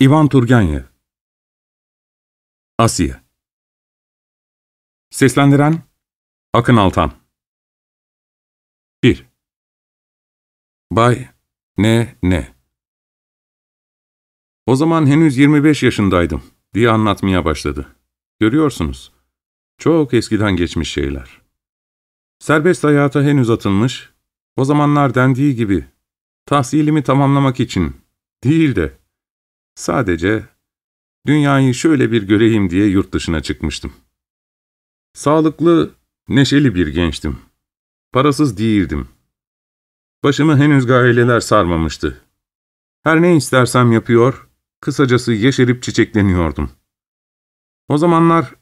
İvan Turgenev Asya Seslendiren Akın Altan. 1 Bay Ne Ne O zaman henüz 25 yaşındaydım diye anlatmaya başladı. Görüyorsunuz, çok eskiden geçmiş şeyler. Serbest hayata henüz atılmış, o zamanlar dendiği gibi tahsilimi tamamlamak için değil de sadece dünyayı şöyle bir göreyim diye yurt dışına çıkmıştım. Sağlıklı, neşeli bir gençtim. Parasız değildim. Başımı henüz gaileler sarmamıştı. Her ne istersem yapıyor, kısacası yeşerip çiçekleniyordum. O zamanlar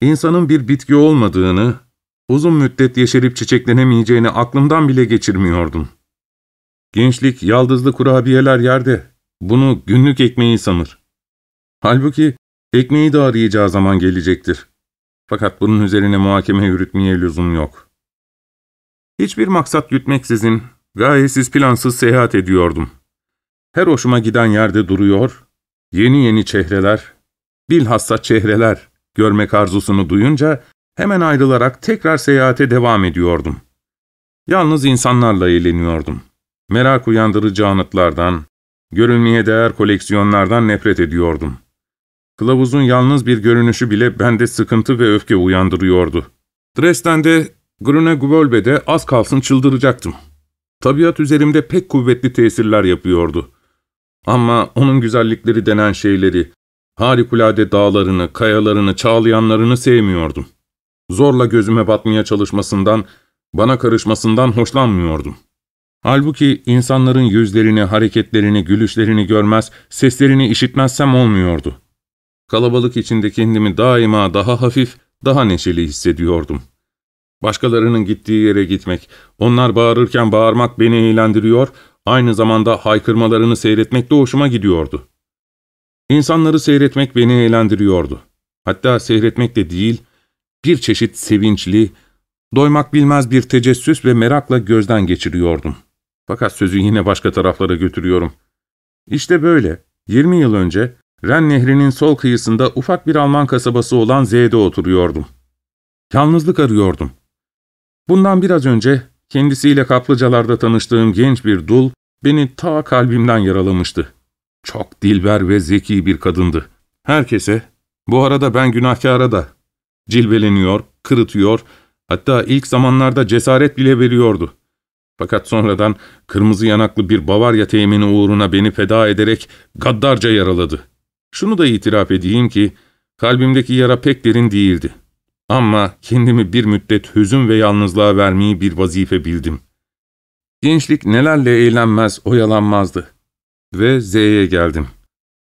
insanın bir bitki olmadığını, uzun müddet yeşerip çiçeklenemeyeceğini aklımdan bile geçirmiyordum. Gençlik yaldızlı kurabiyeler yerde, bunu günlük ekmeği sanır. Halbuki ekmeği de arayacağı zaman gelecektir. Fakat bunun üzerine muhakeme yürütmeye lüzum yok. Hiçbir maksat gütmeksizin, gayesiz plansız seyahat ediyordum. Her hoşuma giden yerde duruyor, yeni yeni çehreler, bilhassa çehreler görmek arzusunu duyunca hemen ayrılarak tekrar seyahate devam ediyordum. Yalnız insanlarla eğleniyordum. Merak uyandırıcı anıtlardan, görülmeye değer koleksiyonlardan nefret ediyordum. Kılavuzun yalnız bir görünüşü bile bende sıkıntı ve öfke uyandırıyordu. Dresden'de, Grüne Gwölbe'de az kalsın çıldıracaktım. Tabiat üzerimde pek kuvvetli tesirler yapıyordu. Ama onun güzellikleri denen şeyleri, harikulade dağlarını, kayalarını, çağlayanlarını sevmiyordum. Zorla gözüme batmaya çalışmasından, bana karışmasından hoşlanmıyordum. Halbuki insanların yüzlerini, hareketlerini, gülüşlerini görmez, seslerini işitmezsem olmuyordu. Kalabalık içinde kendimi daima daha hafif, daha neşeli hissediyordum. Başkalarının gittiği yere gitmek, onlar bağırırken bağırmak beni eğlendiriyor, aynı zamanda haykırmalarını seyretmek de hoşuma gidiyordu. İnsanları seyretmek beni eğlendiriyordu. Hatta seyretmek de değil, bir çeşit sevinçli, doymak bilmez bir tecessüs ve merakla gözden geçiriyordum. Fakat sözü yine başka taraflara götürüyorum. İşte böyle, 20 yıl önce Ren Nehri'nin sol kıyısında ufak bir Alman kasabası olan Z'de oturuyordum. Yalnızlık arıyordum. Bundan biraz önce kendisiyle kaplıcalarda tanıştığım genç bir dul beni ta kalbimden yaralamıştı. Çok dilber ve zeki bir kadındı. Herkese, bu arada ben günahkara da, cilveleniyor, kırıtıyor, hatta ilk zamanlarda cesaret bile veriyordu. Fakat sonradan kırmızı yanaklı bir Bavarya temini uğruna beni feda ederek gaddarca yaraladı. Şunu da itiraf edeyim ki, kalbimdeki yara pek derin değildi. Ama kendimi bir müddet hüzün ve yalnızlığa vermeyi bir vazife bildim. Gençlik nelerle eğlenmez, oyalanmazdı. Ve Z'ye geldim.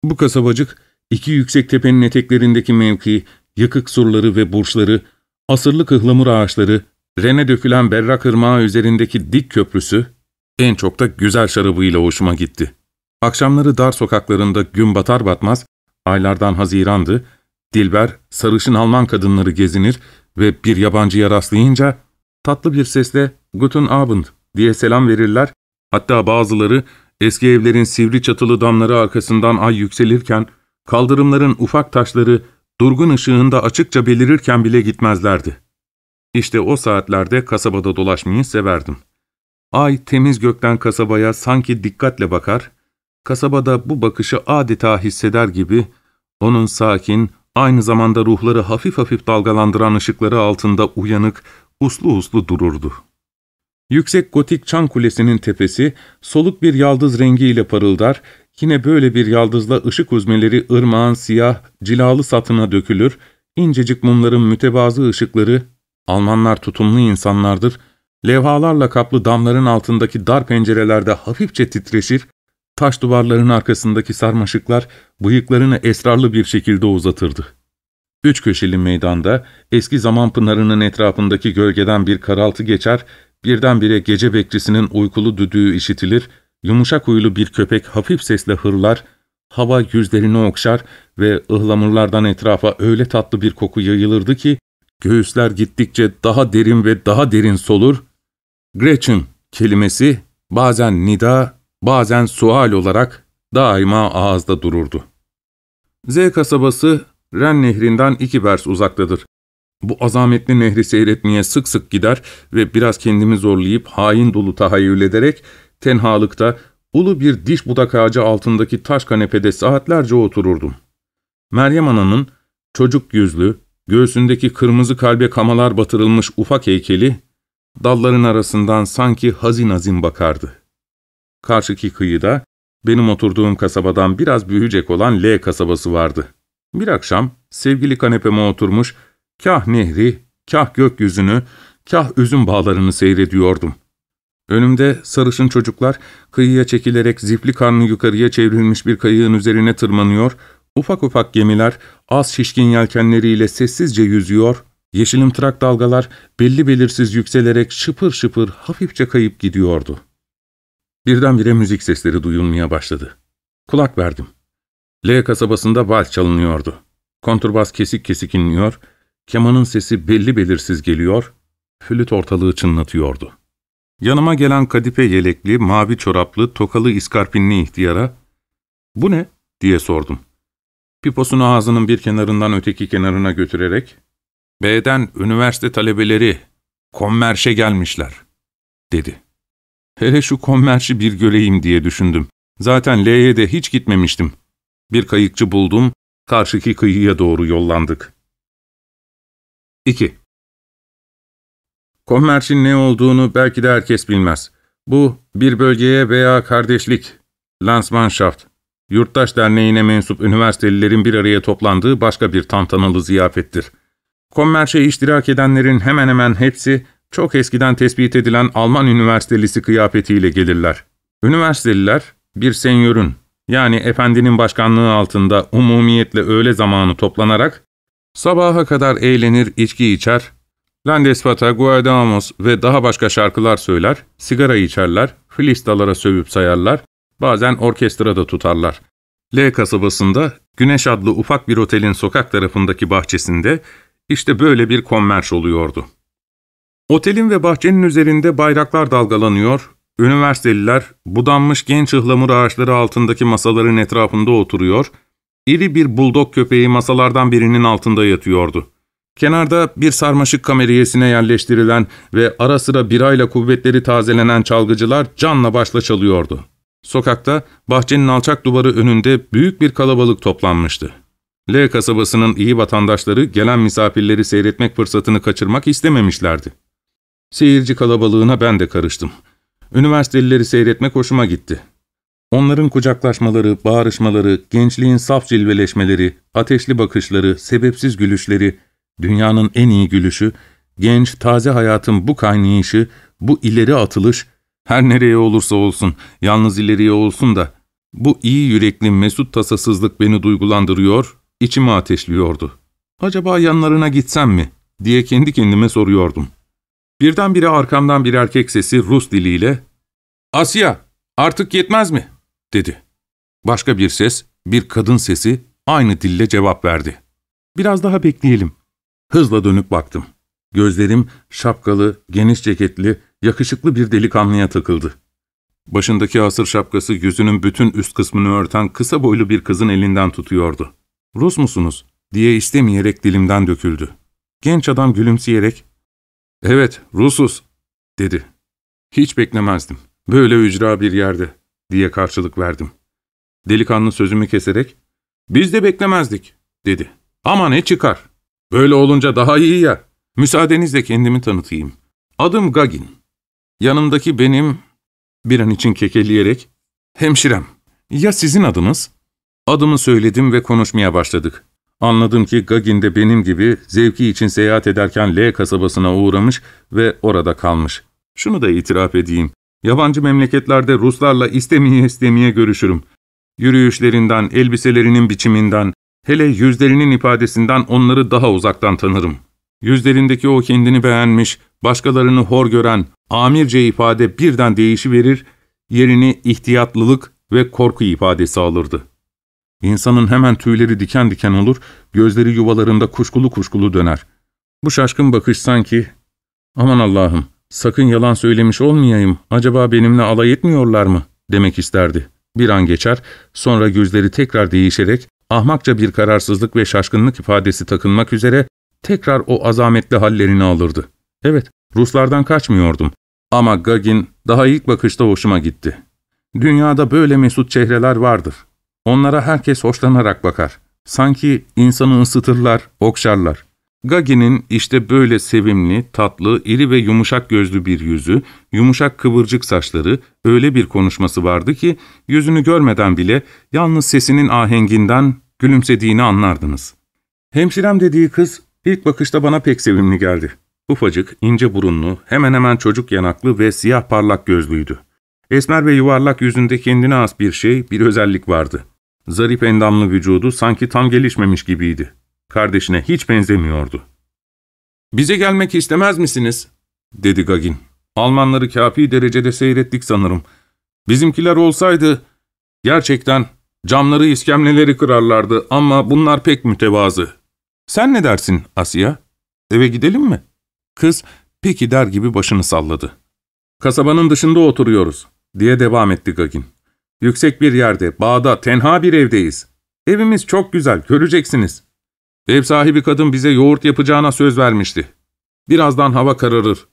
Bu kasabacık, iki yüksek tepenin eteklerindeki mevki, yıkık surları ve burçları, asırlık ıhlamur ağaçları, rene dökülen berrak ırmağı üzerindeki dik köprüsü, en çok da güzel şarabıyla hoşuma gitti. Akşamları dar sokaklarında gün batar batmaz, aylardan hazirandı, Dilber, sarışın Alman kadınları gezinir ve bir yabancıya rastlayınca tatlı bir sesle ''Guten Abend'' diye selam verirler, hatta bazıları eski evlerin sivri çatılı damları arkasından ay yükselirken, kaldırımların ufak taşları durgun ışığında açıkça belirirken bile gitmezlerdi. İşte o saatlerde kasabada dolaşmayı severdim. Ay temiz gökten kasabaya sanki dikkatle bakar, kasabada bu bakışı adeta hisseder gibi, onun sakin, aynı zamanda ruhları hafif hafif dalgalandıran ışıkları altında uyanık, uslu uslu dururdu. Yüksek gotik çan kulesinin tepesi, soluk bir yaldız rengiyle parıldar, yine böyle bir yaldızla ışık uzmeleri ırmağın siyah, cilalı satına dökülür, incecik mumların mütevazı ışıkları, Almanlar tutumlu insanlardır, levhalarla kaplı damların altındaki dar pencerelerde hafifçe titreşir, taş duvarların arkasındaki sarmaşıklar bıyıklarını esrarlı bir şekilde uzatırdı. Üç köşeli meydanda eski zaman pınarının etrafındaki gölgeden bir karaltı geçer, birdenbire gece bekçisinin uykulu düdüğü işitilir, yumuşak uyulu bir köpek hafif sesle hırlar, hava yüzlerini okşar ve ıhlamurlardan etrafa öyle tatlı bir koku yayılırdı ki, göğüsler gittikçe daha derin ve daha derin solur, Gretchen kelimesi bazen nida, bazen sual olarak daima ağızda dururdu. Z kasabası Ren nehrinden iki vers uzaktadır. Bu azametli nehri seyretmeye sık sık gider ve biraz kendimi zorlayıp hain dolu tahayyül ederek tenhalıkta ulu bir diş budak ağacı altındaki taş kanepede saatlerce otururdum. Meryem Ana'nın çocuk yüzlü, göğsündeki kırmızı kalbe kamalar batırılmış ufak heykeli, dalların arasından sanki hazin hazin bakardı. Karşıki kıyıda, benim oturduğum kasabadan biraz büyüyecek olan L kasabası vardı. Bir akşam, sevgili kanepeme oturmuş, kah nehri, kah gökyüzünü, kah üzüm bağlarını seyrediyordum. Önümde sarışın çocuklar, kıyıya çekilerek zipli karnı yukarıya çevrilmiş bir kayığın üzerine tırmanıyor, ufak ufak gemiler, az şişkin yelkenleriyle sessizce yüzüyor, yeşilimtırak dalgalar belli belirsiz yükselerek şıpır şıpır hafifçe kayıp gidiyordu. Birdenbire müzik sesleri duyulmaya başladı. Kulak verdim. L kasabasında vals çalınıyordu. Konturbas kesik kesik inliyor, kemanın sesi belli belirsiz geliyor, flüt ortalığı çınlatıyordu. Yanıma gelen kadife yelekli, mavi çoraplı, tokalı iskarpinli ihtiyara, ''Bu ne?'' diye sordum. Piposunu ağzının bir kenarından öteki kenarına götürerek, ''B'den üniversite talebeleri, kommerşe gelmişler.'' dedi. Hele şu kommerşi bir göreyim diye düşündüm. Zaten L'ye de hiç gitmemiştim. Bir kayıkçı buldum, karşıki kıyıya doğru yollandık. 2. Kommerşin ne olduğunu belki de herkes bilmez. Bu, bir bölgeye veya kardeşlik, Landsmannschaft, Yurttaş Derneği'ne mensup üniversitelilerin bir araya toplandığı başka bir tantanalı ziyafettir. Kommerşe iştirak edenlerin hemen hemen hepsi, çok eskiden tespit edilen Alman üniversitelisi kıyafetiyle gelirler. Üniversiteliler, bir senyörün, yani efendinin başkanlığı altında umumiyetle öğle zamanı toplanarak, sabaha kadar eğlenir, içki içer, Landesvater, Guardamos ve daha başka şarkılar söyler, sigara içerler, filistalara sövüp sayarlar, bazen orkestrada tutarlar. L kasabasında Güneş adlı ufak bir otelin sokak tarafındaki bahçesinde işte böyle bir kommerş oluyordu. Otelin ve bahçenin üzerinde bayraklar dalgalanıyor, üniversiteliler budanmış genç ıhlamur ağaçları altındaki masaların etrafında oturuyor, iri bir buldog köpeği masalardan birinin altında yatıyordu. Kenarda bir sarmaşık kameriyesine yerleştirilen ve ara sıra birayla kuvvetleri tazelenen çalgıcılar canla başla çalıyordu. Sokakta, bahçenin alçak duvarı önünde büyük bir kalabalık toplanmıştı. L kasabasının iyi vatandaşları gelen misafirleri seyretmek fırsatını kaçırmak istememişlerdi. Seyirci kalabalığına ben de karıştım. Üniversitelileri seyretmek hoşuma gitti. Onların kucaklaşmaları, bağrışmaları, gençliğin saf cilveleşmeleri, ateşli bakışları, sebepsiz gülüşleri, dünyanın en iyi gülüşü, genç, taze hayatın bu kaynayışı, bu ileri atılış, her nereye olursa olsun, yalnız ileriye olsun da, bu iyi yürekli mesut tasasızlık beni duygulandırıyor, içimi ateşliyordu. Acaba yanlarına gitsem mi, diye kendi kendime soruyordum. Birdenbire arkamdan bir erkek sesi Rus diliyle, ''Asya, artık yetmez mi?'' dedi. Başka bir ses, bir kadın sesi aynı dille cevap verdi. ''Biraz daha bekleyelim.'' Hızla dönüp baktım. Gözlerim şapkalı, geniş ceketli, yakışıklı bir delikanlıya takıldı. Başındaki asır şapkası yüzünün bütün üst kısmını örten kısa boylu bir kızın elinden tutuyordu. ''Rus musunuz?'' diye istemeyerek dilimden döküldü. Genç adam gülümseyerek ''Evet, Rusuz.'' dedi. Hiç beklemezdim. Böyle ücra bir yerde diye karşılık verdim. Delikanlı sözümü keserek ''Biz de beklemezdik.'' dedi. ''Ama ne çıkar? Böyle olunca daha iyi ya. Müsaadenizle kendimi tanıtayım. Adım Gagin. Yanımdaki benim, bir an için kekeleyerek, hemşirem. Ya sizin adınız? Adımı söyledim ve konuşmaya başladık. Anladım ki Gagin de benim gibi zevki için seyahat ederken L kasabasına uğramış ve orada kalmış. Şunu da itiraf edeyim. Yabancı memleketlerde Ruslarla istemeye istemeye görüşürüm. Yürüyüşlerinden, elbiselerinin biçiminden, hele yüzlerinin ifadesinden onları daha uzaktan tanırım. Yüzlerindeki o kendini beğenmiş, başkalarını hor gören, amirce ifade birden değişiverir, yerini ihtiyatlılık ve korku ifadesi alırdı. İnsanın hemen tüyleri diken diken olur, gözleri yuvalarında kuşkulu kuşkulu döner. Bu şaşkın bakış sanki, ''Aman Allah'ım, sakın yalan söylemiş olmayayım, acaba benimle alay etmiyorlar mı?'' demek isterdi. Bir an geçer, sonra gözleri tekrar değişerek, ahmakça bir kararsızlık ve şaşkınlık ifadesi takınmak üzere tekrar o azametli hallerini alırdı. Evet, Ruslardan kaçmıyordum. Ama Gagin daha ilk bakışta hoşuma gitti. Dünyada böyle mesut çehreler vardır. Onlara herkes hoşlanarak bakar. Sanki insanı ısıtırlar, okşarlar. Gagi'nin işte böyle sevimli, tatlı, iri ve yumuşak gözlü bir yüzü, yumuşak kıvırcık saçları, öyle bir konuşması vardı ki yüzünü görmeden bile yalnız sesinin ahenginden gülümsediğini anlardınız. Hemşirem dediği kız ilk bakışta bana pek sevimli geldi. Ufacık, ince burunlu, hemen hemen çocuk yanaklı ve siyah parlak gözlüydü. Esmer ve yuvarlak yüzünde kendine az bir şey, bir özellik vardı. Zarif endamlı vücudu sanki tam gelişmemiş gibiydi. Kardeşine hiç benzemiyordu. ''Bize gelmek istemez misiniz?'' dedi Gagin. ''Almanları kafi derecede seyrettik sanırım. Bizimkiler olsaydı gerçekten camları iskemleleri kırarlardı ama bunlar pek mütevazı. Sen ne dersin Asya? Eve gidelim mi?'' Kız peki der gibi başını salladı. ''Kasabanın dışında oturuyoruz.'' diye devam etti Gagin. ''Yüksek bir yerde, bağda, tenha bir evdeyiz. Evimiz çok güzel, göreceksiniz. Ev sahibi kadın bize yoğurt yapacağına söz vermişti. Birazdan hava kararır.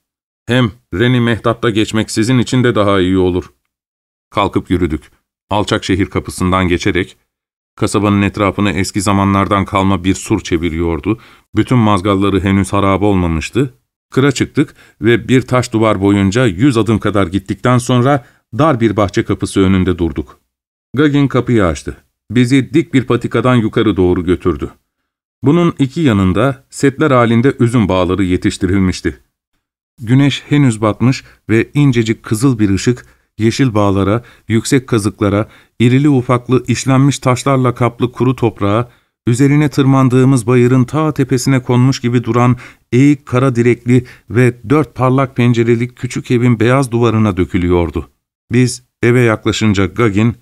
Hem Reni Mehtap'ta geçmek sizin için de daha iyi olur. Kalkıp yürüdük. Alçak şehir kapısından geçerek, kasabanın etrafını eski zamanlardan kalma bir sur çeviriyordu. Bütün mazgalları henüz harap olmamıştı. Kıra çıktık ve bir taş duvar boyunca yüz adım kadar gittikten sonra dar bir bahçe kapısı önünde durduk. Gagin kapıyı açtı. Bizi dik bir patikadan yukarı doğru götürdü. Bunun iki yanında setler halinde üzüm bağları yetiştirilmişti. Güneş henüz batmış ve incecik kızıl bir ışık, yeşil bağlara, yüksek kazıklara, irili ufaklı işlenmiş taşlarla kaplı kuru toprağa, üzerine tırmandığımız bayırın ta tepesine konmuş gibi duran eğik kara direkli ve dört parlak pencereli küçük evin beyaz duvarına dökülüyordu. Biz eve yaklaşınca Gagin,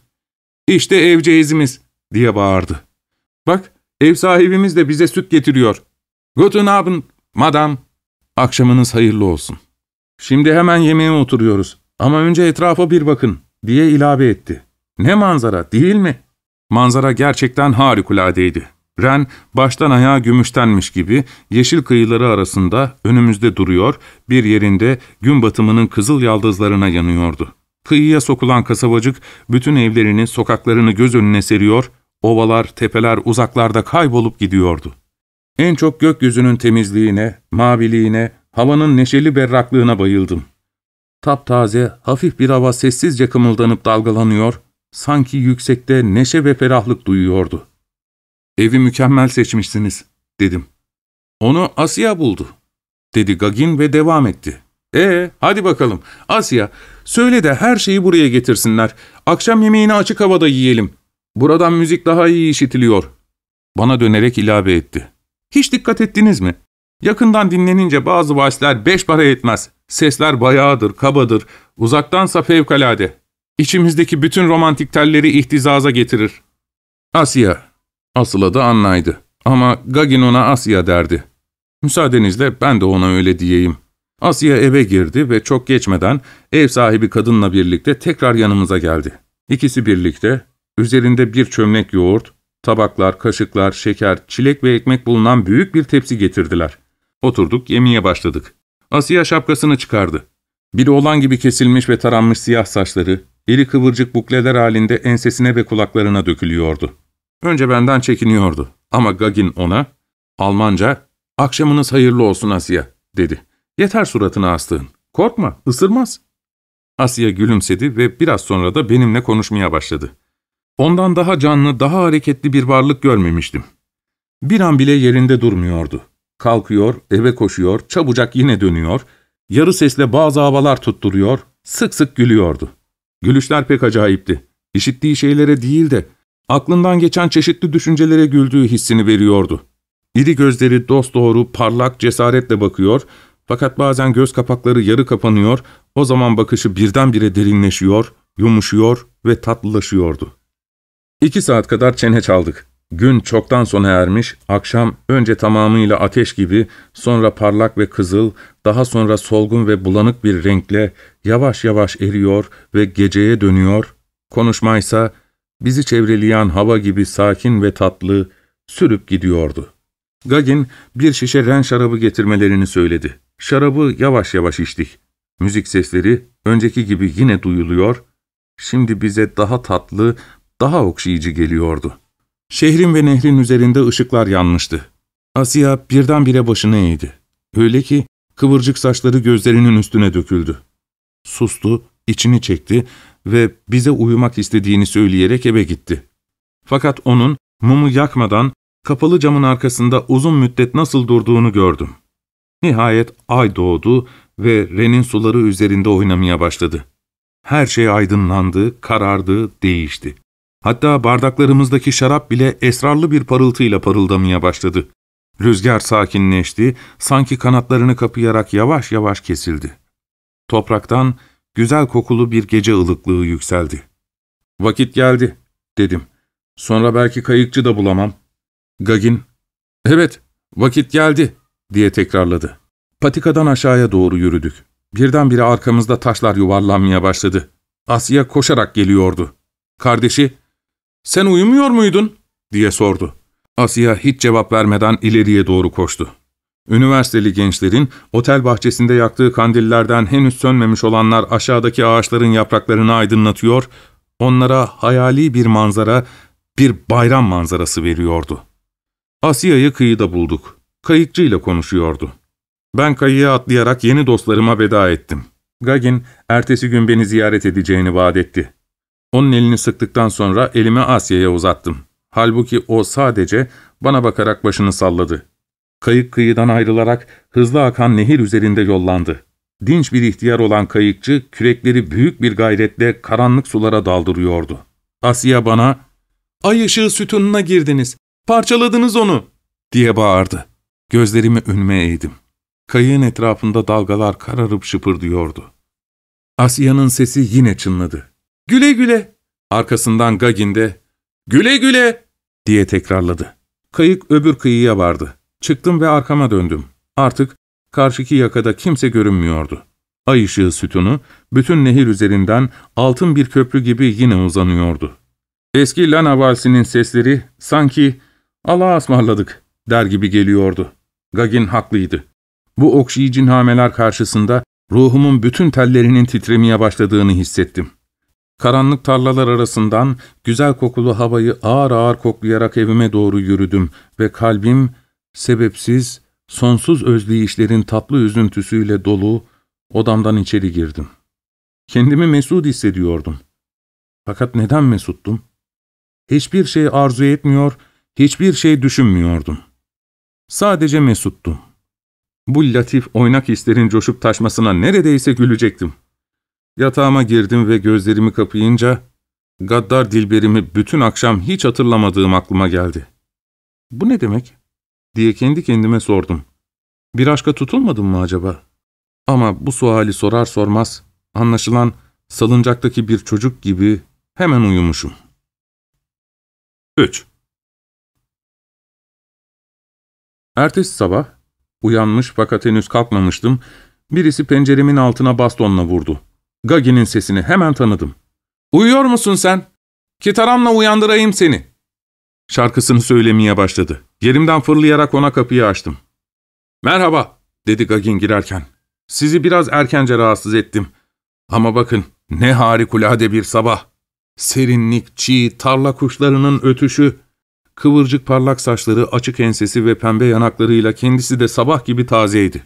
''İşte evceğizimiz'' diye bağırdı. ''Bak, Ev sahibimiz de bize süt getiriyor. Guten Abend, madam. Akşamınız hayırlı olsun. Şimdi hemen yemeğe oturuyoruz. Ama önce etrafa bir bakın, diye ilave etti. Ne manzara, değil mi? Manzara gerçekten harikuladeydi. Ren, baştan ayağa gümüştenmiş gibi yeşil kıyıları arasında önümüzde duruyor, bir yerinde gün batımının kızıl yaldızlarına yanıyordu. Kıyıya sokulan kasabacık bütün evlerini, sokaklarını göz önüne seriyor, Ovalar, tepeler uzaklarda kaybolup gidiyordu. En çok gökyüzünün temizliğine, maviliğine, havanın neşeli berraklığına bayıldım. Taptaze, hafif bir hava sessizce kımıldanıp dalgalanıyor, sanki yüksekte neşe ve ferahlık duyuyordu. ''Evi mükemmel seçmişsiniz.'' dedim. ''Onu Asya buldu.'' dedi Gagin ve devam etti. ''Ee, hadi bakalım. Asya, söyle de her şeyi buraya getirsinler. Akşam yemeğini açık havada yiyelim. Buradan müzik daha iyi işitiliyor. Bana dönerek ilave etti. Hiç dikkat ettiniz mi? Yakından dinlenince bazı valsler beş para etmez. Sesler bayağıdır, kabadır. Uzaktansa fevkalade. İçimizdeki bütün romantik telleri ihtizaza getirir. Asya. Asıl adı Anna'ydı. Ama Gagin ona Asya derdi. Müsaadenizle ben de ona öyle diyeyim. Asya eve girdi ve çok geçmeden ev sahibi kadınla birlikte tekrar yanımıza geldi. İkisi birlikte Üzerinde bir çömlek yoğurt, tabaklar, kaşıklar, şeker, çilek ve ekmek bulunan büyük bir tepsi getirdiler. Oturduk, yemeye başladık. Asiye şapkasını çıkardı. Bir oğlan gibi kesilmiş ve taranmış siyah saçları, iri kıvırcık bukleler halinde ensesine ve kulaklarına dökülüyordu. Önce benden çekiniyordu ama Gagin ona, Almanca, ''Akşamınız hayırlı olsun Asya'' dedi. ''Yeter suratını astığın. Korkma, ısırmaz.'' Asya gülümsedi ve biraz sonra da benimle konuşmaya başladı. Ondan daha canlı, daha hareketli bir varlık görmemiştim. Bir an bile yerinde durmuyordu. Kalkıyor, eve koşuyor, çabucak yine dönüyor, yarı sesle bazı havalar tutturuyor, sık sık gülüyordu. Gülüşler pek acayipti. İşittiği şeylere değil de, aklından geçen çeşitli düşüncelere güldüğü hissini veriyordu. İri gözleri dosdoğru, parlak, cesaretle bakıyor, fakat bazen göz kapakları yarı kapanıyor, o zaman bakışı birdenbire derinleşiyor, yumuşuyor ve tatlılaşıyordu. İki saat kadar çene çaldık. Gün çoktan sona ermiş, akşam önce tamamıyla ateş gibi, sonra parlak ve kızıl, daha sonra solgun ve bulanık bir renkle yavaş yavaş eriyor ve geceye dönüyor, Konuşmaysa bizi çevreleyen hava gibi sakin ve tatlı sürüp gidiyordu. Gagin bir şişe ren şarabı getirmelerini söyledi. Şarabı yavaş yavaş içtik. Müzik sesleri önceki gibi yine duyuluyor, şimdi bize daha tatlı, daha okşayıcı geliyordu. Şehrin ve nehrin üzerinde ışıklar yanmıştı. Asya birdenbire başını eğdi. Öyle ki kıvırcık saçları gözlerinin üstüne döküldü. Sustu, içini çekti ve bize uyumak istediğini söyleyerek eve gitti. Fakat onun mumu yakmadan kapalı camın arkasında uzun müddet nasıl durduğunu gördüm. Nihayet ay doğdu ve Ren'in suları üzerinde oynamaya başladı. Her şey aydınlandı, karardı, değişti. Hatta bardaklarımızdaki şarap bile esrarlı bir parıltıyla parıldamaya başladı. Rüzgar sakinleşti, sanki kanatlarını kapayarak yavaş yavaş kesildi. Topraktan güzel kokulu bir gece ılıklığı yükseldi. ''Vakit geldi.'' dedim. ''Sonra belki kayıkçı da bulamam.'' Gagin, ''Evet, vakit geldi.'' diye tekrarladı. Patikadan aşağıya doğru yürüdük. Birdenbire arkamızda taşlar yuvarlanmaya başladı. Asya koşarak geliyordu. Kardeşi, ''Sen uyumuyor muydun?'' diye sordu. Asya hiç cevap vermeden ileriye doğru koştu. Üniversiteli gençlerin otel bahçesinde yaktığı kandillerden henüz sönmemiş olanlar aşağıdaki ağaçların yapraklarını aydınlatıyor, onlara hayali bir manzara, bir bayram manzarası veriyordu. Asya'yı kıyıda bulduk. Kayıkçıyla konuşuyordu. Ben kayıya atlayarak yeni dostlarıma veda ettim. Gagin, ertesi gün beni ziyaret edeceğini vaat etti. Onun elini sıktıktan sonra elimi Asya'ya uzattım. Halbuki o sadece bana bakarak başını salladı. Kayık kıyıdan ayrılarak hızlı akan nehir üzerinde yollandı. Dinç bir ihtiyar olan kayıkçı kürekleri büyük bir gayretle karanlık sulara daldırıyordu. Asya bana, ''Ay ışığı sütununa girdiniz, parçaladınız onu.'' diye bağırdı. Gözlerimi önüme eğdim. Kayığın etrafında dalgalar kararıp şıpırdıyordu. Asya'nın sesi yine çınladı. ''Güle güle!'' Arkasından Gagin de ''Güle güle!'' diye tekrarladı. Kayık öbür kıyıya vardı. Çıktım ve arkama döndüm. Artık karşıki yakada kimse görünmüyordu. Ay ışığı sütunu bütün nehir üzerinden altın bir köprü gibi yine uzanıyordu. Eski Lana valsinin sesleri sanki ''Allah'a ısmarladık'' der gibi geliyordu. Gagin haklıydı. Bu okşayıcı nameler karşısında ruhumun bütün tellerinin titremeye başladığını hissettim. Karanlık tarlalar arasından güzel kokulu havayı ağır ağır koklayarak evime doğru yürüdüm ve kalbim sebepsiz, sonsuz özleyişlerin tatlı üzüntüsüyle dolu odamdan içeri girdim. Kendimi mesut hissediyordum. Fakat neden mesuttum? Hiçbir şey arzu etmiyor, hiçbir şey düşünmüyordum. Sadece mesuttum. Bu latif oynak hislerin coşup taşmasına neredeyse gülecektim. Yatağıma girdim ve gözlerimi kapayınca, gaddar dilberimi bütün akşam hiç hatırlamadığım aklıma geldi. Bu ne demek? diye kendi kendime sordum. Bir aşka tutulmadım mı acaba? Ama bu suali sorar sormaz, anlaşılan salıncaktaki bir çocuk gibi hemen uyumuşum. 3. Ertesi sabah, uyanmış fakat henüz kalkmamıştım, birisi penceremin altına bastonla vurdu. Gagi'nin sesini hemen tanıdım. ''Uyuyor musun sen? Kitaramla uyandırayım seni.'' Şarkısını söylemeye başladı. Yerimden fırlayarak ona kapıyı açtım. ''Merhaba'' dedi Gagin girerken. ''Sizi biraz erkence rahatsız ettim. Ama bakın ne harikulade bir sabah. Serinlik, çiğ, tarla kuşlarının ötüşü, kıvırcık parlak saçları, açık ensesi ve pembe yanaklarıyla kendisi de sabah gibi tazeydi.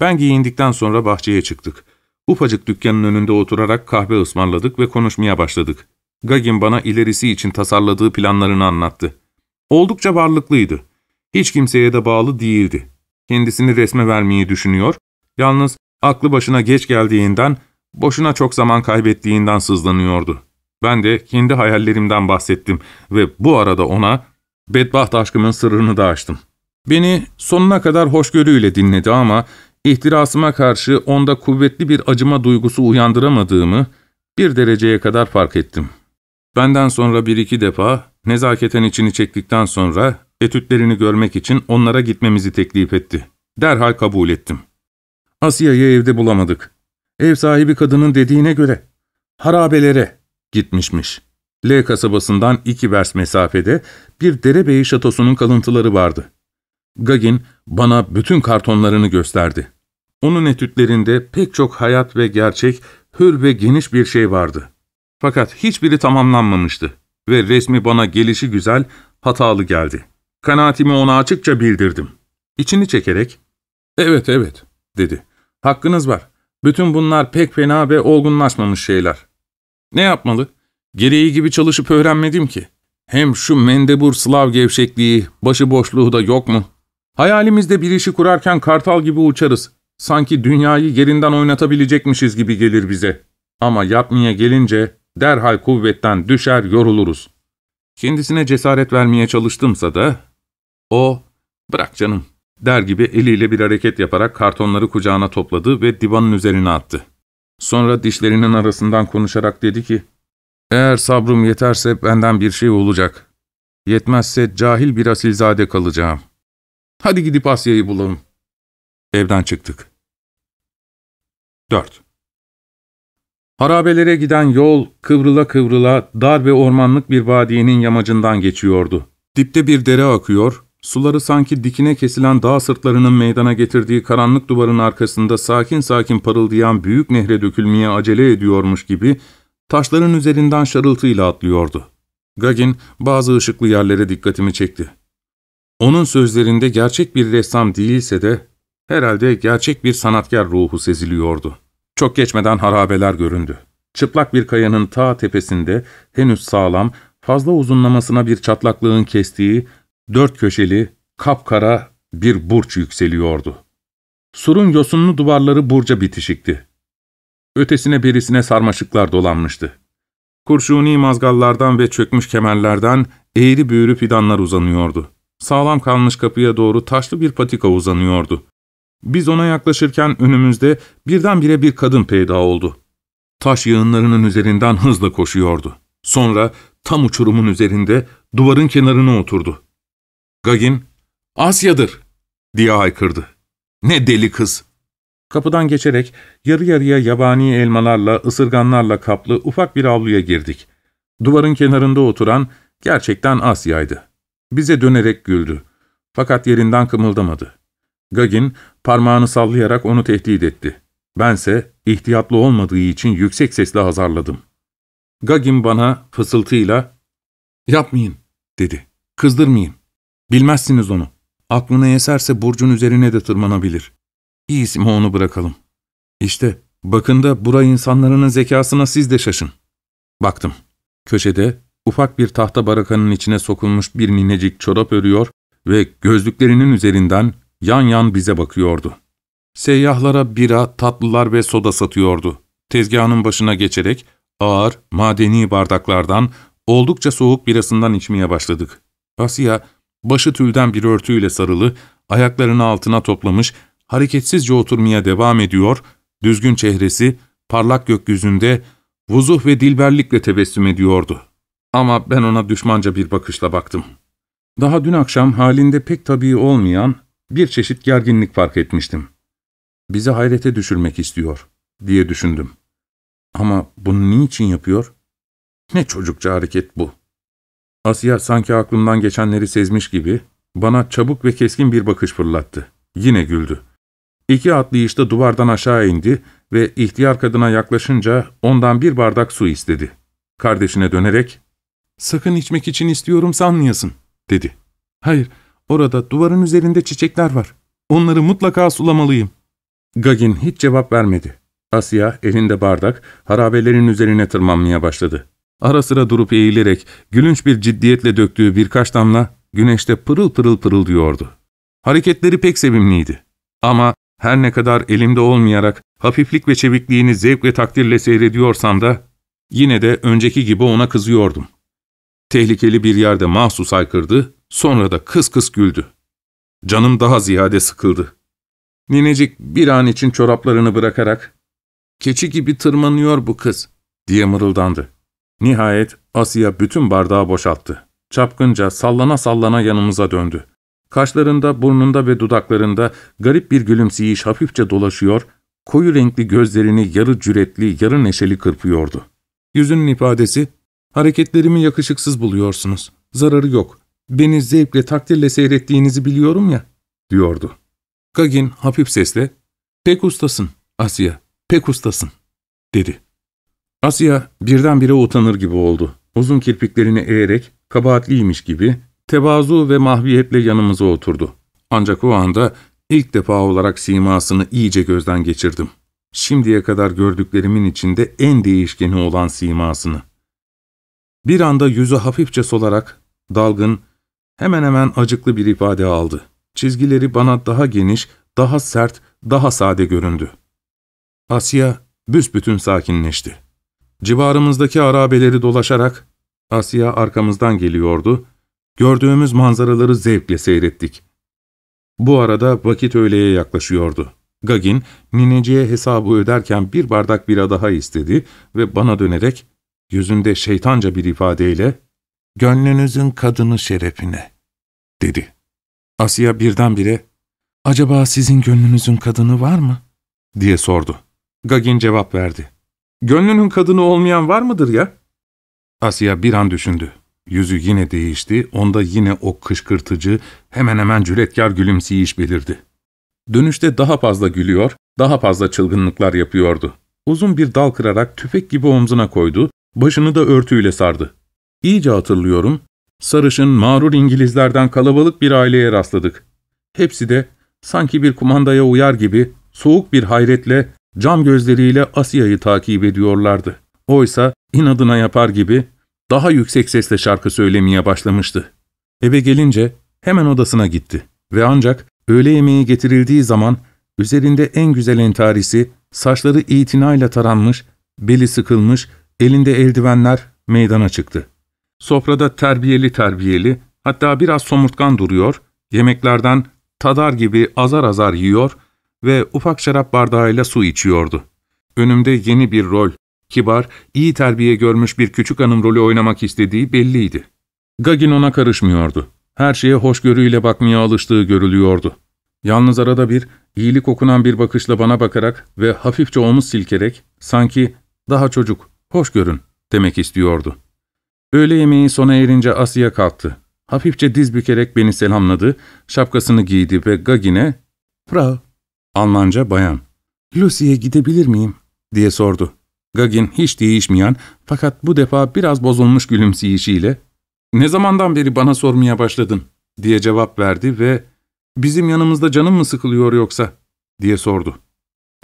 Ben giyindikten sonra bahçeye çıktık. Ufacık dükkanın önünde oturarak kahve ısmarladık ve konuşmaya başladık. Gagin bana ilerisi için tasarladığı planlarını anlattı. Oldukça varlıklıydı. Hiç kimseye de bağlı değildi. Kendisini resme vermeyi düşünüyor, yalnız aklı başına geç geldiğinden, boşuna çok zaman kaybettiğinden sızlanıyordu. Ben de kendi hayallerimden bahsettim ve bu arada ona bedbaht aşkımın sırrını da açtım. Beni sonuna kadar hoşgörüyle dinledi ama ihtirasıma karşı onda kuvvetli bir acıma duygusu uyandıramadığımı bir dereceye kadar fark ettim. Benden sonra bir iki defa nezaketen içini çektikten sonra etütlerini görmek için onlara gitmemizi teklif etti. Derhal kabul ettim. Asya'yı evde bulamadık. Ev sahibi kadının dediğine göre harabelere gitmişmiş. L kasabasından iki vers mesafede bir derebeyi şatosunun kalıntıları vardı. Gagin bana bütün kartonlarını gösterdi. Onun etütlerinde pek çok hayat ve gerçek, hür ve geniş bir şey vardı. Fakat hiçbiri tamamlanmamıştı ve resmi bana gelişi güzel, hatalı geldi. Kanaatimi ona açıkça bildirdim. İçini çekerek, ''Evet, evet.'' dedi. ''Hakkınız var. Bütün bunlar pek fena ve olgunlaşmamış şeyler. Ne yapmalı? Gereği gibi çalışıp öğrenmedim ki. Hem şu mendebur Slav gevşekliği, başıboşluğu da yok mu? Hayalimizde bir işi kurarken kartal gibi uçarız. Sanki dünyayı yerinden oynatabilecekmişiz gibi gelir bize. Ama yapmaya gelince derhal kuvvetten düşer yoruluruz. Kendisine cesaret vermeye çalıştımsa da o, bırak canım der gibi eliyle bir hareket yaparak kartonları kucağına topladı ve divanın üzerine attı. Sonra dişlerinin arasından konuşarak dedi ki, ''Eğer sabrım yeterse benden bir şey olacak. Yetmezse cahil bir asilzade kalacağım. Hadi gidip Asya'yı bulalım.'' Evden çıktık. 4. Harabelere giden yol kıvrıla kıvrıla dar ve ormanlık bir vadiyenin yamacından geçiyordu. Dipte bir dere akıyor, suları sanki dikine kesilen dağ sırtlarının meydana getirdiği karanlık duvarın arkasında sakin sakin parıldayan büyük nehre dökülmeye acele ediyormuş gibi taşların üzerinden şarıltıyla atlıyordu. Gagin bazı ışıklı yerlere dikkatimi çekti. Onun sözlerinde gerçek bir ressam değilse de herhalde gerçek bir sanatkar ruhu seziliyordu. Çok geçmeden harabeler göründü. Çıplak bir kayanın ta tepesinde henüz sağlam, fazla uzunlamasına bir çatlaklığın kestiği, dört köşeli, kapkara bir burç yükseliyordu. Surun yosunlu duvarları burca bitişikti. Ötesine berisine sarmaşıklar dolanmıştı. Kurşuni mazgallardan ve çökmüş kemerlerden eğri büğrü fidanlar uzanıyordu. Sağlam kalmış kapıya doğru taşlı bir patika uzanıyordu. Biz ona yaklaşırken önümüzde birdenbire bir kadın peyda oldu. Taş yığınlarının üzerinden hızla koşuyordu. Sonra tam uçurumun üzerinde duvarın kenarına oturdu. Gagin, ''Asya'dır!'' diye haykırdı. ''Ne deli kız!'' Kapıdan geçerek yarı yarıya yabani elmalarla, ısırganlarla kaplı ufak bir avluya girdik. Duvarın kenarında oturan gerçekten Asya'ydı. Bize dönerek güldü. Fakat yerinden kımıldamadı. Gagin parmağını sallayarak onu tehdit etti. Bense ihtiyatlı olmadığı için yüksek sesle azarladım. Gagin bana fısıltıyla ''Yapmayın'' dedi. ''Kızdırmayın. Bilmezsiniz onu. Aklına eserse burcun üzerine de tırmanabilir. İyisi mi onu bırakalım. İşte bakın da bura insanların zekasına siz de şaşın. Baktım. Köşede ufak bir tahta barakanın içine sokulmuş bir ninecik çorap örüyor ve gözlüklerinin üzerinden yan yan bize bakıyordu. Seyyahlara bira, tatlılar ve soda satıyordu. Tezgahının başına geçerek ağır, madeni bardaklardan oldukça soğuk birasından içmeye başladık. Asya, başı tülden bir örtüyle sarılı, ayaklarını altına toplamış, hareketsizce oturmaya devam ediyor, düzgün çehresi, parlak gökyüzünde, vuzuh ve dilberlikle tebessüm ediyordu. Ama ben ona düşmanca bir bakışla baktım. Daha dün akşam halinde pek tabii olmayan bir çeşit gerginlik fark etmiştim. Bizi hayrete düşürmek istiyor diye düşündüm. Ama bunu niçin yapıyor? Ne çocukça hareket bu. Asya sanki aklımdan geçenleri sezmiş gibi bana çabuk ve keskin bir bakış fırlattı. Yine güldü. İki atlayışta duvardan aşağı indi ve ihtiyar kadına yaklaşınca ondan bir bardak su istedi. Kardeşine dönerek, ''Sakın içmek için istiyorum sanmayasın.'' dedi. ''Hayır, orada duvarın üzerinde çiçekler var. Onları mutlaka sulamalıyım.'' Gagin hiç cevap vermedi. Asya elinde bardak harabelerin üzerine tırmanmaya başladı. Ara sıra durup eğilerek gülünç bir ciddiyetle döktüğü birkaç damla güneşte pırıl pırıl pırıldıyordu. Hareketleri pek sevimliydi. Ama her ne kadar elimde olmayarak hafiflik ve çevikliğini zevk ve takdirle seyrediyorsam da yine de önceki gibi ona kızıyordum. Tehlikeli bir yerde mahsus aykırdı, sonra da kıs kıs güldü. Canım daha ziyade sıkıldı. Ninecik bir an için çoraplarını bırakarak ''Keçi gibi tırmanıyor bu kız.'' diye mırıldandı. Nihayet Asya bütün bardağı boşalttı. Çapkınca sallana sallana yanımıza döndü. Kaşlarında, burnunda ve dudaklarında garip bir gülümseyiş hafifçe dolaşıyor, koyu renkli gözlerini yarı cüretli, yarı neşeli kırpıyordu. Yüzünün ifadesi, hareketlerimi yakışıksız buluyorsunuz. Zararı yok. Beni zevkle takdirle seyrettiğinizi biliyorum ya, diyordu. Gagin hafif sesle, pek ustasın Asya, pek ustasın, dedi. Asya birdenbire utanır gibi oldu. Uzun kirpiklerini eğerek, kabahatliymiş gibi, tevazu ve mahviyetle yanımıza oturdu. Ancak o anda ilk defa olarak simasını iyice gözden geçirdim. Şimdiye kadar gördüklerimin içinde en değişkeni olan simasını. Bir anda yüzü hafifçe solarak, dalgın, hemen hemen acıklı bir ifade aldı. Çizgileri bana daha geniş, daha sert, daha sade göründü. Asya büsbütün sakinleşti. Civarımızdaki arabeleri dolaşarak, Asya arkamızdan geliyordu, gördüğümüz manzaraları zevkle seyrettik. Bu arada vakit öğleye yaklaşıyordu. Gagin, nineciye hesabı öderken bir bardak bira daha istedi ve bana dönerek, yüzünde şeytanca bir ifadeyle, ''Gönlünüzün kadını şerefine.'' dedi. Asya birdenbire, ''Acaba sizin gönlünüzün kadını var mı?'' diye sordu. Gagin cevap verdi. ''Gönlünün kadını olmayan var mıdır ya?'' Asya bir an düşündü. Yüzü yine değişti, onda yine o kışkırtıcı, hemen hemen cüretkar gülümseyiş belirdi. Dönüşte daha fazla gülüyor, daha fazla çılgınlıklar yapıyordu. Uzun bir dal kırarak tüfek gibi omzuna koydu, başını da örtüyle sardı. İyice hatırlıyorum, sarışın, mağrur İngilizlerden kalabalık bir aileye rastladık. Hepsi de sanki bir kumandaya uyar gibi soğuk bir hayretle, cam gözleriyle Asya'yı takip ediyorlardı. Oysa inadına yapar gibi daha yüksek sesle şarkı söylemeye başlamıştı. Eve gelince hemen odasına gitti ve ancak öğle yemeği getirildiği zaman üzerinde en güzel entarisi, saçları itinayla taranmış, beli sıkılmış, elinde eldivenler meydana çıktı. Sofrada terbiyeli terbiyeli, hatta biraz somurtkan duruyor, yemeklerden tadar gibi azar azar yiyor ve ufak şarap bardağıyla su içiyordu. Önümde yeni bir rol, kibar, iyi terbiye görmüş bir küçük hanım rolü oynamak istediği belliydi. Gagin ona karışmıyordu. Her şeye hoşgörüyle bakmaya alıştığı görülüyordu. Yalnız arada bir, iyilik okunan bir bakışla bana bakarak ve hafifçe omuz silkerek, sanki ''Daha çocuk, hoş görün'' demek istiyordu. Öğle yemeği sona erince Asya kalktı. Hafifçe diz bükerek beni selamladı, şapkasını giydi ve Gagin'e ''Frau'' Almanca bayan. ''Lucy'ye gidebilir miyim?'' diye sordu. Gagin hiç değişmeyen fakat bu defa biraz bozulmuş gülümseyişiyle ''Ne zamandan beri bana sormaya başladın?'' diye cevap verdi ve ''Bizim yanımızda canım mı sıkılıyor yoksa?'' diye sordu.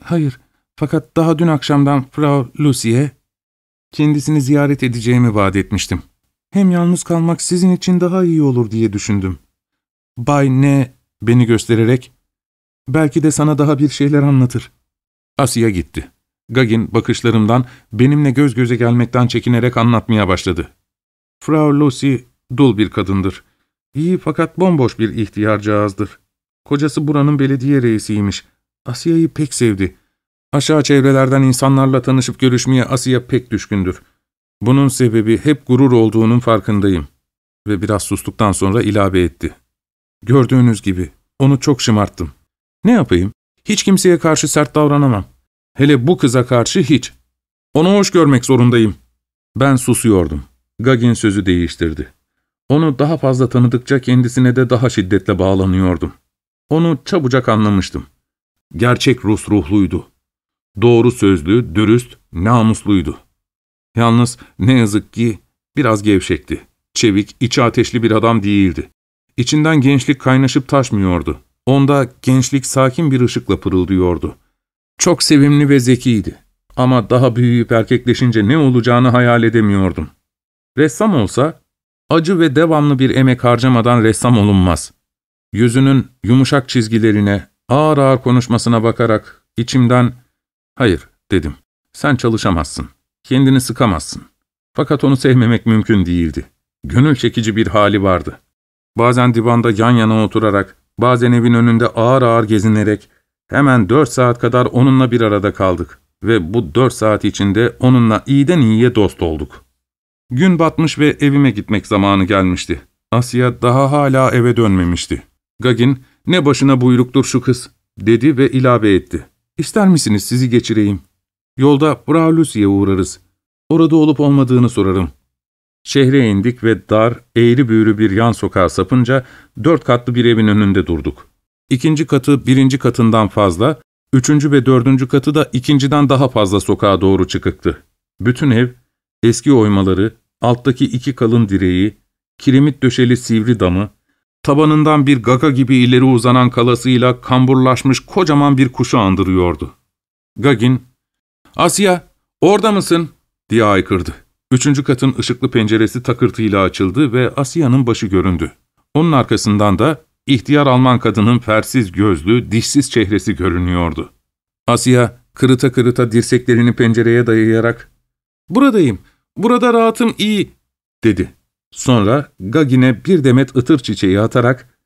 ''Hayır, fakat daha dün akşamdan Frau Lucy'ye kendisini ziyaret edeceğimi vaat etmiştim. Hem yalnız kalmak sizin için daha iyi olur diye düşündüm. Bay ne beni göstererek belki de sana daha bir şeyler anlatır. Asya gitti. Gagin bakışlarımdan benimle göz göze gelmekten çekinerek anlatmaya başladı. Frau Lucy dul bir kadındır. İyi fakat bomboş bir ihtiyarcağızdır. Kocası buranın belediye reisiymiş. Asya'yı pek sevdi. Aşağı çevrelerden insanlarla tanışıp görüşmeye Asya pek düşkündür. Bunun sebebi hep gurur olduğunun farkındayım. Ve biraz sustuktan sonra ilave etti. Gördüğünüz gibi onu çok şımarttım. Ne yapayım? Hiç kimseye karşı sert davranamam. Hele bu kıza karşı hiç. Onu hoş görmek zorundayım. Ben susuyordum. Gagin sözü değiştirdi. Onu daha fazla tanıdıkça kendisine de daha şiddetle bağlanıyordum. Onu çabucak anlamıştım. Gerçek Rus ruhluydu. Doğru sözlü, dürüst, namusluydu. Yalnız ne yazık ki biraz gevşekti. Çevik, içi ateşli bir adam değildi. İçinden gençlik kaynaşıp taşmıyordu. Onda gençlik sakin bir ışıkla pırıldıyordu. Çok sevimli ve zekiydi. Ama daha büyüyüp erkekleşince ne olacağını hayal edemiyordum. Ressam olsa, acı ve devamlı bir emek harcamadan ressam olunmaz. Yüzünün yumuşak çizgilerine, ağır ağır konuşmasına bakarak içimden, ''Hayır'' dedim. ''Sen çalışamazsın. Kendini sıkamazsın.'' Fakat onu sevmemek mümkün değildi. Gönül çekici bir hali vardı. Bazen divanda yan yana oturarak, bazen evin önünde ağır ağır gezinerek, hemen dört saat kadar onunla bir arada kaldık ve bu dört saat içinde onunla iyiden iyiye dost olduk. Gün batmış ve evime gitmek zamanı gelmişti. Asya daha hala eve dönmemişti. Gagin, ne başına buyruktur şu kız, dedi ve ilave etti. İster misiniz sizi geçireyim? Yolda Frau Lucy'ye uğrarız. Orada olup olmadığını sorarım. Şehre indik ve dar, eğri büğrü bir yan sokağa sapınca dört katlı bir evin önünde durduk. İkinci katı birinci katından fazla, üçüncü ve dördüncü katı da ikinciden daha fazla sokağa doğru çıkıktı. Bütün ev, eski oymaları, alttaki iki kalın direği, kiremit döşeli sivri damı, tabanından bir gaga gibi ileri uzanan kalasıyla kamburlaşmış kocaman bir kuşu andırıyordu. Gagin, ''Asya, orada mısın?'' diye haykırdı. Üçüncü katın ışıklı penceresi takırtıyla açıldı ve Asya'nın başı göründü. Onun arkasından da ihtiyar Alman kadının fersiz gözlü, dişsiz çehresi görünüyordu. Asya, kırıta kırıta dirseklerini pencereye dayayarak, ''Buradayım, burada rahatım iyi.'' dedi. Sonra Gagin'e bir demet ıtır çiçeği atarak,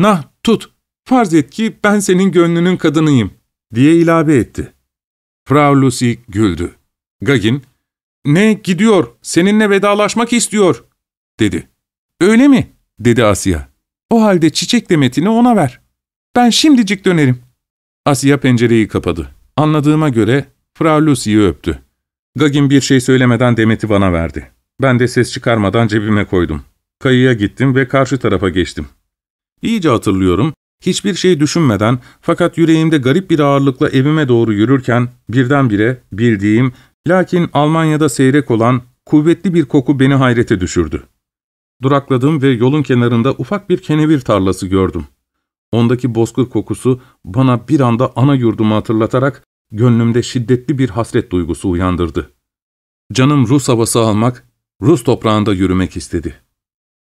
''Nah, tut, farz et ki ben senin gönlünün kadınıyım.'' diye ilave etti. Frau Lucy güldü. Gagin, ''Ne, gidiyor, seninle vedalaşmak istiyor.'' dedi. ''Öyle mi?'' dedi Asya. ''O halde çiçek demetini ona ver. Ben şimdicik dönerim.'' Asya pencereyi kapadı. Anladığıma göre Frau Lucy'yi öptü. Gagin bir şey söylemeden demeti bana verdi. Ben de ses çıkarmadan cebime koydum. Kayıya gittim ve karşı tarafa geçtim. İyice hatırlıyorum, hiçbir şey düşünmeden fakat yüreğimde garip bir ağırlıkla evime doğru yürürken birdenbire bildiğim Lakin Almanya'da seyrek olan kuvvetli bir koku beni hayrete düşürdü. Durakladım ve yolun kenarında ufak bir kenevir tarlası gördüm. Ondaki bozkır kokusu bana bir anda ana yurdumu hatırlatarak gönlümde şiddetli bir hasret duygusu uyandırdı. Canım Rus havası almak, Rus toprağında yürümek istedi.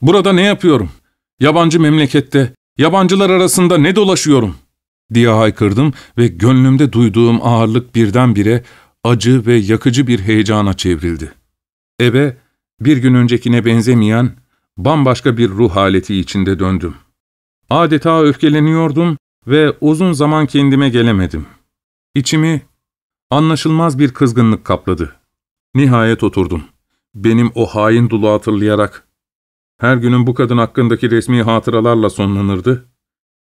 ''Burada ne yapıyorum? Yabancı memlekette, yabancılar arasında ne dolaşıyorum?'' diye haykırdım ve gönlümde duyduğum ağırlık birdenbire acı ve yakıcı bir heyecana çevrildi. Eve, bir gün öncekine benzemeyen, bambaşka bir ruh haleti içinde döndüm. Adeta öfkeleniyordum ve uzun zaman kendime gelemedim. İçimi anlaşılmaz bir kızgınlık kapladı. Nihayet oturdum. Benim o hain dulu hatırlayarak, her günün bu kadın hakkındaki resmi hatıralarla sonlanırdı.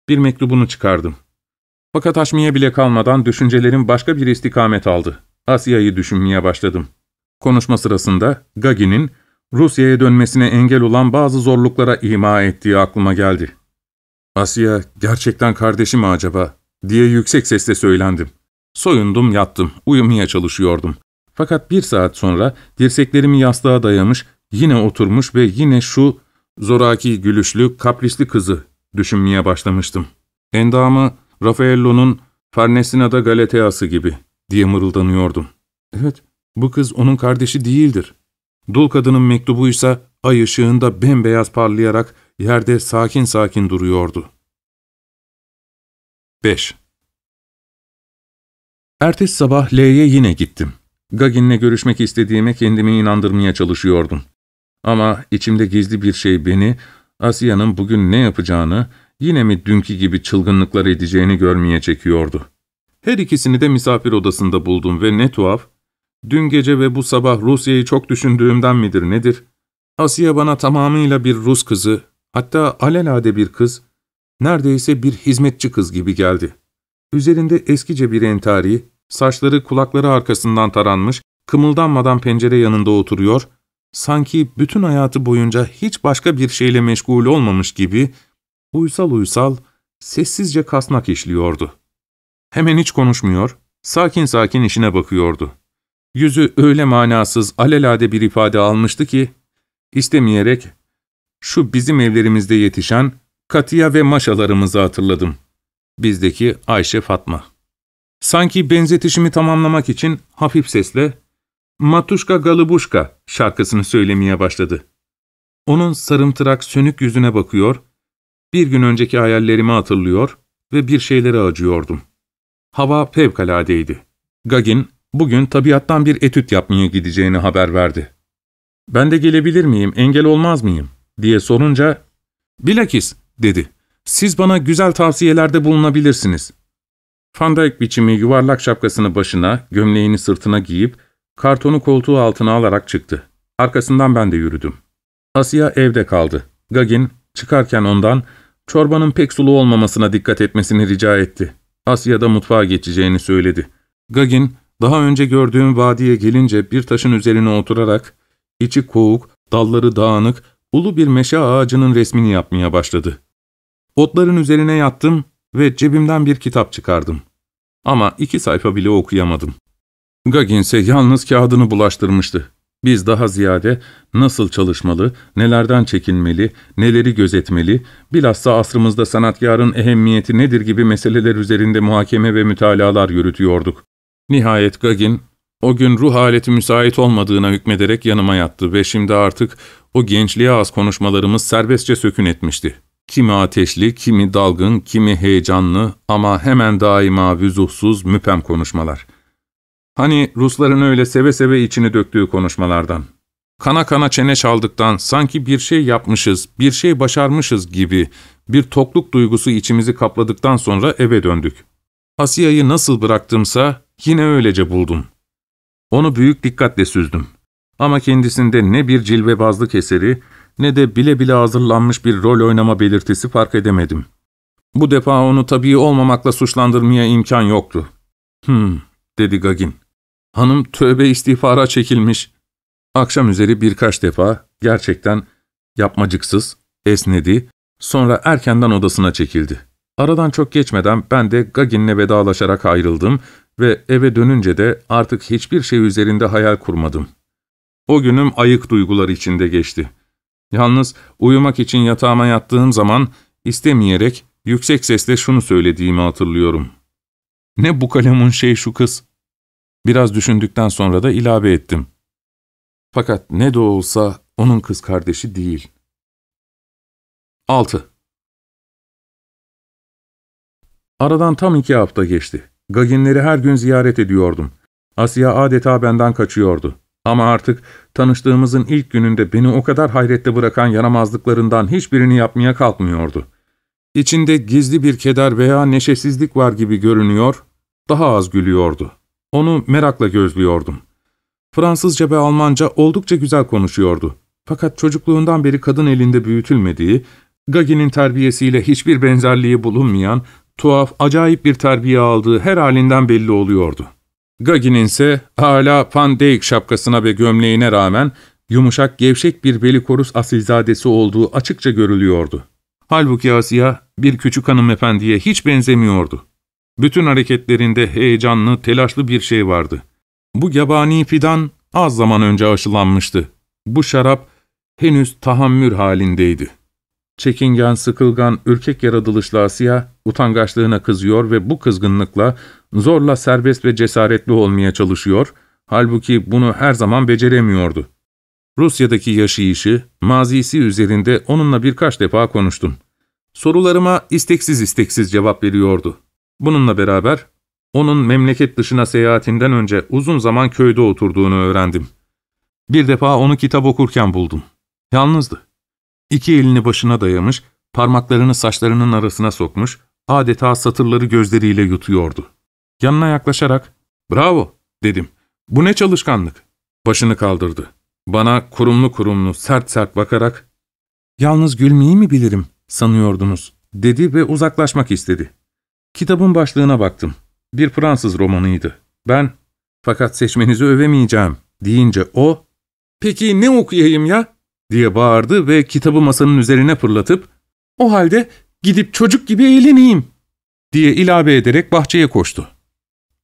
Bir mektubunu çıkardım. Fakat açmaya bile kalmadan düşüncelerim başka bir istikamet aldı. Asya'yı düşünmeye başladım. Konuşma sırasında Gagi'nin Rusya'ya dönmesine engel olan bazı zorluklara ima ettiği aklıma geldi. Asya gerçekten kardeşi mi acaba diye yüksek sesle söylendim. Soyundum yattım, uyumaya çalışıyordum. Fakat bir saat sonra dirseklerimi yastığa dayamış, yine oturmuş ve yine şu zoraki gülüşlü, kaprisli kızı düşünmeye başlamıştım. Endamı Raffaello'nun Farnesina'da Galateası gibi diye mırıldanıyordum. Evet, bu kız onun kardeşi değildir. Dul kadının mektubuysa ay ışığında bembeyaz parlayarak yerde sakin sakin duruyordu. 5. Ertesi sabah L'ye yine gittim. Gagin'le görüşmek istediğime kendimi inandırmaya çalışıyordum. Ama içimde gizli bir şey beni, Asya'nın bugün ne yapacağını, yine mi dünkü gibi çılgınlıklar edeceğini görmeye çekiyordu. Her ikisini de misafir odasında buldum ve ne tuhaf, dün gece ve bu sabah Rusya'yı çok düşündüğümden midir nedir? Asya bana tamamıyla bir Rus kızı, hatta alelade bir kız, neredeyse bir hizmetçi kız gibi geldi. Üzerinde eskice bir entari, saçları kulakları arkasından taranmış, kımıldanmadan pencere yanında oturuyor, sanki bütün hayatı boyunca hiç başka bir şeyle meşgul olmamış gibi, uysal uysal, sessizce kasnak işliyordu. Hemen hiç konuşmuyor, sakin sakin işine bakıyordu. Yüzü öyle manasız, alelade bir ifade almıştı ki, istemeyerek şu bizim evlerimizde yetişen Katiya ve Maşalarımızı hatırladım. Bizdeki Ayşe Fatma. Sanki benzetişimi tamamlamak için hafif sesle ''Matuşka Galibuşka'' şarkısını söylemeye başladı. Onun sarımtırak sönük yüzüne bakıyor, bir gün önceki hayallerimi hatırlıyor ve bir şeylere acıyordum. Hava fevkaladeydi. Gagin, bugün tabiattan bir etüt yapmaya gideceğini haber verdi. ''Ben de gelebilir miyim, engel olmaz mıyım?'' diye sorunca, ''Bilakis'' dedi. ''Siz bana güzel tavsiyelerde bulunabilirsiniz.'' Van Dijk biçimi yuvarlak şapkasını başına, gömleğini sırtına giyip, kartonu koltuğu altına alarak çıktı. Arkasından ben de yürüdüm. Asya evde kaldı. Gagin, çıkarken ondan, çorbanın pek sulu olmamasına dikkat etmesini rica etti. Asya'da mutfağa geçeceğini söyledi. Gagin, Daha önce gördüğüm vadiye gelince bir taşın üzerine oturarak, içi koğuk, dalları dağınık, ulu bir meşe ağacının resmini yapmaya başladı. Otların üzerine yattım ve cebimden bir kitap çıkardım. Ama iki sayfa bile okuyamadım. Gagin ise yalnız kağıdını bulaştırmıştı. Biz daha ziyade nasıl çalışmalı, nelerden çekinmeli, neleri gözetmeli, bilhassa asrımızda sanatkarın ehemmiyeti nedir gibi meseleler üzerinde muhakeme ve mütalalar yürütüyorduk. Nihayet Gagin, o gün ruh haleti müsait olmadığına hükmederek yanıma yattı ve şimdi artık o gençliğe az konuşmalarımız serbestçe sökün etmişti. Kimi ateşli, kimi dalgın, kimi heyecanlı ama hemen daima vüzuhsuz, müpem konuşmalar. Hani Rusların öyle seve seve içini döktüğü konuşmalardan. Kana kana çene çaldıktan, sanki bir şey yapmışız, bir şey başarmışız gibi bir tokluk duygusu içimizi kapladıktan sonra eve döndük. Asiye'yi nasıl bıraktımsa yine öylece buldum. Onu büyük dikkatle süzdüm. Ama kendisinde ne bir cilvebazlık eseri ne de bile bile hazırlanmış bir rol oynama belirtisi fark edemedim. Bu defa onu tabii olmamakla suçlandırmaya imkan yoktu. Hmm, dedi Gagin. Hanım tövbe istiğfara çekilmiş. Akşam üzeri birkaç defa gerçekten yapmacıksız, esnedi, sonra erkenden odasına çekildi. Aradan çok geçmeden ben de Gagin'le vedalaşarak ayrıldım ve eve dönünce de artık hiçbir şey üzerinde hayal kurmadım. O günüm ayık duygular içinde geçti. Yalnız uyumak için yatağıma yattığım zaman istemeyerek yüksek sesle şunu söylediğimi hatırlıyorum. Ne bu kalemun şey şu kız. Biraz düşündükten sonra da ilave ettim. Fakat ne de olsa onun kız kardeşi değil. 6. Aradan tam iki hafta geçti. Gaginleri her gün ziyaret ediyordum. Asya adeta benden kaçıyordu. Ama artık tanıştığımızın ilk gününde beni o kadar hayrette bırakan yaramazlıklarından hiçbirini yapmaya kalkmıyordu. İçinde gizli bir keder veya neşesizlik var gibi görünüyor, daha az gülüyordu. Onu merakla gözlüyordum. Fransızca ve Almanca oldukça güzel konuşuyordu. Fakat çocukluğundan beri kadın elinde büyütülmediği, Gagi'nin terbiyesiyle hiçbir benzerliği bulunmayan, tuhaf, acayip bir terbiye aldığı her halinden belli oluyordu. Gagi'nin ise hala Van şapkasına ve gömleğine rağmen yumuşak, gevşek bir Belikorus asilzadesi olduğu açıkça görülüyordu. Halbuki Asya bir küçük hanımefendiye hiç benzemiyordu. Bütün hareketlerinde heyecanlı, telaşlı bir şey vardı. Bu yabani fidan az zaman önce aşılanmıştı. Bu şarap henüz tahammür halindeydi. Çekingen, sıkılgan, ürkek yaratılışlı Asya, utangaçlığına kızıyor ve bu kızgınlıkla zorla serbest ve cesaretli olmaya çalışıyor, halbuki bunu her zaman beceremiyordu. Rusya'daki yaşayışı, mazisi üzerinde onunla birkaç defa konuştum. Sorularıma isteksiz isteksiz cevap veriyordu. Bununla beraber onun memleket dışına seyahatinden önce uzun zaman köyde oturduğunu öğrendim. Bir defa onu kitap okurken buldum. Yalnızdı. İki elini başına dayamış, parmaklarını saçlarının arasına sokmuş, adeta satırları gözleriyle yutuyordu. Yanına yaklaşarak, ''Bravo!'' dedim. ''Bu ne çalışkanlık?'' Başını kaldırdı. Bana kurumlu kurumlu, sert sert bakarak, ''Yalnız gülmeyi mi bilirim sanıyordunuz?'' dedi ve uzaklaşmak istedi. Kitabın başlığına baktım. Bir Fransız romanıydı. Ben, fakat seçmenizi övemeyeceğim deyince o, ''Peki ne okuyayım ya?'' diye bağırdı ve kitabı masanın üzerine fırlatıp, ''O halde gidip çocuk gibi eğleneyim.'' diye ilave ederek bahçeye koştu.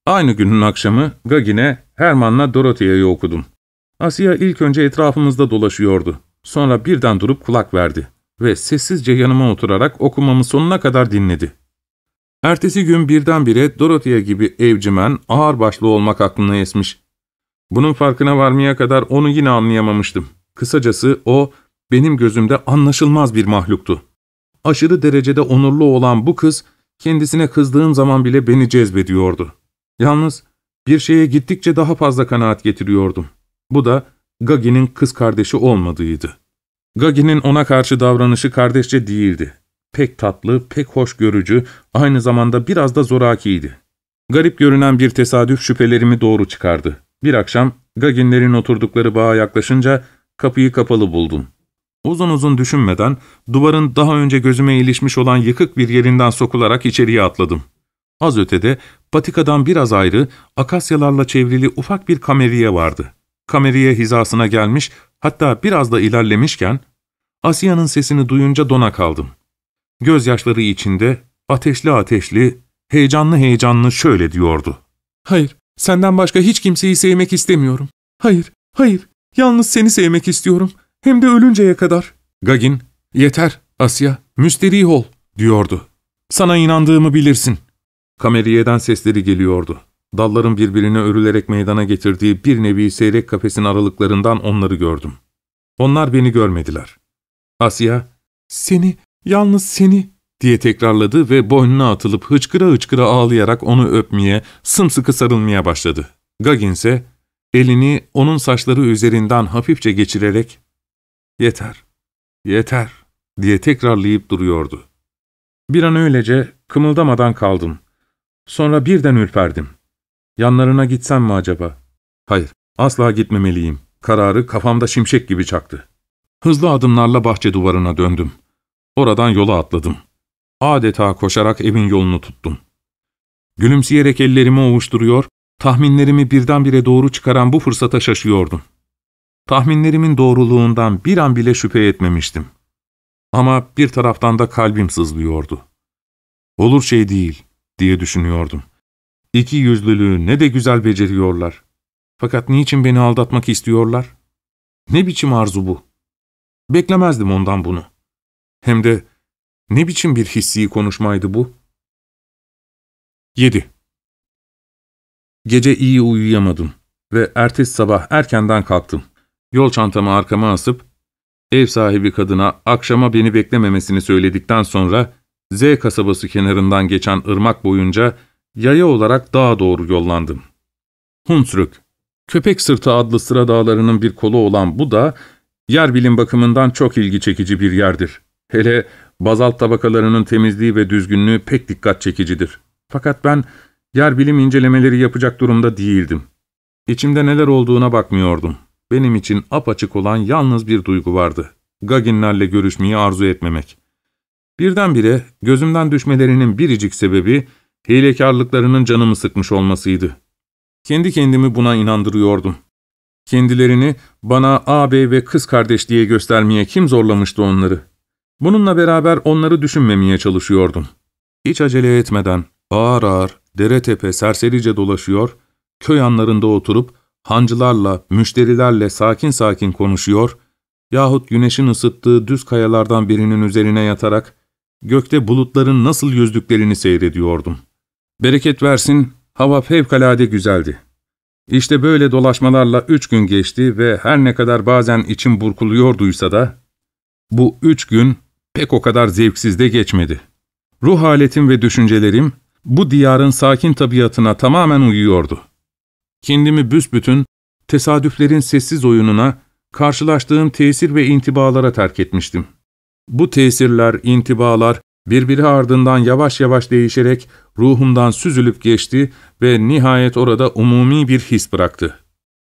Aynı günün akşamı Gagin'e Herman'la Dorothea'yı okudum. Asya ilk önce etrafımızda dolaşıyordu. Sonra birden durup kulak verdi ve sessizce yanıma oturarak okumamı sonuna kadar dinledi. Ertesi gün birdenbire Dorothea gibi evcimen, ağırbaşlı olmak aklına esmiş. Bunun farkına varmaya kadar onu yine anlayamamıştım. Kısacası o, benim gözümde anlaşılmaz bir mahluktu. Aşırı derecede onurlu olan bu kız, kendisine kızdığım zaman bile beni cezbediyordu. Yalnız bir şeye gittikçe daha fazla kanaat getiriyordum. Bu da Gagi'nin kız kardeşi olmadığıydı. Gagi'nin ona karşı davranışı kardeşçe değildi. Pek tatlı, pek hoş görücü, aynı zamanda biraz da zorakiydi. Garip görünen bir tesadüf şüphelerimi doğru çıkardı. Bir akşam Gaginlerin oturdukları bağa yaklaşınca kapıyı kapalı buldum. Uzun uzun düşünmeden duvarın daha önce gözüme ilişmiş olan yıkık bir yerinden sokularak içeriye atladım. Az ötede, patikadan biraz ayrı, akasyalarla çevrili ufak bir kameriye vardı. Kameriye hizasına gelmiş, hatta biraz da ilerlemişken, Asiye'nin sesini duyunca dona kaldım. Gözyaşları içinde, ateşli ateşli, heyecanlı heyecanlı şöyle diyordu. Hayır, senden başka hiç kimseyi sevmek istemiyorum. Hayır, hayır, yalnız seni sevmek istiyorum. Hem de ölünceye kadar. Gagin, Yeter, Asya, müsterih ol, diyordu. Sana inandığımı bilirsin. kameriyeden sesleri geliyordu. Dalların birbirine örülerek meydana getirdiği bir nevi seyrek kafesin aralıklarından onları gördüm. Onlar beni görmediler. Asya, Seni, yalnız seni, diye tekrarladı ve boynuna atılıp hıçkıra hıçkıra ağlayarak onu öpmeye, sımsıkı sarılmaya başladı. Gagin ise elini onun saçları üzerinden hafifçe geçirerek ''Yeter, yeter'' diye tekrarlayıp duruyordu. Bir an öylece kımıldamadan kaldım. Sonra birden ürperdim. Yanlarına gitsem mi acaba? Hayır, asla gitmemeliyim. Kararı kafamda şimşek gibi çaktı. Hızlı adımlarla bahçe duvarına döndüm. Oradan yola atladım. Adeta koşarak evin yolunu tuttum. Gülümseyerek ellerimi ovuşturuyor, tahminlerimi birdenbire doğru çıkaran bu fırsata şaşıyordum. Tahminlerimin doğruluğundan bir an bile şüphe etmemiştim. Ama bir taraftan da kalbim sızlıyordu. Olur şey değil, diye düşünüyordum. İki yüzlülüğü ne de güzel beceriyorlar. Fakat niçin beni aldatmak istiyorlar? Ne biçim arzu bu? Beklemezdim ondan bunu. Hem de ne biçim bir hissi konuşmaydı bu? 7. Gece iyi uyuyamadım ve ertesi sabah erkenden kalktım. Yol çantamı arkama asıp, ev sahibi kadına akşama beni beklememesini söyledikten sonra, Z kasabası kenarından geçen ırmak boyunca yaya olarak dağa doğru yollandım. Hunsrück, Köpek Sırtı adlı sıra dağlarının bir kolu olan bu dağ, yer bilim bakımından çok ilgi çekici bir yerdir. Hele bazalt tabakalarının temizliği ve düzgünlüğü pek dikkat çekicidir. Fakat ben yer bilim incelemeleri yapacak durumda değildim. İçimde neler olduğuna bakmıyordum. Benim için apaçık olan yalnız bir duygu vardı. Gaginlerle görüşmeyi arzu etmemek. Birdenbire gözümden düşmelerinin biricik sebebi hilekarlıklarının canımı sıkmış olmasıydı. Kendi kendimi buna inandırıyordum. Kendilerini bana ağabey ve kız kardeş diye göstermeye kim zorlamıştı onları? Bununla beraber onları düşünmemeye çalışıyordum. Hiç acele etmeden, ağır ağır, dere tepe serserice dolaşıyor, köy anlarında oturup, hancılarla, müşterilerle sakin sakin konuşuyor, yahut güneşin ısıttığı düz kayalardan birinin üzerine yatarak, gökte bulutların nasıl yüzdüklerini seyrediyordum. Bereket versin, hava fevkalade güzeldi. İşte böyle dolaşmalarla üç gün geçti ve her ne kadar bazen içim burkuluyorduysa da, bu üç gün pek o kadar zevksiz de geçmedi. Ruh haletim ve düşüncelerim, bu diyarın sakin tabiatına tamamen uyuyordu. Kendimi büsbütün, tesadüflerin sessiz oyununa, karşılaştığım tesir ve intibalara terk etmiştim. Bu tesirler, intibalar, birbiri ardından yavaş yavaş değişerek ruhumdan süzülüp geçti ve nihayet orada umumi bir his bıraktı.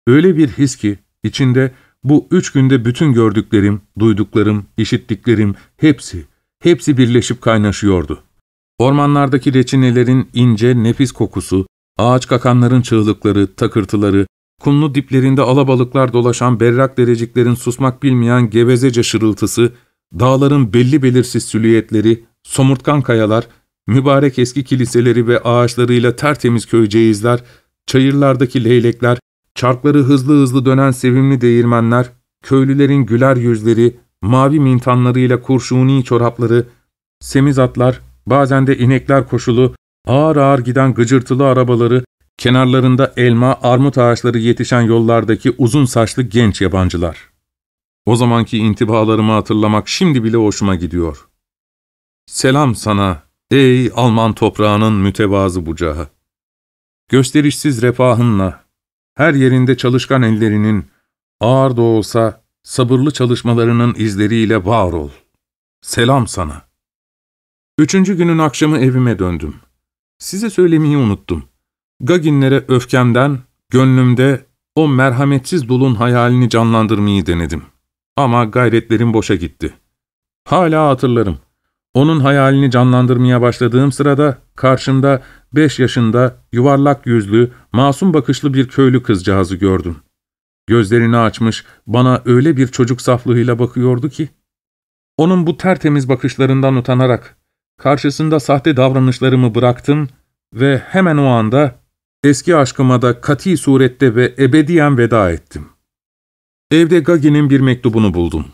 Öyle bir his ki, içinde bu üç günde bütün gördüklerim, duyduklarım, işittiklerim, hepsi, hepsi birleşip kaynaşıyordu. Ormanlardaki reçinelerin ince, nefis kokusu, ağaç kakanların çığlıkları, takırtıları, kumlu diplerinde alabalıklar dolaşan berrak dereciklerin susmak bilmeyen gevezece şırıltısı, dağların belli belirsiz süliyetleri, somurtkan kayalar, mübarek eski kiliseleri ve ağaçlarıyla tertemiz köyceğizler, çayırlardaki leylekler, çarkları hızlı hızlı dönen sevimli değirmenler, köylülerin güler yüzleri, mavi mintanlarıyla kurşuni çorapları, semiz atlar, bazen de inekler koşulu, ağır ağır giden gıcırtılı arabaları, kenarlarında elma, armut ağaçları yetişen yollardaki uzun saçlı genç yabancılar. O zamanki intibalarımı hatırlamak şimdi bile hoşuma gidiyor. Selam sana ey Alman toprağının mütevazı bucağı. Gösterişsiz refahınla, her yerinde çalışkan ellerinin, ağır da olsa sabırlı çalışmalarının izleriyle var ol. Selam sana. Üçüncü günün akşamı evime döndüm. Size söylemeyi unuttum. Gaginlere öfkemden, gönlümde o merhametsiz dulun hayalini canlandırmayı denedim. Ama gayretlerim boşa gitti. Hala hatırlarım. Onun hayalini canlandırmaya başladığım sırada karşımda beş yaşında yuvarlak yüzlü, masum bakışlı bir köylü kızcağızı gördüm. Gözlerini açmış bana öyle bir çocuk saflığıyla bakıyordu ki, onun bu tertemiz bakışlarından utanarak karşısında sahte davranışlarımı bıraktım ve hemen o anda eski aşkıma da kati surette ve ebediyen veda ettim. Evde Gagi'nin bir mektubunu buldum.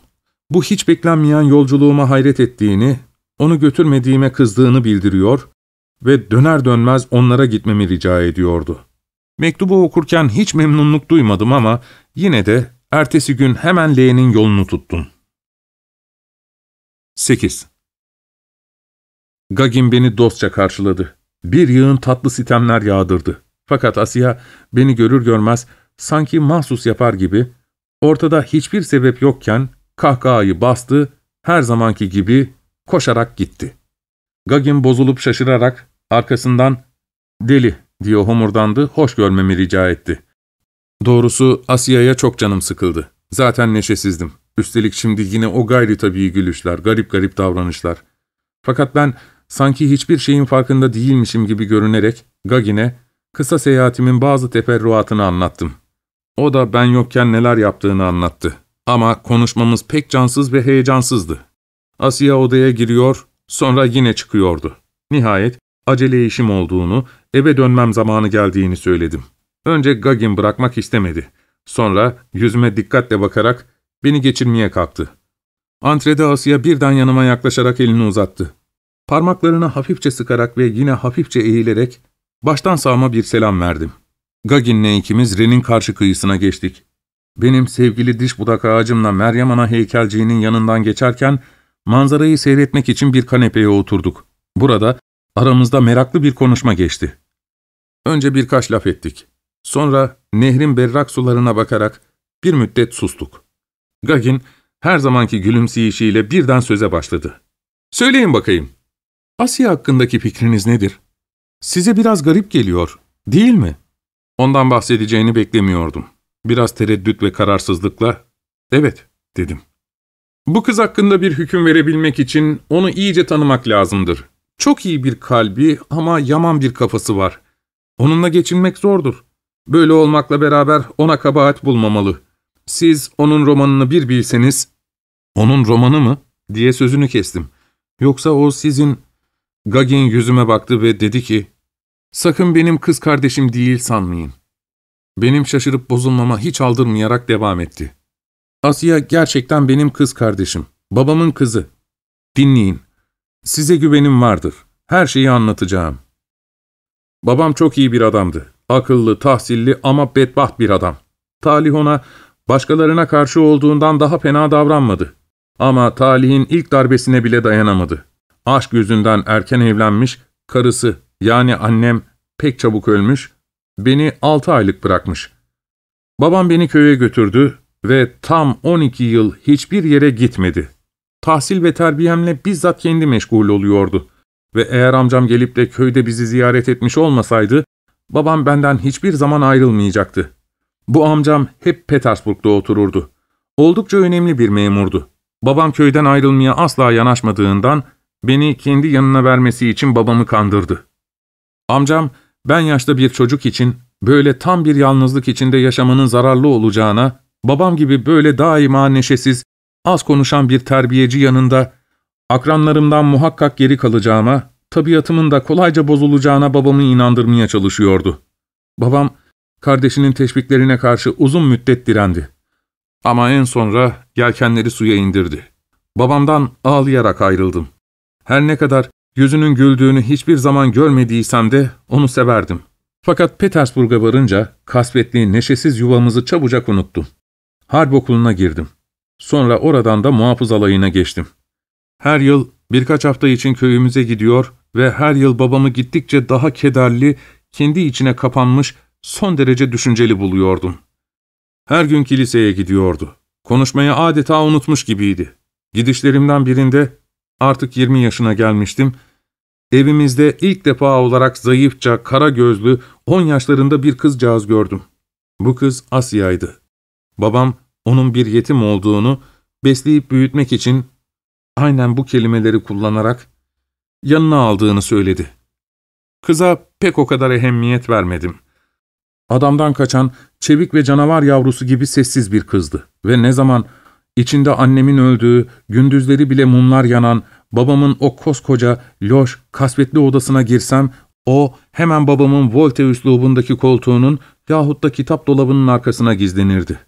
Bu hiç beklenmeyen yolculuğuma hayret ettiğini, onu götürmediğime kızdığını bildiriyor ve döner dönmez onlara gitmemi rica ediyordu. Mektubu okurken hiç memnunluk duymadım ama yine de ertesi gün hemen L'nin yolunu tuttum. 8. Gagin beni dostça karşıladı. Bir yığın tatlı sitemler yağdırdı. Fakat Asya beni görür görmez sanki mahsus yapar gibi ortada hiçbir sebep yokken kahkahayı bastı, her zamanki gibi koşarak gitti. Gagin bozulup şaşırarak arkasından ''Deli'' diye homurdandı, hoş görmemi rica etti. Doğrusu Asya'ya çok canım sıkıldı. Zaten neşesizdim. Üstelik şimdi yine o gayri tabii gülüşler, garip garip davranışlar. Fakat ben sanki hiçbir şeyin farkında değilmişim gibi görünerek Gagin'e kısa seyahatimin bazı teferruatını anlattım. O da ben yokken neler yaptığını anlattı. Ama konuşmamız pek cansız ve heyecansızdı. Asya odaya giriyor, sonra yine çıkıyordu. Nihayet acele işim olduğunu, eve dönmem zamanı geldiğini söyledim. Önce Gagin bırakmak istemedi. Sonra yüzüme dikkatle bakarak beni geçirmeye kalktı. Antrede Asya birden yanıma yaklaşarak elini uzattı. Parmaklarını hafifçe sıkarak ve yine hafifçe eğilerek baştan sağma bir selam verdim. Gagin'le ikimiz Ren'in karşı kıyısına geçtik. Benim sevgili diş budak ağacımla Meryem Ana heykelciğinin yanından geçerken manzarayı seyretmek için bir kanepeye oturduk. Burada aramızda meraklı bir konuşma geçti. Önce birkaç laf ettik. Sonra nehrin berrak sularına bakarak bir müddet sustuk. Gagin her zamanki gülümseyişiyle birden söze başladı. ''Söyleyin bakayım, Asya hakkındaki fikriniz nedir? Size biraz garip geliyor, değil mi?'' Ondan bahsedeceğini beklemiyordum. Biraz tereddüt ve kararsızlıkla, ''Evet'' dedim. ''Bu kız hakkında bir hüküm verebilmek için onu iyice tanımak lazımdır. Çok iyi bir kalbi ama yaman bir kafası var. Onunla geçinmek zordur. Böyle olmakla beraber ona kabahat bulmamalı. Siz onun romanını bir bilseniz, onun romanı mı diye sözünü kestim. Yoksa o sizin... Gagin yüzüme baktı ve dedi ki, sakın benim kız kardeşim değil sanmayın. Benim şaşırıp bozulmama hiç aldırmayarak devam etti. Asya gerçekten benim kız kardeşim, babamın kızı. Dinleyin, size güvenim vardır, her şeyi anlatacağım. Babam çok iyi bir adamdı, akıllı, tahsilli ama bedbaht bir adam. Talih ona başkalarına karşı olduğundan daha fena davranmadı. Ama talihin ilk darbesine bile dayanamadı. Aşk yüzünden erken evlenmiş, karısı yani annem pek çabuk ölmüş, beni altı aylık bırakmış. Babam beni köye götürdü ve tam 12 yıl hiçbir yere gitmedi. Tahsil ve terbiyemle bizzat kendi meşgul oluyordu. Ve eğer amcam gelip de köyde bizi ziyaret etmiş olmasaydı, babam benden hiçbir zaman ayrılmayacaktı. Bu amcam hep Petersburg'da otururdu. Oldukça önemli bir memurdu. Babam köyden ayrılmaya asla yanaşmadığından beni kendi yanına vermesi için babamı kandırdı. Amcam ben yaşta bir çocuk için böyle tam bir yalnızlık içinde yaşamanın zararlı olacağına, babam gibi böyle daima neşesiz, az konuşan bir terbiyeci yanında akranlarımdan muhakkak geri kalacağıma, tabiatımın da kolayca bozulacağına babamı inandırmaya çalışıyordu. Babam kardeşinin teşviklerine karşı uzun müddet direndi. Ama en sonra yelkenleri suya indirdi. Babamdan ağlayarak ayrıldım. Her ne kadar yüzünün güldüğünü hiçbir zaman görmediysem de onu severdim. Fakat Petersburg'a varınca kasvetli, neşesiz yuvamızı çabucak unuttum. Harp okuluna girdim. Sonra oradan da muhafız alayına geçtim. Her yıl birkaç hafta için köyümüze gidiyor ve her yıl babamı gittikçe daha kederli, kendi içine kapanmış, son derece düşünceli buluyordum. Her gün kiliseye gidiyordu. Konuşmayı adeta unutmuş gibiydi. Gidişlerimden birinde, artık 20 yaşına gelmiştim, evimizde ilk defa olarak zayıfça, kara gözlü, 10 yaşlarında bir kızcağız gördüm. Bu kız Asya'ydı. Babam, onun bir yetim olduğunu, besleyip büyütmek için aynen bu kelimeleri kullanarak yanına aldığını söyledi. Kıza pek o kadar ehemmiyet vermedim. Adamdan kaçan çevik ve canavar yavrusu gibi sessiz bir kızdı ve ne zaman içinde annemin öldüğü, gündüzleri bile mumlar yanan, babamın o koskoca, loş, kasvetli odasına girsem, o hemen babamın volte üslubundaki koltuğunun yahut da kitap dolabının arkasına gizlenirdi.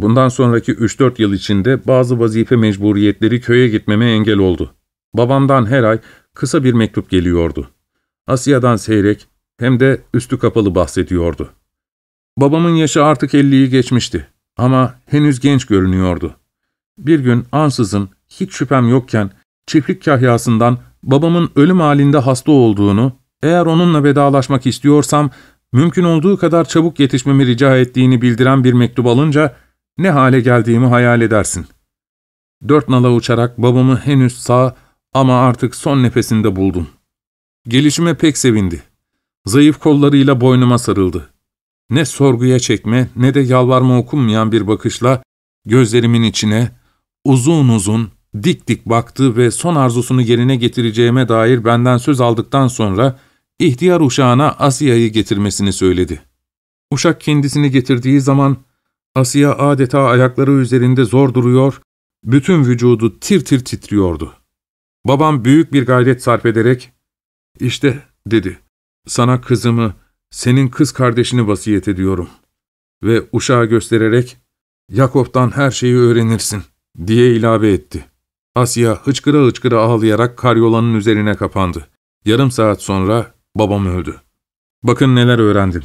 Bundan sonraki 3-4 yıl içinde bazı vazife mecburiyetleri köye gitmeme engel oldu. Babamdan her ay kısa bir mektup geliyordu. Asya'dan seyrek hem de üstü kapalı bahsediyordu. Babamın yaşı artık 50'yi geçmişti ama henüz genç görünüyordu. Bir gün ansızın, hiç şüphem yokken çiftlik kahyasından babamın ölüm halinde hasta olduğunu, eğer onunla vedalaşmak istiyorsam mümkün olduğu kadar çabuk yetişmemi rica ettiğini bildiren bir mektup alınca ne hale geldiğimi hayal edersin. Dört nala uçarak babamı henüz sağ ama artık son nefesinde buldum. Gelişime pek sevindi. Zayıf kollarıyla boynuma sarıldı. Ne sorguya çekme ne de yalvarma okunmayan bir bakışla gözlerimin içine uzun uzun dik dik baktı ve son arzusunu yerine getireceğime dair benden söz aldıktan sonra ihtiyar uşağına Asiye'yi getirmesini söyledi. Uşak kendisini getirdiği zaman Asiye adeta ayakları üzerinde zor duruyor, bütün vücudu tir tir titriyordu. Babam büyük bir gayret sarf ederek, ''İşte'' dedi, ''sana kızımı, senin kız kardeşini vasiyet ediyorum.'' Ve uşağı göstererek, ''Yakop'tan her şeyi öğrenirsin.'' diye ilave etti. Asya hıçkıra hıçkıra ağlayarak karyolanın üzerine kapandı. Yarım saat sonra babam öldü. Bakın neler öğrendim.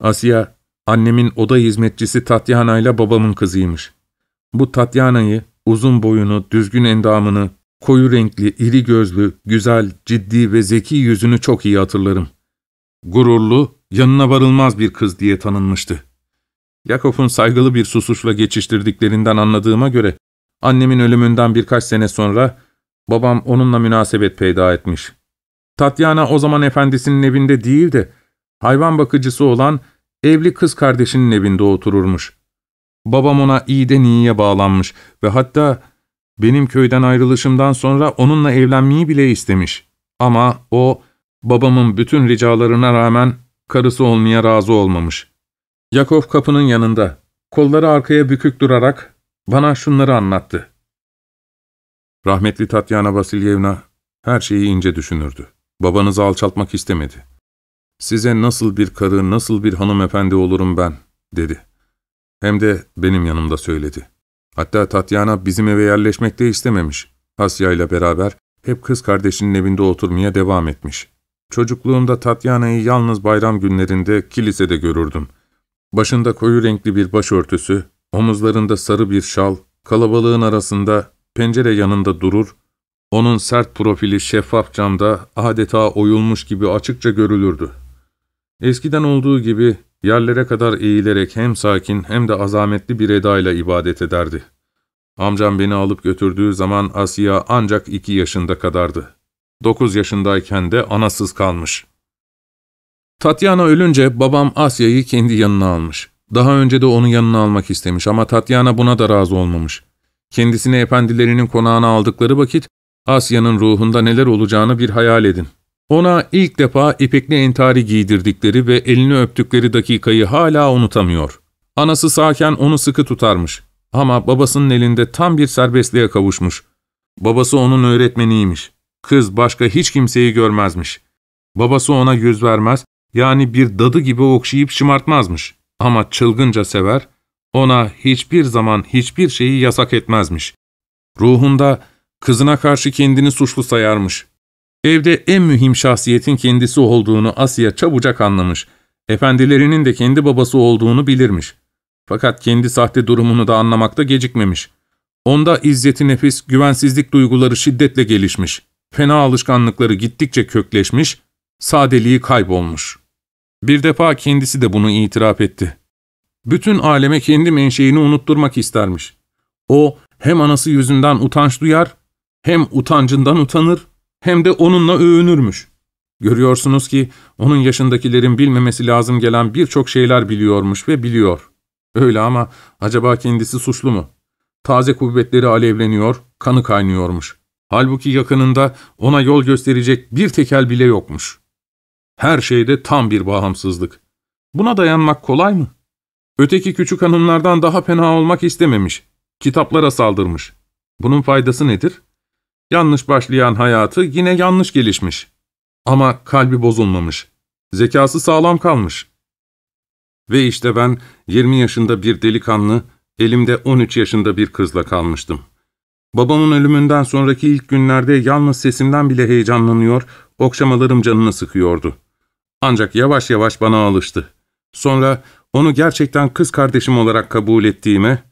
Asya, annemin oda hizmetçisi Tatyana ile babamın kızıymış. Bu Tatyana'yı, uzun boyunu, düzgün endamını, koyu renkli, iri gözlü, güzel, ciddi ve zeki yüzünü çok iyi hatırlarım. Gururlu, yanına varılmaz bir kız diye tanınmıştı. Yakup'un saygılı bir susuşla geçiştirdiklerinden anladığıma göre, annemin ölümünden birkaç sene sonra, babam onunla münasebet peyda etmiş. Tatyana o zaman efendisinin evinde değil de, hayvan bakıcısı olan evli kız kardeşinin evinde otururmuş. Babam ona iyiden iyiye bağlanmış ve hatta benim köyden ayrılışımdan sonra onunla evlenmeyi bile istemiş. Ama o, babamın bütün ricalarına rağmen karısı olmaya razı olmamış. Yakov kapının yanında, kolları arkaya bükük durarak bana şunları anlattı. Rahmetli Tatyana Vasilyevna her şeyi ince düşünürdü. Babanızı alçaltmak istemedi. Size nasıl bir karı, nasıl bir hanımefendi olurum ben, dedi. Hem de benim yanımda söyledi. Hatta Tatyana bizim eve yerleşmek de istememiş. Asya ile beraber hep kız kardeşinin evinde oturmaya devam etmiş. Çocukluğumda Tatyana'yı yalnız bayram günlerinde kilisede görürdüm. Başında koyu renkli bir başörtüsü, omuzlarında sarı bir şal, kalabalığın arasında pencere yanında durur, onun sert profili şeffaf camda adeta oyulmuş gibi açıkça görülürdü. Eskiden olduğu gibi yerlere kadar eğilerek hem sakin hem de azametli bir edayla ibadet ederdi. Amcam beni alıp götürdüğü zaman Asya ancak iki yaşında kadardı. Dokuz yaşındayken de anasız kalmış. Tatyana ölünce babam Asya'yı kendi yanına almış. Daha önce de onu yanına almak istemiş ama Tatyana buna da razı olmamış. Kendisini efendilerinin konağına aldıkları vakit Asya'nın ruhunda neler olacağını bir hayal edin. Ona ilk defa ipekli entari giydirdikleri ve elini öptükleri dakikayı hala unutamıyor. Anası sağken onu sıkı tutarmış. Ama babasının elinde tam bir serbestliğe kavuşmuş. Babası onun öğretmeniymiş. Kız başka hiç kimseyi görmezmiş. Babası ona yüz vermez, yani bir dadı gibi okşayıp şımartmazmış. Ama çılgınca sever, ona hiçbir zaman hiçbir şeyi yasak etmezmiş. Ruhunda kızına karşı kendini suçlu sayarmış. Evde en mühim şahsiyetin kendisi olduğunu Asya çabucak anlamış. Efendilerinin de kendi babası olduğunu bilirmiş. Fakat kendi sahte durumunu da anlamakta gecikmemiş. Onda izzeti nefis, güvensizlik duyguları şiddetle gelişmiş. Fena alışkanlıkları gittikçe kökleşmiş, sadeliği kaybolmuş. Bir defa kendisi de bunu itiraf etti. Bütün aleme kendi menşeini unutturmak istermiş. O hem anası yüzünden utanç duyar, hem utancından utanır, hem de onunla övünürmüş. Görüyorsunuz ki onun yaşındakilerin bilmemesi lazım gelen birçok şeyler biliyormuş ve biliyor. Öyle ama acaba kendisi suçlu mu? Taze kuvvetleri alevleniyor, kanı kaynıyormuş. Halbuki yakınında ona yol gösterecek bir tekel bile yokmuş. Her şeyde tam bir bağımsızlık. Buna dayanmak kolay mı? Öteki küçük hanımlardan daha fena olmak istememiş. Kitaplara saldırmış. Bunun faydası nedir? Yanlış başlayan hayatı yine yanlış gelişmiş. Ama kalbi bozulmamış. Zekası sağlam kalmış. Ve işte ben 20 yaşında bir delikanlı, elimde 13 yaşında bir kızla kalmıştım. Babamın ölümünden sonraki ilk günlerde yalnız sesimden bile heyecanlanıyor, okşamalarım canını sıkıyordu. Ancak yavaş yavaş bana alıştı. Sonra onu gerçekten kız kardeşim olarak kabul ettiğime,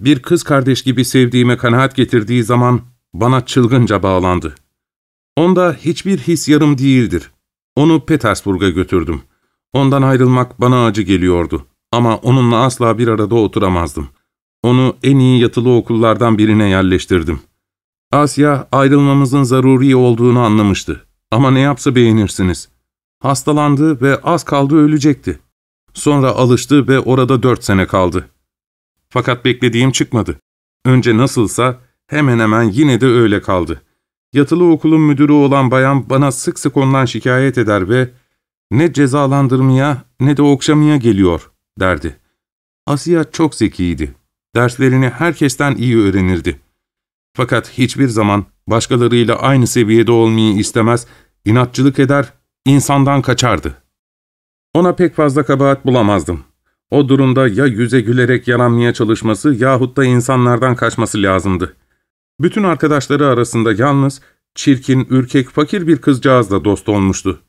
bir kız kardeş gibi sevdiğime kanaat getirdiği zaman bana çılgınca bağlandı. Onda hiçbir his yarım değildir. Onu Petersburg'a götürdüm. Ondan ayrılmak bana acı geliyordu. Ama onunla asla bir arada oturamazdım. Onu en iyi yatılı okullardan birine yerleştirdim. Asya ayrılmamızın zaruri olduğunu anlamıştı. Ama ne yapsa beğenirsiniz. Hastalandı ve az kaldı ölecekti. Sonra alıştı ve orada dört sene kaldı. Fakat beklediğim çıkmadı. Önce nasılsa hemen hemen yine de öyle kaldı. Yatılı okulun müdürü olan bayan bana sık sık ondan şikayet eder ve ''Ne cezalandırmaya ne de okşamaya geliyor.'' derdi. Asya çok zekiydi. Derslerini herkesten iyi öğrenirdi. Fakat hiçbir zaman başkalarıyla aynı seviyede olmayı istemez, inatçılık eder, insandan kaçardı. Ona pek fazla kabahat bulamazdım. O durumda ya yüze gülerek yaranmaya çalışması yahut da insanlardan kaçması lazımdı. Bütün arkadaşları arasında yalnız, çirkin, ürkek, fakir bir kızcağızla dost olmuştu.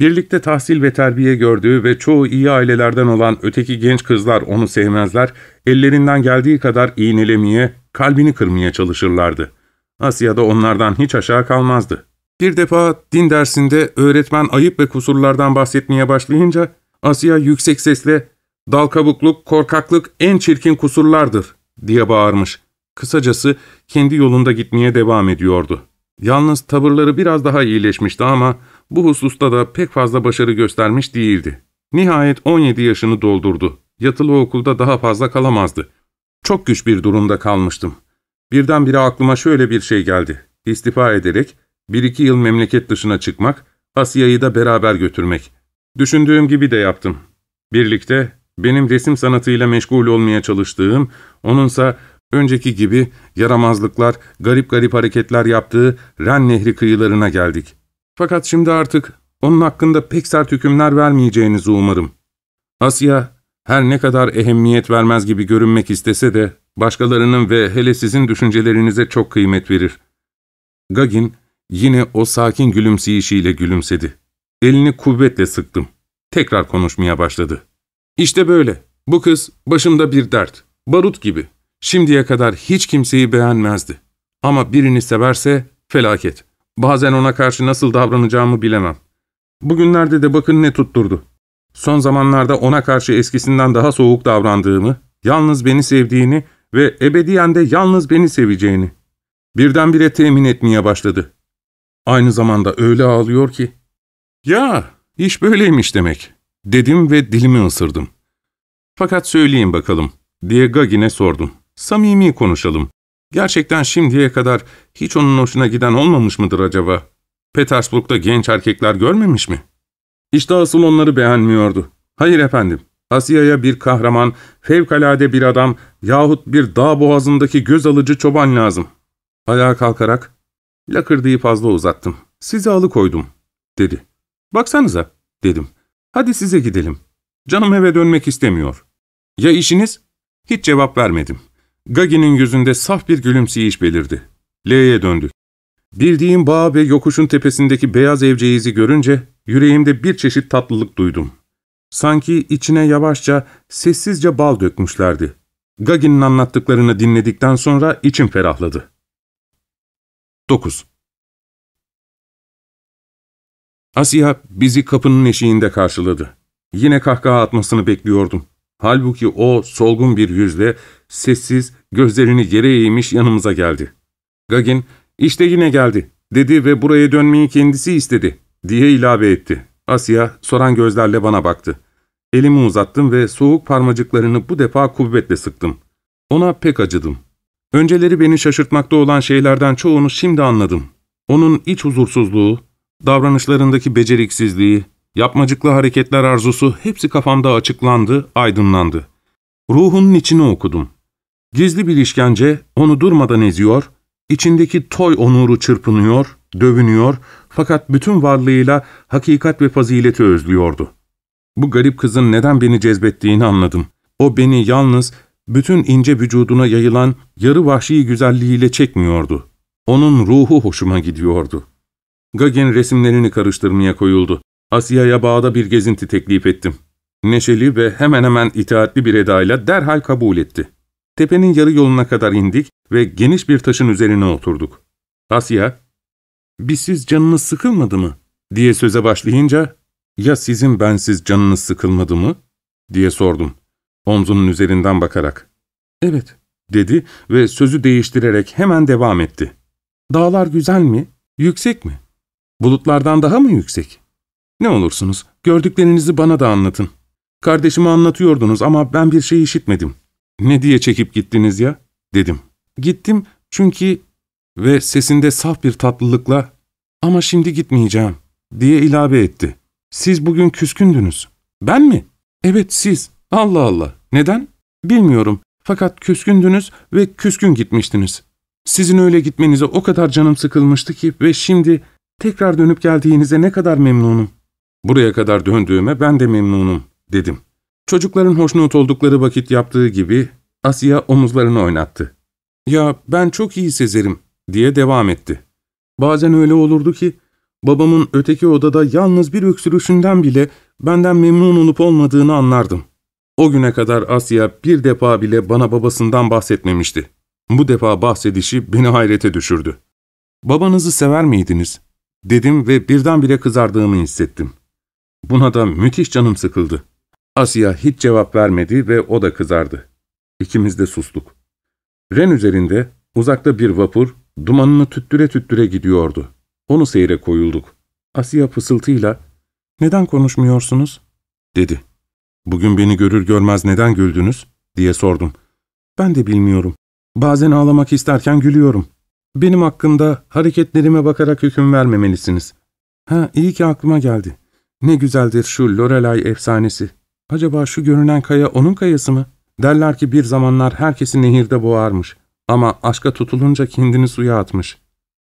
Birlikte tahsil ve terbiye gördüğü ve çoğu iyi ailelerden olan öteki genç kızlar onu sevmezler, ellerinden geldiği kadar iğnelemeye, kalbini kırmaya çalışırlardı. Asya da onlardan hiç aşağı kalmazdı. Bir defa din dersinde öğretmen ayıp ve kusurlardan bahsetmeye başlayınca, Asya yüksek sesle, ''Dal kabukluk, korkaklık en çirkin kusurlardır.'' diye bağırmış. Kısacası kendi yolunda gitmeye devam ediyordu. Yalnız tavırları biraz daha iyileşmişti ama bu hususta da pek fazla başarı göstermiş değildi. Nihayet 17 yaşını doldurdu. Yatılı okulda daha fazla kalamazdı. Çok güç bir durumda kalmıştım. Birdenbire aklıma şöyle bir şey geldi. İstifa ederek bir iki yıl memleket dışına çıkmak, Asya'yı da beraber götürmek. Düşündüğüm gibi de yaptım. Birlikte benim resim sanatıyla meşgul olmaya çalıştığım, onunsa önceki gibi yaramazlıklar, garip garip hareketler yaptığı Ren Nehri kıyılarına geldik. Fakat şimdi artık onun hakkında pek sert hükümler vermeyeceğinizi umarım. Asya, her ne kadar ehemmiyet vermez gibi görünmek istese de, başkalarının ve hele sizin düşüncelerinize çok kıymet verir. Gagin, yine o sakin gülümseyişiyle gülümsedi. Elini kuvvetle sıktım. Tekrar konuşmaya başladı. İşte böyle. Bu kız başımda bir dert. Barut gibi. Şimdiye kadar hiç kimseyi beğenmezdi. Ama birini severse felaket. Bazen ona karşı nasıl davranacağımı bilemem. Bugünlerde de bakın ne tutturdu. Son zamanlarda ona karşı eskisinden daha soğuk davrandığımı, yalnız beni sevdiğini ve ebediyen de yalnız beni seveceğini. Birdenbire temin etmeye başladı. Aynı zamanda öyle ağlıyor ki. ''Ya, iş böyleymiş demek.'' dedim ve dilimi ısırdım. ''Fakat söyleyin bakalım.'' diye Gagin'e sordum. ''Samimi konuşalım. Gerçekten şimdiye kadar hiç onun hoşuna giden olmamış mıdır acaba? Petersburg'da genç erkekler görmemiş mi? İşte asıl onları beğenmiyordu. Hayır efendim, Asya'ya bir kahraman, fevkalade bir adam yahut bir dağ boğazındaki göz alıcı çoban lazım. Ayağa kalkarak, lakırdıyı fazla uzattım. Sizi alıkoydum, dedi. Baksanıza, dedim. Hadi size gidelim. Canım eve dönmek istemiyor. Ya işiniz? Hiç cevap vermedim. Gagi'nin yüzünde saf bir gülümseyiş belirdi. L'ye döndü. Bildiğim bağ ve yokuşun tepesindeki beyaz evceğizi görünce yüreğimde bir çeşit tatlılık duydum. Sanki içine yavaşça, sessizce bal dökmüşlerdi. Gagi'nin anlattıklarını dinledikten sonra içim ferahladı. 9. Asya bizi kapının eşiğinde karşıladı. Yine kahkaha atmasını bekliyordum. Halbuki o solgun bir yüzle, sessiz, gözlerini yere eğmiş yanımıza geldi. Gagin, işte yine geldi, dedi ve buraya dönmeyi kendisi istedi, diye ilave etti. Asya, soran gözlerle bana baktı. Elimi uzattım ve soğuk parmacıklarını bu defa kuvvetle sıktım. Ona pek acıdım. Önceleri beni şaşırtmakta olan şeylerden çoğunu şimdi anladım. Onun iç huzursuzluğu, davranışlarındaki beceriksizliği, yapmacıklı hareketler arzusu hepsi kafamda açıklandı, aydınlandı. Ruhunun içini okudum. Gizli bir işkence onu durmadan eziyor, içindeki toy onuru çırpınıyor, dövünüyor fakat bütün varlığıyla hakikat ve fazileti özlüyordu. Bu garip kızın neden beni cezbettiğini anladım. O beni yalnız bütün ince vücuduna yayılan yarı vahşi güzelliğiyle çekmiyordu. Onun ruhu hoşuma gidiyordu. Gagin resimlerini karıştırmaya koyuldu. Asya'ya bağda bir gezinti teklif ettim. Neşeli ve hemen hemen itaatli bir edayla derhal kabul etti. Tepenin yarı yoluna kadar indik ve geniş bir taşın üzerine oturduk. Asya, ''Bizsiz canınız sıkılmadı mı?'' diye söze başlayınca, ''Ya sizin bensiz canınız sıkılmadı mı?'' diye sordum, omzunun üzerinden bakarak. ''Evet'' dedi ve sözü değiştirerek hemen devam etti. ''Dağlar güzel mi? Yüksek mi? Bulutlardan daha mı yüksek? Ne olursunuz, gördüklerinizi bana da anlatın. Kardeşime anlatıyordunuz ama ben bir şey işitmedim. Ne diye çekip gittiniz ya? dedim. Gittim çünkü ve sesinde saf bir tatlılıkla ama şimdi gitmeyeceğim diye ilave etti. Siz bugün küskündünüz. Ben mi? Evet siz. Allah Allah. Neden? Bilmiyorum. Fakat küskündünüz ve küskün gitmiştiniz. Sizin öyle gitmenize o kadar canım sıkılmıştı ki ve şimdi tekrar dönüp geldiğinize ne kadar memnunum. Buraya kadar döndüğüme ben de memnunum dedim. Çocukların hoşnut oldukları vakit yaptığı gibi Asya omuzlarını oynattı. ''Ya ben çok iyi sezerim.'' diye devam etti. Bazen öyle olurdu ki babamın öteki odada yalnız bir öksürüşünden bile benden memnun olup olmadığını anlardım. O güne kadar Asya bir defa bile bana babasından bahsetmemişti. Bu defa bahsedişi beni hayrete düşürdü. ''Babanızı sever miydiniz?'' dedim ve birdenbire kızardığımı hissettim. Buna da müthiş canım sıkıldı. Asya hiç cevap vermedi ve o da kızardı. İkimiz de sustuk. Ren üzerinde uzakta bir vapur dumanını tüttüre tüttüre gidiyordu. Onu seyre koyulduk. Asya fısıltıyla ''Neden konuşmuyorsunuz?'' dedi. ''Bugün beni görür görmez neden güldünüz?'' diye sordum. ''Ben de bilmiyorum. Bazen ağlamak isterken gülüyorum. Benim hakkında hareketlerime bakarak hüküm vermemelisiniz. Ha iyi ki aklıma geldi. Ne güzeldir şu Lorelai efsanesi. Acaba şu görünen kaya onun kayası mı? Derler ki bir zamanlar herkesi nehirde boğarmış. Ama aşka tutulunca kendini suya atmış.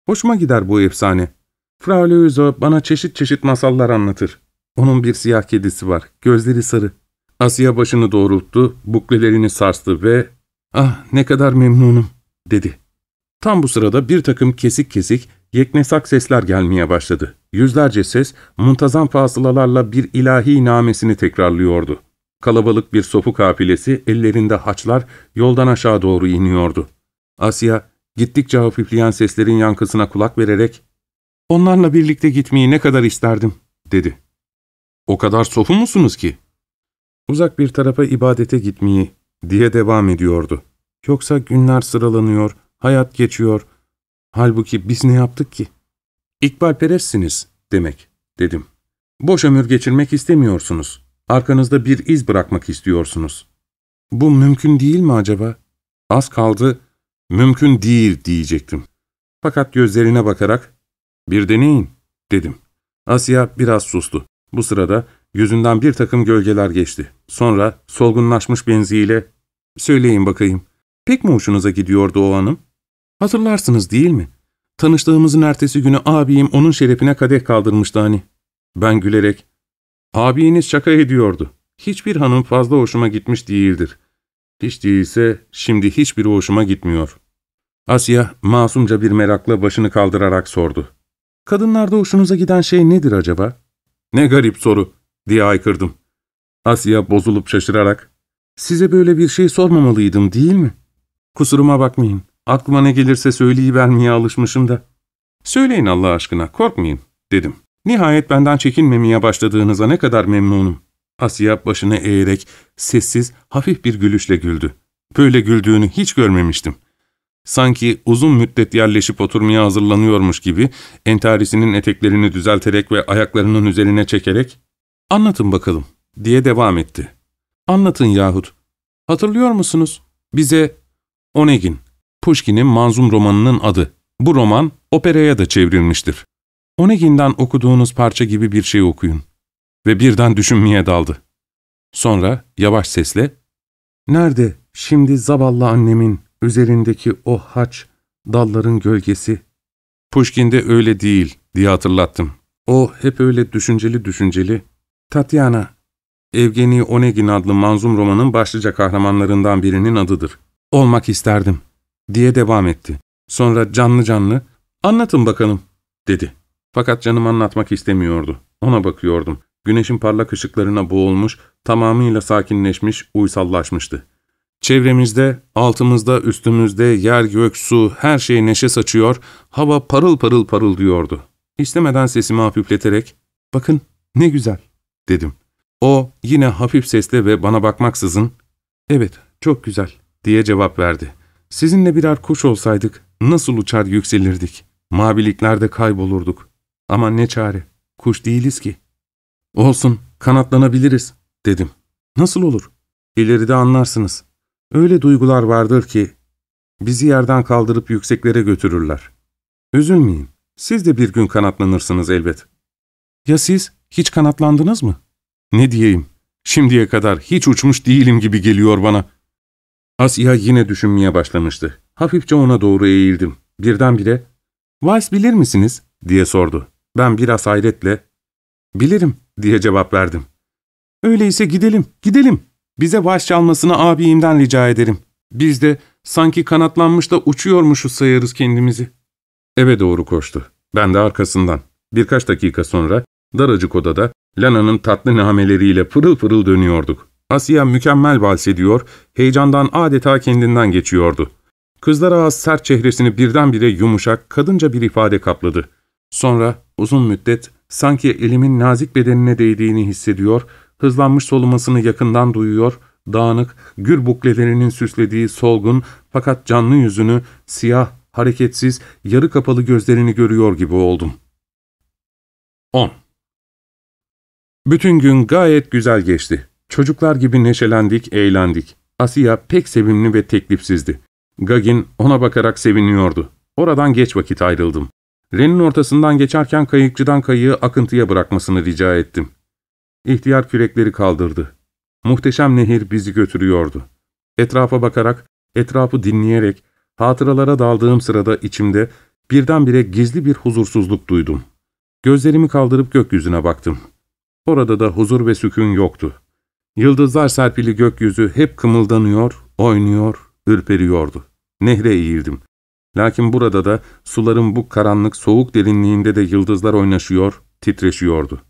Hoşuma gider bu efsane. Frau Leuzo bana çeşit çeşit masallar anlatır. Onun bir siyah kedisi var, gözleri sarı. Asya başını doğrulttu, buklelerini sarstı ve ''Ah ne kadar memnunum'' dedi. Tam bu sırada bir takım kesik kesik, yeknesak sesler gelmeye başladı. Yüzlerce ses, muntazam fasılalarla bir ilahi namesini tekrarlıyordu. Kalabalık bir sofu kafilesi, ellerinde haçlar, yoldan aşağı doğru iniyordu. Asya, gittikçe hafifleyen seslerin yankısına kulak vererek, ''Onlarla birlikte gitmeyi ne kadar isterdim.'' dedi. ''O kadar sofu musunuz ki?'' Uzak bir tarafa ibadete gitmeyi diye devam ediyordu. Yoksa günler sıralanıyor, hayat geçiyor. Halbuki biz ne yaptık ki? İkbalperestsiniz demek, dedim. Boş ömür geçirmek istemiyorsunuz. Arkanızda bir iz bırakmak istiyorsunuz. Bu mümkün değil mi acaba? Az kaldı, mümkün değil diyecektim. Fakat gözlerine bakarak, bir deneyin, dedim. Asya biraz sustu. Bu sırada yüzünden bir takım gölgeler geçti. Sonra solgunlaşmış benziyle, söyleyin bakayım, pek mi hoşunuza gidiyordu o hanım? Hatırlarsınız değil mi? Tanıştığımızın ertesi günü abim onun şerefine kadeh kaldırmıştı hani. Ben gülerek, abiniz şaka ediyordu. Hiçbir hanım fazla hoşuma gitmiş değildir. Hiç değilse şimdi hiçbiri hoşuma gitmiyor. Asya masumca bir merakla başını kaldırarak sordu. Kadınlarda hoşunuza giden şey nedir acaba? Ne garip soru diye aykırdım. Asya bozulup şaşırarak, size böyle bir şey sormamalıydım değil mi? Kusuruma bakmayın. Aklıma ne gelirse söyleyivermeye alışmışım da. Söyleyin Allah aşkına, korkmayın, dedim. Nihayet benden çekinmemeye başladığınıza ne kadar memnunum. Asya başını eğerek, sessiz, hafif bir gülüşle güldü. Böyle güldüğünü hiç görmemiştim. Sanki uzun müddet yerleşip oturmaya hazırlanıyormuş gibi, entarisinin eteklerini düzelterek ve ayaklarının üzerine çekerek, ''Anlatın bakalım.'' diye devam etti. ''Anlatın yahut. Hatırlıyor musunuz? Bize Onegin, Pushkin'in Manzum romanının adı. Bu roman operaya da çevrilmiştir. Onegin'den okuduğunuz parça gibi bir şey okuyun. Ve birden düşünmeye daldı. Sonra yavaş sesle, ''Nerede şimdi zavallı annemin üzerindeki o haç, dalların gölgesi?'' Pushkin'de öyle değil diye hatırlattım. O hep öyle düşünceli düşünceli. Tatyana, Evgeni Onegin adlı manzum romanın başlıca kahramanlarından birinin adıdır. Olmak isterdim, diye devam etti. Sonra canlı canlı, anlatın bakalım, dedi. Fakat canım anlatmak istemiyordu. Ona bakıyordum. Güneşin parlak ışıklarına boğulmuş, tamamıyla sakinleşmiş, uysallaşmıştı. Çevremizde, altımızda, üstümüzde, yer, gök, su, her şey neşe saçıyor, hava parıl parıl parıldıyordu. İstemeden sesimi hafifleterek, ''Bakın ne güzel.'' dedim. O yine hafif sesle ve bana bakmaksızın, ''Evet, çok güzel.'' diye cevap verdi. ''Sizinle birer kuş olsaydık nasıl uçar yükselirdik, maviliklerde kaybolurduk. Ama ne çare, kuş değiliz ki.'' ''Olsun, kanatlanabiliriz.'' dedim. ''Nasıl olur? İleride anlarsınız. Öyle duygular vardır ki bizi yerden kaldırıp yükseklere götürürler. Üzülmeyin, siz de bir gün kanatlanırsınız elbet.'' ''Ya siz hiç kanatlandınız mı?'' Ne diyeyim, şimdiye kadar hiç uçmuş değilim gibi geliyor bana. Asya yine düşünmeye başlamıştı. Hafifçe ona doğru eğildim. Birdenbire, ''Vals bilir misiniz?'' diye sordu. Ben biraz hayretle, ''Bilirim.'' diye cevap verdim. ''Öyleyse gidelim, gidelim. Bize vals çalmasını abimden rica ederim. Biz de sanki kanatlanmış da uçuyormuşuz sayarız kendimizi.'' Eve doğru koştu. Ben de arkasından. Birkaç dakika sonra daracık odada Lana'nın tatlı nameleriyle pırıl pırıl dönüyorduk. Asya mükemmel vals ediyor, heyecandan adeta kendinden geçiyordu. Kızlar ağız sert çehresini birdenbire yumuşak, kadınca bir ifade kapladı. Sonra uzun müddet sanki elimin nazik bedenine değdiğini hissediyor, hızlanmış solumasını yakından duyuyor, dağınık, gür buklelerinin süslediği solgun fakat canlı yüzünü, siyah, hareketsiz, yarı kapalı gözlerini görüyor gibi oldum. 10. Bütün gün gayet güzel geçti. Çocuklar gibi neşelendik, eğlendik. Asiya pek sevimli ve teklifsizdi. Gagin ona bakarak seviniyordu. Oradan geç vakit ayrıldım. Renin ortasından geçerken kayıkçıdan kayığı akıntıya bırakmasını rica ettim. İhtiyar kürekleri kaldırdı. Muhteşem nehir bizi götürüyordu. Etrafa bakarak, etrafı dinleyerek, hatıralara daldığım sırada içimde birdenbire gizli bir huzursuzluk duydum. Gözlerimi kaldırıp gökyüzüne baktım. Orada da huzur ve sükun yoktu. Yıldızlar serpili gökyüzü hep kımıldanıyor, oynuyor, ürperiyordu. Nehre eğildim. Lakin burada da suların bu karanlık soğuk derinliğinde de yıldızlar oynaşıyor, titreşiyordu.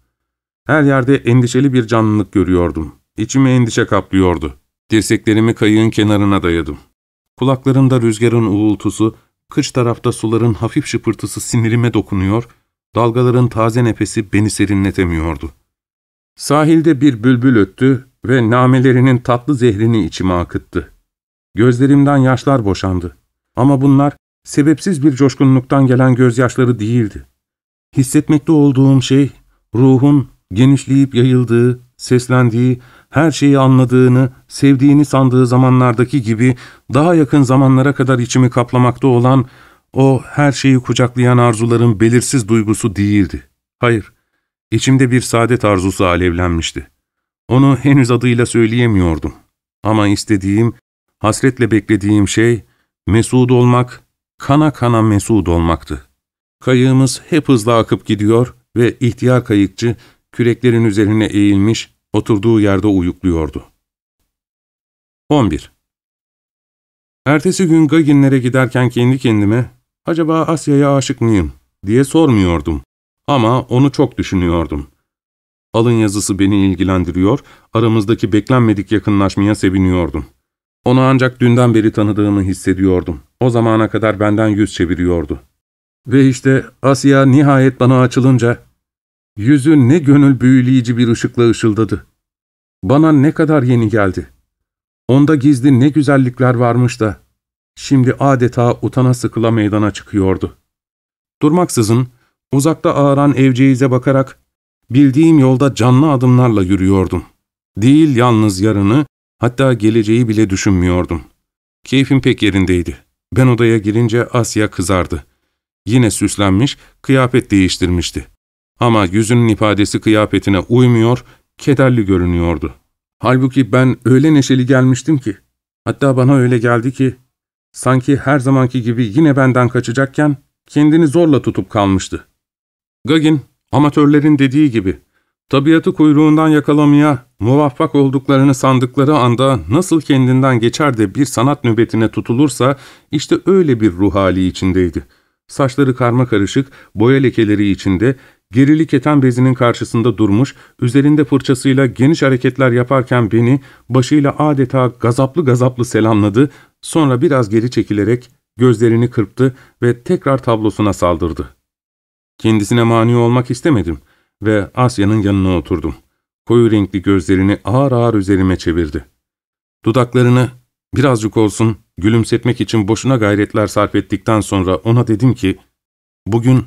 Her yerde endişeli bir canlılık görüyordum. İçimi endişe kaplıyordu. Dirseklerimi kayığın kenarına dayadım. Kulaklarımda rüzgarın uğultusu, kıç tarafta suların hafif şıpırtısı sinirime dokunuyor, dalgaların taze nefesi beni serinletemiyordu. Sahilde bir bülbül öttü ve namelerinin tatlı zehrini içime akıttı. Gözlerimden yaşlar boşandı. Ama bunlar sebepsiz bir coşkunluktan gelen gözyaşları değildi. Hissetmekte olduğum şey, ruhun genişleyip yayıldığı, seslendiği, her şeyi anladığını, sevdiğini sandığı zamanlardaki gibi daha yakın zamanlara kadar içimi kaplamakta olan o her şeyi kucaklayan arzuların belirsiz duygusu değildi. Hayır, İçimde bir saadet arzusu alevlenmişti. Onu henüz adıyla söyleyemiyordum. Ama istediğim, hasretle beklediğim şey, mesud olmak, kana kana mesud olmaktı. Kayığımız hep hızla akıp gidiyor ve ihtiyar kayıkçı küreklerin üzerine eğilmiş, oturduğu yerde uyukluyordu. 11. Ertesi gün Gaginlere giderken kendi kendime, acaba Asya'ya aşık mıyım diye sormuyordum. Ama onu çok düşünüyordum. Alın yazısı beni ilgilendiriyor, aramızdaki beklenmedik yakınlaşmaya seviniyordum. Onu ancak dünden beri tanıdığımı hissediyordum. O zamana kadar benden yüz çeviriyordu. Ve işte Asya nihayet bana açılınca, yüzü ne gönül büyüleyici bir ışıkla ışıldadı. Bana ne kadar yeni geldi. Onda gizli ne güzellikler varmış da, şimdi adeta utana sıkıla meydana çıkıyordu. Durmaksızın, Uzakta ağıran evceğize bakarak, bildiğim yolda canlı adımlarla yürüyordum. Değil yalnız yarını, hatta geleceği bile düşünmüyordum. Keyfim pek yerindeydi. Ben odaya girince Asya kızardı. Yine süslenmiş, kıyafet değiştirmişti. Ama yüzünün ifadesi kıyafetine uymuyor, kederli görünüyordu. Halbuki ben öyle neşeli gelmiştim ki, hatta bana öyle geldi ki, sanki her zamanki gibi yine benden kaçacakken kendini zorla tutup kalmıştı. Gagin, amatörlerin dediği gibi, tabiatı kuyruğundan yakalamaya muvaffak olduklarını sandıkları anda nasıl kendinden geçer de bir sanat nöbetine tutulursa, işte öyle bir ruh hali içindeydi. Saçları karma karışık, boya lekeleri içinde, gerili keten bezinin karşısında durmuş, üzerinde fırçasıyla geniş hareketler yaparken beni başıyla adeta gazaplı gazaplı selamladı, sonra biraz geri çekilerek gözlerini kırptı ve tekrar tablosuna saldırdı. Kendisine mani olmak istemedim ve Asya'nın yanına oturdum. Koyu renkli gözlerini ağır ağır üzerime çevirdi. Dudaklarını birazcık olsun gülümsetmek için boşuna gayretler sarf ettikten sonra ona dedim ki, ''Bugün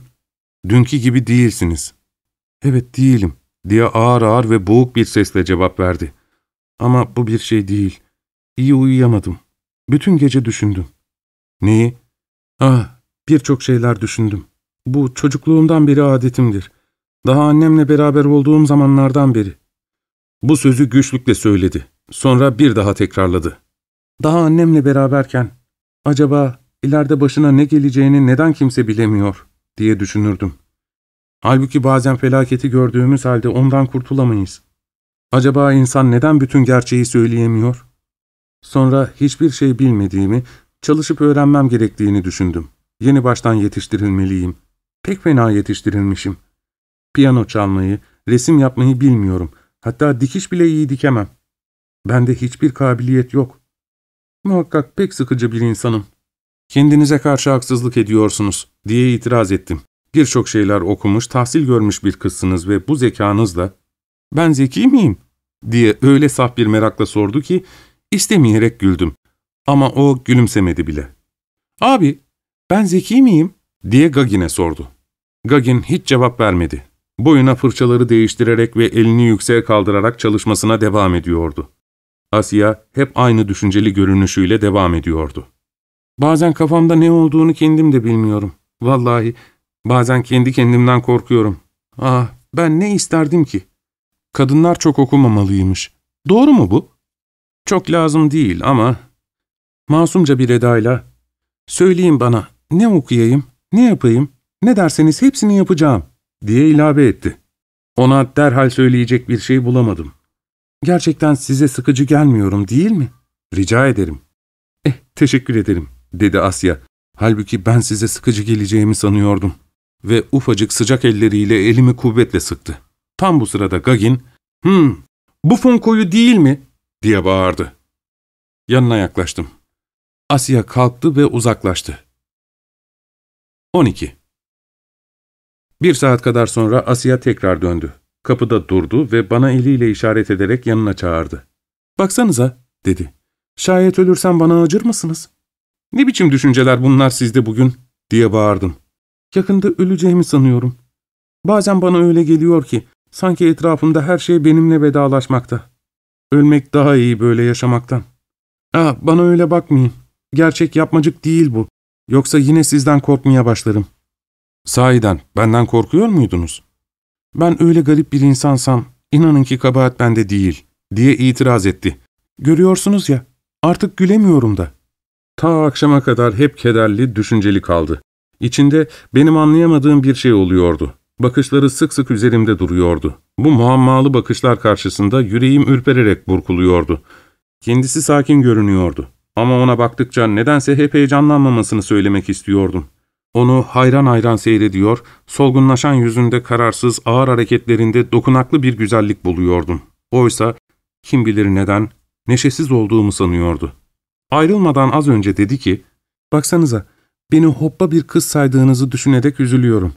dünkü gibi değilsiniz.'' ''Evet değilim.'' diye ağır ağır ve boğuk bir sesle cevap verdi. ''Ama bu bir şey değil. İyi uyuyamadım. Bütün gece düşündüm.'' ''Neyi?'' ''Ah, birçok şeyler düşündüm. Bu çocukluğumdan beri adetimdir. Daha annemle beraber olduğum zamanlardan beri. Bu sözü güçlükle söyledi. Sonra bir daha tekrarladı. Daha annemle beraberken, acaba ileride başına ne geleceğini neden kimse bilemiyor diye düşünürdüm. Halbuki bazen felaketi gördüğümüz halde ondan kurtulamayız. Acaba insan neden bütün gerçeği söyleyemiyor? Sonra hiçbir şey bilmediğimi, çalışıp öğrenmem gerektiğini düşündüm. Yeni baştan yetiştirilmeliyim. Pek fena yetiştirilmişim. Piyano çalmayı, resim yapmayı bilmiyorum. Hatta dikiş bile iyi dikemem. Bende hiçbir kabiliyet yok. Muhakkak pek sıkıcı bir insanım. Kendinize karşı haksızlık ediyorsunuz diye itiraz ettim. Birçok şeyler okumuş, tahsil görmüş bir kızsınız ve bu zekanızla ''Ben zeki miyim?'' diye öyle saf bir merakla sordu ki istemeyerek güldüm. Ama o gülümsemedi bile. ''Abi, ben zeki miyim?'' diye Gagin'e sordu. Gagin hiç cevap vermedi. Boyuna fırçaları değiştirerek ve elini yükseğe kaldırarak çalışmasına devam ediyordu. Asya hep aynı düşünceli görünüşüyle devam ediyordu. Bazen kafamda ne olduğunu kendim de bilmiyorum. Vallahi bazen kendi kendimden korkuyorum. Ah ben ne isterdim ki? Kadınlar çok okumamalıymış. Doğru mu bu? Çok lazım değil ama... Masumca bir edayla, ''Söyleyin bana, ne okuyayım, ne yapayım, ne derseniz hepsini yapacağım.'' diye ilave etti. Ona derhal söyleyecek bir şey bulamadım. Gerçekten size sıkıcı gelmiyorum değil mi? Rica ederim. Eh, teşekkür ederim, dedi Asya. Halbuki ben size sıkıcı geleceğimi sanıyordum. Ve ufacık sıcak elleriyle elimi kuvvetle sıktı. Tam bu sırada Gagin, ''Hmm, bu fon koyu değil mi?'' diye bağırdı. Yanına yaklaştım. Asya kalktı ve uzaklaştı. 12. Bir saat kadar sonra Asya tekrar döndü. Kapıda durdu ve bana eliyle işaret ederek yanına çağırdı. ''Baksanıza'' dedi. ''Şayet ölürsem bana acır mısınız?'' ''Ne biçim düşünceler bunlar sizde bugün?'' diye bağırdım. ''Yakında öleceğimi sanıyorum. Bazen bana öyle geliyor ki sanki etrafımda her şey benimle vedalaşmakta. Ölmek daha iyi böyle yaşamaktan. Ah bana öyle bakmayın. Gerçek yapmacık değil bu. Yoksa yine sizden korkmaya başlarım. Sahiden benden korkuyor muydunuz? Ben öyle garip bir insansam, inanın ki kabahat bende değil, diye itiraz etti. Görüyorsunuz ya, artık gülemiyorum da. Ta akşama kadar hep kederli, düşünceli kaldı. İçinde benim anlayamadığım bir şey oluyordu. Bakışları sık sık üzerimde duruyordu. Bu muammalı bakışlar karşısında yüreğim ürpererek burkuluyordu. Kendisi sakin görünüyordu. Ama ona baktıkça nedense hep heyecanlanmamasını söylemek istiyordum. Onu hayran hayran seyrediyor, solgunlaşan yüzünde kararsız, ağır hareketlerinde dokunaklı bir güzellik buluyordum. Oysa kim bilir neden neşesiz olduğumu sanıyordu. Ayrılmadan az önce dedi ki, ''Baksanıza, beni hoppa bir kız saydığınızı düşünerek üzülüyorum.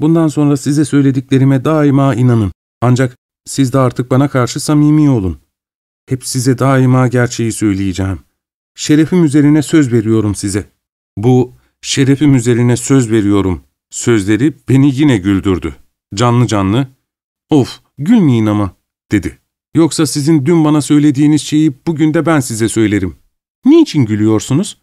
Bundan sonra size söylediklerime daima inanın. Ancak siz de artık bana karşı samimi olun. Hep size daima gerçeği söyleyeceğim. Şerefim üzerine söz veriyorum size. Bu şerefim üzerine söz veriyorum. Sözleri beni yine güldürdü. Canlı canlı, of gülmeyin ama dedi. Yoksa sizin dün bana söylediğiniz şeyi bugün de ben size söylerim. Niçin gülüyorsunuz?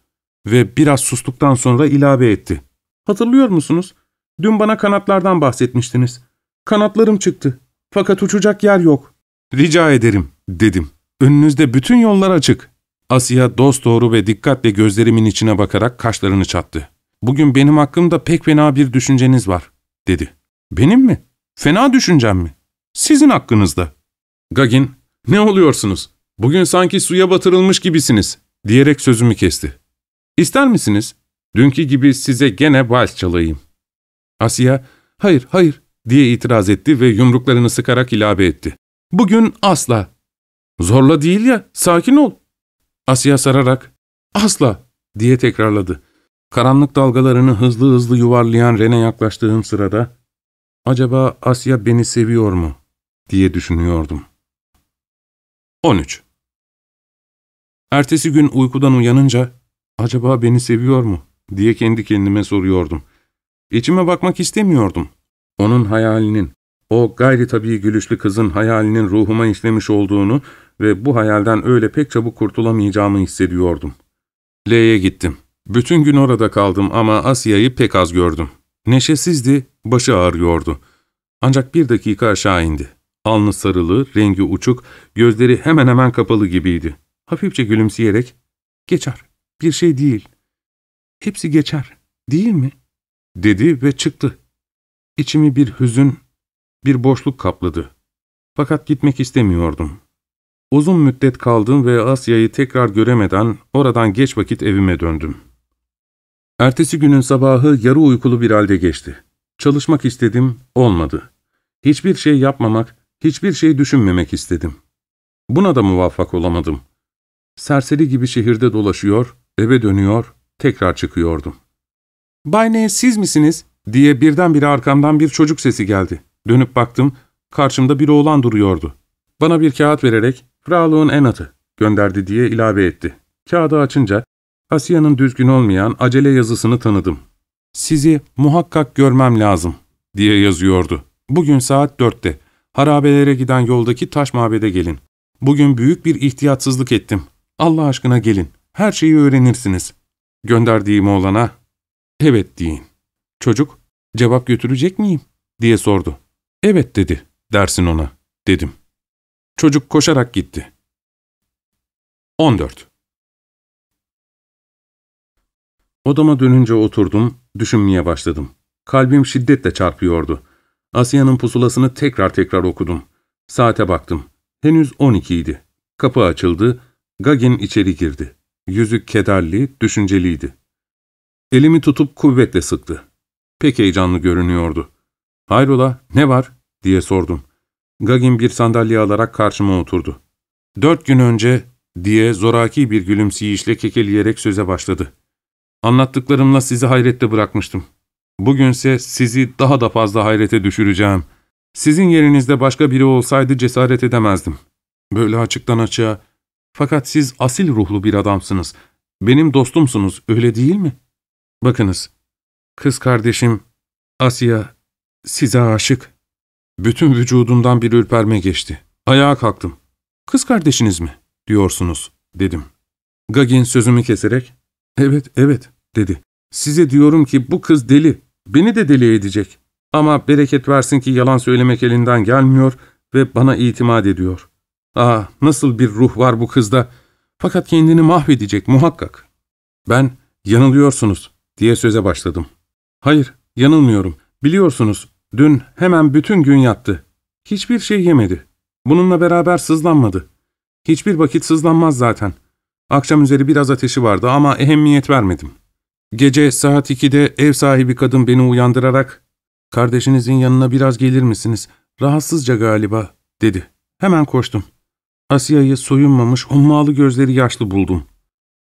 ve biraz sustuktan sonra ilave etti. Hatırlıyor musunuz? Dün bana kanatlardan bahsetmiştiniz. Kanatlarım çıktı. Fakat uçacak yer yok. Rica ederim, dedim. Önünüzde bütün yollar açık. Asya dosdoğru ve dikkatle gözlerimin içine bakarak kaşlarını çattı. Bugün benim hakkımda pek fena bir düşünceniz var, dedi. Benim mi? Fena düşüncem mi? Sizin hakkınızda. Gagin, ne oluyorsunuz? Bugün sanki suya batırılmış gibisiniz, diyerek sözümü kesti. İster misiniz? Dünkü gibi size gene vals çalayım. Asya, hayır, hayır, diye itiraz etti ve yumruklarını sıkarak ilave etti. Bugün asla. Zorla değil ya, sakin ol. Asya sararak, asla, diye tekrarladı. Karanlık dalgalarını hızlı hızlı yuvarlayan Rene yaklaştığım sırada, acaba Asya beni seviyor mu, diye düşünüyordum. 13. Ertesi gün uykudan uyanınca, acaba beni seviyor mu, diye kendi kendime soruyordum. İçime bakmak istemiyordum. Onun hayalinin, o gayri tabii gülüşlü kızın hayalinin ruhuma işlemiş olduğunu ve bu hayalden öyle pek çabuk kurtulamayacağımı hissediyordum. L'ye gittim. Bütün gün orada kaldım ama Asya'yı pek az gördüm. Neşesizdi, başı ağrıyordu. Ancak bir dakika aşağı indi. Alnı sarılı, rengi uçuk, gözleri hemen hemen kapalı gibiydi. Hafifçe gülümseyerek, ''Geçer, bir şey değil. Hepsi geçer, değil mi?'' dedi ve çıktı. İçimi bir hüzün, bir boşluk kapladı. Fakat gitmek istemiyordum. Uzun müddet kaldım ve Asya'yı tekrar göremeden oradan geç vakit evime döndüm. Ertesi günün sabahı yarı uykulu bir halde geçti. Çalışmak istedim, olmadı. Hiçbir şey yapmamak, hiçbir şey düşünmemek istedim. Buna da muvaffak olamadım. Serseri gibi şehirde dolaşıyor, eve dönüyor, tekrar çıkıyordum. ''Bay ne, siz misiniz?'' diye birdenbire arkamdan bir çocuk sesi geldi. Dönüp baktım, karşımda bir oğlan duruyordu. Bana bir kağıt vererek, ''Fraulein Enat'ı'' gönderdi diye ilave etti. Kağıdı açınca, Asya'nın düzgün olmayan acele yazısını tanıdım. ''Sizi muhakkak görmem lazım.'' diye yazıyordu. ''Bugün saat dörtte. Harabelere giden yoldaki taş mabede gelin. Bugün büyük bir ihtiyatsızlık ettim. Allah aşkına gelin. Her şeyi öğrenirsiniz.'' Gönderdiğim oğlana, ''Evet'' deyin. Çocuk, ''Cevap götürecek miyim?'' diye sordu. ''Evet'' dedi, dersin ona, dedim. Çocuk koşarak gitti. 14. Odama dönünce oturdum, düşünmeye başladım. Kalbim şiddetle çarpıyordu. Asya'nın pusulasını tekrar tekrar okudum. Saate baktım. Henüz 12 idi. Kapı açıldı, Gagin içeri girdi. Yüzü kederli, düşünceliydi. Elimi tutup kuvvetle sıktı. Pek heyecanlı görünüyordu. ''Hayrola, ne var?'' diye sordum. Gagin bir sandalye alarak karşıma oturdu. ''Dört gün önce'' diye zoraki bir gülümseyişle kekeleyerek söze başladı. ''Anlattıklarımla sizi hayrette bırakmıştım. Bugünse sizi daha da fazla hayrete düşüreceğim. Sizin yerinizde başka biri olsaydı cesaret edemezdim. Böyle açıktan açığa. Fakat siz asil ruhlu bir adamsınız. Benim dostumsunuz, öyle değil mi? Bakınız, kız kardeşim Asya size aşık. Bütün vücudumdan bir ürperme geçti. Ayağa kalktım. Kız kardeşiniz mi? diyorsunuz, dedim. Gagin sözümü keserek, evet, evet, dedi. Size diyorum ki bu kız deli. Beni de deli edecek. Ama bereket versin ki yalan söylemek elinden gelmiyor ve bana itimat ediyor. Ah nasıl bir ruh var bu kızda. Fakat kendini mahvedecek muhakkak. Ben yanılıyorsunuz diye söze başladım. Hayır yanılmıyorum. Biliyorsunuz dün hemen bütün gün yattı. Hiçbir şey yemedi. Bununla beraber sızlanmadı. Hiçbir vakit sızlanmaz zaten. Akşam üzeri biraz ateşi vardı ama ehemmiyet vermedim. Gece saat 2'de ev sahibi kadın beni uyandırarak ''Kardeşinizin yanına biraz gelir misiniz? Rahatsızca galiba.'' dedi. Hemen koştum. Asya'yı soyunmamış, hummalı gözleri yaşlı buldum.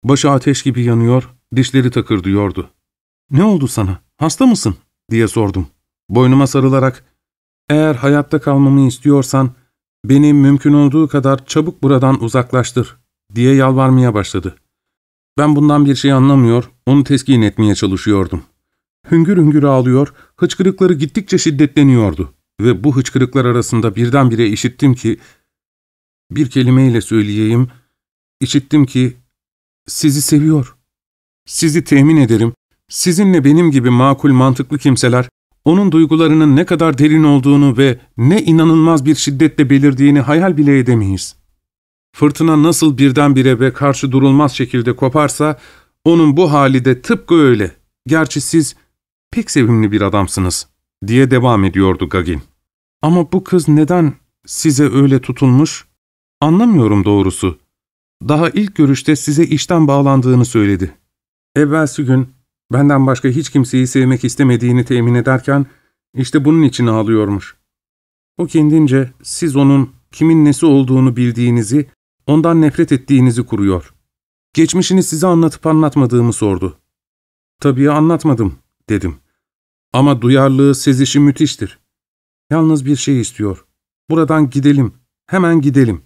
Başı ateş gibi yanıyor, dişleri takırdıyordu. ''Ne oldu sana? Hasta mısın?'' diye sordum. Boynuma sarılarak ''Eğer hayatta kalmamı istiyorsan beni mümkün olduğu kadar çabuk buradan uzaklaştır.'' diye yalvarmaya başladı. Ben bundan bir şey anlamıyor, onu teskin etmeye çalışıyordum. Hüngür hüngür ağlıyor, hıçkırıkları gittikçe şiddetleniyordu. Ve bu hıçkırıklar arasında birdenbire işittim ki, bir kelimeyle söyleyeyim, işittim ki, sizi seviyor. Sizi temin ederim, sizinle benim gibi makul mantıklı kimseler, onun duygularının ne kadar derin olduğunu ve ne inanılmaz bir şiddetle belirdiğini hayal bile edemeyiz. Fırtına nasıl birdenbire ve karşı durulmaz şekilde koparsa, onun bu hali de tıpkı öyle. Gerçi siz pek sevimli bir adamsınız, diye devam ediyordu Gagin. Ama bu kız neden size öyle tutulmuş? Anlamıyorum doğrusu. Daha ilk görüşte size işten bağlandığını söyledi. Evvelsi gün benden başka hiç kimseyi sevmek istemediğini temin ederken işte bunun için ağlıyormuş. O kendince siz onun kimin nesi olduğunu bildiğinizi, ondan nefret ettiğinizi kuruyor. Geçmişini size anlatıp anlatmadığımı sordu. Tabii anlatmadım, dedim. Ama duyarlılığı sezişi müthiştir. Yalnız bir şey istiyor. Buradan gidelim, hemen gidelim.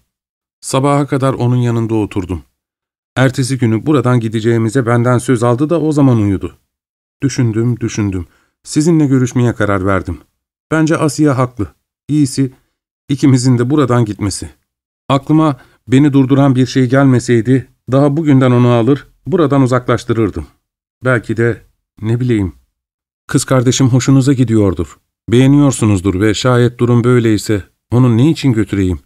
Sabaha kadar onun yanında oturdum. Ertesi günü buradan gideceğimize benden söz aldı da o zaman uyudu. Düşündüm, düşündüm. Sizinle görüşmeye karar verdim. Bence Asiye haklı. İyisi ikimizin de buradan gitmesi. Aklıma beni durduran bir şey gelmeseydi daha bugünden onu alır, buradan uzaklaştırırdım. Belki de ne bileyim. Kız kardeşim hoşunuza gidiyordur. Beğeniyorsunuzdur ve şayet durum böyleyse onu ne için götüreyim?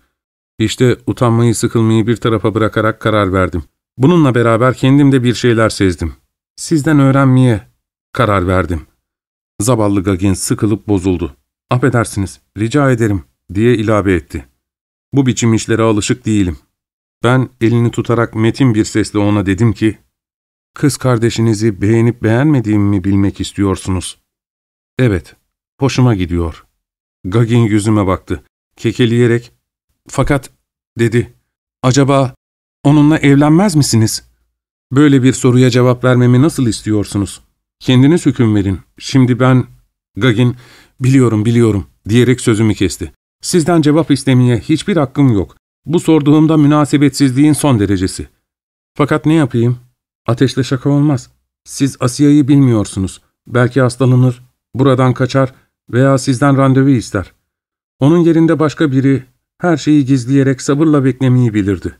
İşte utanmayı sıkılmayı bir tarafa bırakarak karar verdim. Bununla beraber kendimde bir şeyler sezdim. Sizden öğrenmeye karar verdim. Zavallı Gagin sıkılıp bozuldu. Affedersiniz, rica ederim diye ilave etti. Bu biçim işlere alışık değilim. Ben elini tutarak metin bir sesle ona dedim ki, ''Kız kardeşinizi beğenip beğenmediğimi bilmek istiyorsunuz.'' ''Evet, hoşuma gidiyor.'' Gagin yüzüme baktı. Kekeleyerek, ''Fakat'' dedi, ''acaba onunla evlenmez misiniz?'' Böyle bir soruya cevap vermemi nasıl istiyorsunuz? Kendiniz hüküm verin. Şimdi ben... Gagin, biliyorum biliyorum diyerek sözümü kesti. Sizden cevap istemeye hiçbir hakkım yok. Bu sorduğumda münasebetsizliğin son derecesi. Fakat ne yapayım? Ateşle şaka olmaz. Siz Asiye'yi bilmiyorsunuz. Belki hastalanır, buradan kaçar veya sizden randevu ister. Onun yerinde başka biri her şeyi gizleyerek sabırla beklemeyi bilirdi.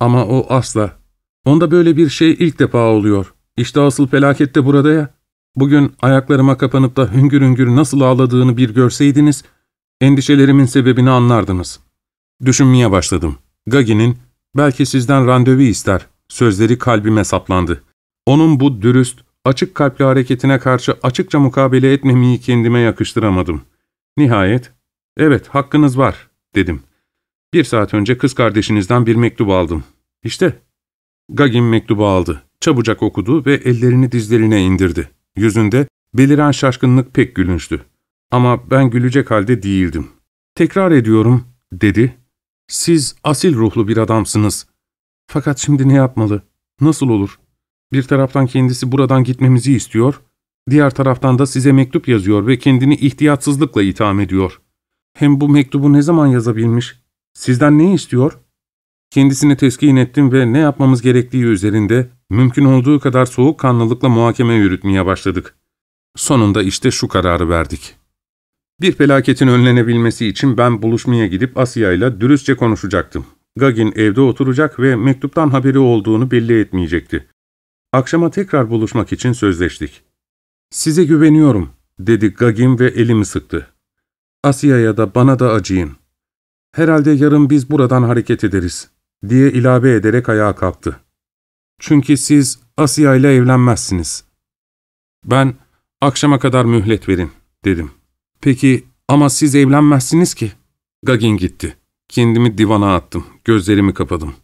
Ama o asla. Onda böyle bir şey ilk defa oluyor. İşte asıl felaket de burada ya. Bugün ayaklarıma kapanıp da hüngür hüngür nasıl ağladığını bir görseydiniz, endişelerimin sebebini anlardınız. Düşünmeye başladım. Gagi'nin, belki sizden randevu ister, sözleri kalbime saplandı. Onun bu dürüst, açık kalpli hareketine karşı açıkça mukabele etmemeyi kendime yakıştıramadım. Nihayet, evet hakkınız var, dedim. Bir saat önce kız kardeşinizden bir mektup aldım. İşte, Gagin mektubu aldı. Çabucak okudu ve ellerini dizlerine indirdi. Yüzünde beliren şaşkınlık pek gülünçtü. Ama ben gülecek halde değildim. Tekrar ediyorum, dedi. Siz asil ruhlu bir adamsınız. Fakat şimdi ne yapmalı? Nasıl olur? Bir taraftan kendisi buradan gitmemizi istiyor, diğer taraftan da size mektup yazıyor ve kendini ihtiyatsızlıkla itham ediyor. Hem bu mektubu ne zaman yazabilmiş? Sizden ne istiyor? Kendisini teskin ettim ve ne yapmamız gerektiği üzerinde mümkün olduğu kadar soğukkanlılıkla muhakeme yürütmeye başladık. Sonunda işte şu kararı verdik. Bir felaketin önlenebilmesi için ben buluşmaya gidip Asya dürüstçe konuşacaktım. Gagin evde oturacak ve mektuptan haberi olduğunu belli etmeyecekti. Akşama tekrar buluşmak için sözleştik. ''Size güveniyorum.'' dedi Gagin ve elimi sıktı. ''Asya'ya da bana da acıyın. Herhalde yarın biz buradan hareket ederiz.'' diye ilave ederek ayağa kalktı. ''Çünkü siz Asya ile evlenmezsiniz.'' ''Ben akşama kadar mühlet verin.'' dedim. ''Peki ama siz evlenmezsiniz ki.'' Gagin gitti. Kendimi divana attım. Gözlerimi kapadım.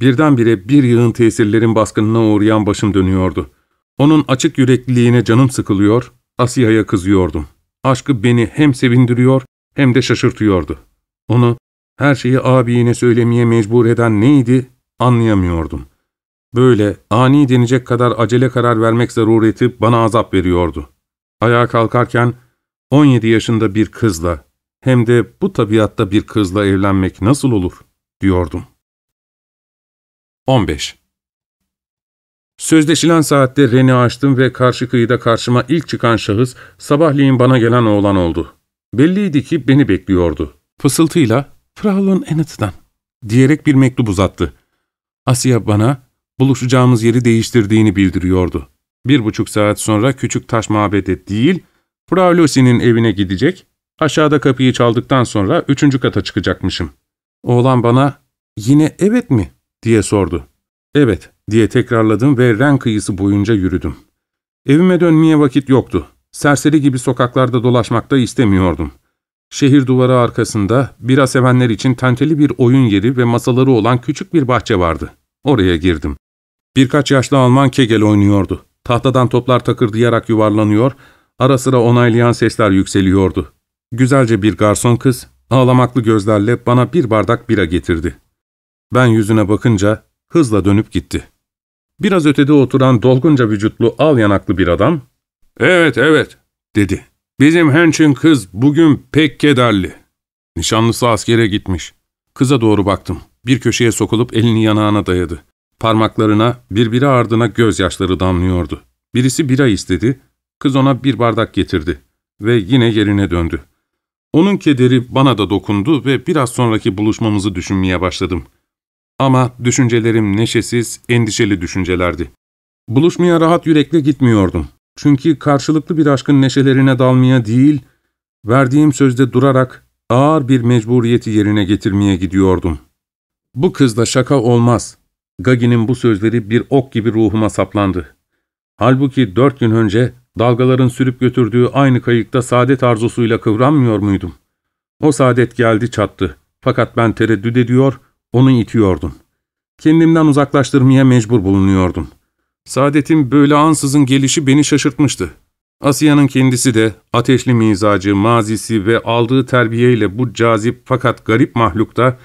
Birdenbire bir yığın tesirlerin baskınına uğrayan başım dönüyordu. Onun açık yürekliliğine canım sıkılıyor, Asya'ya kızıyordum. Aşkı beni hem sevindiriyor hem de şaşırtıyordu. Onu her şeyi abine söylemeye mecbur eden neydi anlayamıyordum. Böyle ani denecek kadar acele karar vermek zarureti bana azap veriyordu. Ayağa kalkarken 17 yaşında bir kızla hem de bu tabiatta bir kızla evlenmek nasıl olur diyordum. 15. Sözleşilen saatte reni açtım ve karşı kıyıda karşıma ilk çıkan şahıs sabahleyin bana gelen oğlan oldu. Belliydi ki beni bekliyordu. Fısıltıyla ''Fraulun Ennet'den'' diyerek bir mektup uzattı. Asya bana buluşacağımız yeri değiştirdiğini bildiriyordu. Bir buçuk saat sonra küçük taş mabede değil, Frau Lucy'nin evine gidecek, aşağıda kapıyı çaldıktan sonra üçüncü kata çıkacakmışım. Oğlan bana, yine evet mi diye sordu. Evet diye tekrarladım ve Ren kıyısı boyunca yürüdüm. Evime dönmeye vakit yoktu. Serseri gibi sokaklarda dolaşmakta istemiyordum. Şehir duvarı arkasında bira sevenler için tenteli bir oyun yeri ve masaları olan küçük bir bahçe vardı. Oraya girdim. Birkaç yaşlı Alman kegel oynuyordu. Tahtadan toplar takırdayarak yuvarlanıyor, ara sıra onaylayan sesler yükseliyordu. Güzelce bir garson kız, ağlamaklı gözlerle bana bir bardak bira getirdi. Ben yüzüne bakınca hızla dönüp gitti. Biraz ötede oturan dolgunca vücutlu al yanaklı bir adam, ''Evet, evet.'' dedi. ''Bizim Hench'in kız bugün pek kederli. Nişanlısı askere gitmiş. Kıza doğru baktım. Bir köşeye sokulup elini yanağına dayadı. Parmaklarına birbiri ardına gözyaşları damlıyordu. Birisi bira istedi, kız ona bir bardak getirdi ve yine yerine döndü. Onun kederi bana da dokundu ve biraz sonraki buluşmamızı düşünmeye başladım. Ama düşüncelerim neşesiz, endişeli düşüncelerdi. Buluşmaya rahat yürekle gitmiyordum. Çünkü karşılıklı bir aşkın neşelerine dalmaya değil, verdiğim sözde durarak ağır bir mecburiyeti yerine getirmeye gidiyordum. Bu kızla şaka olmaz. Gagi'nin bu sözleri bir ok gibi ruhuma saplandı. Halbuki dört gün önce dalgaların sürüp götürdüğü aynı kayıkta saadet arzusuyla kıvranmıyor muydum? O saadet geldi çattı. Fakat ben tereddüt ediyor, onu itiyordum. Kendimden uzaklaştırmaya mecbur bulunuyordum. Saadetin böyle ansızın gelişi beni şaşırtmıştı. Asiye'nin kendisi de ateşli mizacı, mazisi ve aldığı terbiyeyle bu cazip fakat garip mahlukta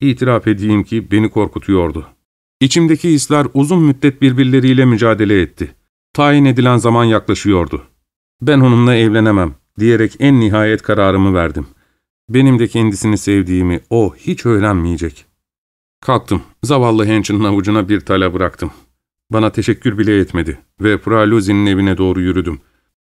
itiraf edeyim ki beni korkutuyordu. İçimdeki hisler uzun müddet birbirleriyle mücadele etti. Tayin edilen zaman yaklaşıyordu. Ben onunla evlenemem diyerek en nihayet kararımı verdim. Benim de kendisini sevdiğimi o hiç öğrenmeyecek. Kalktım, zavallı Hench'in avucuna bir tala bıraktım. Bana teşekkür bile etmedi ve Praluzzi'nin evine doğru yürüdüm.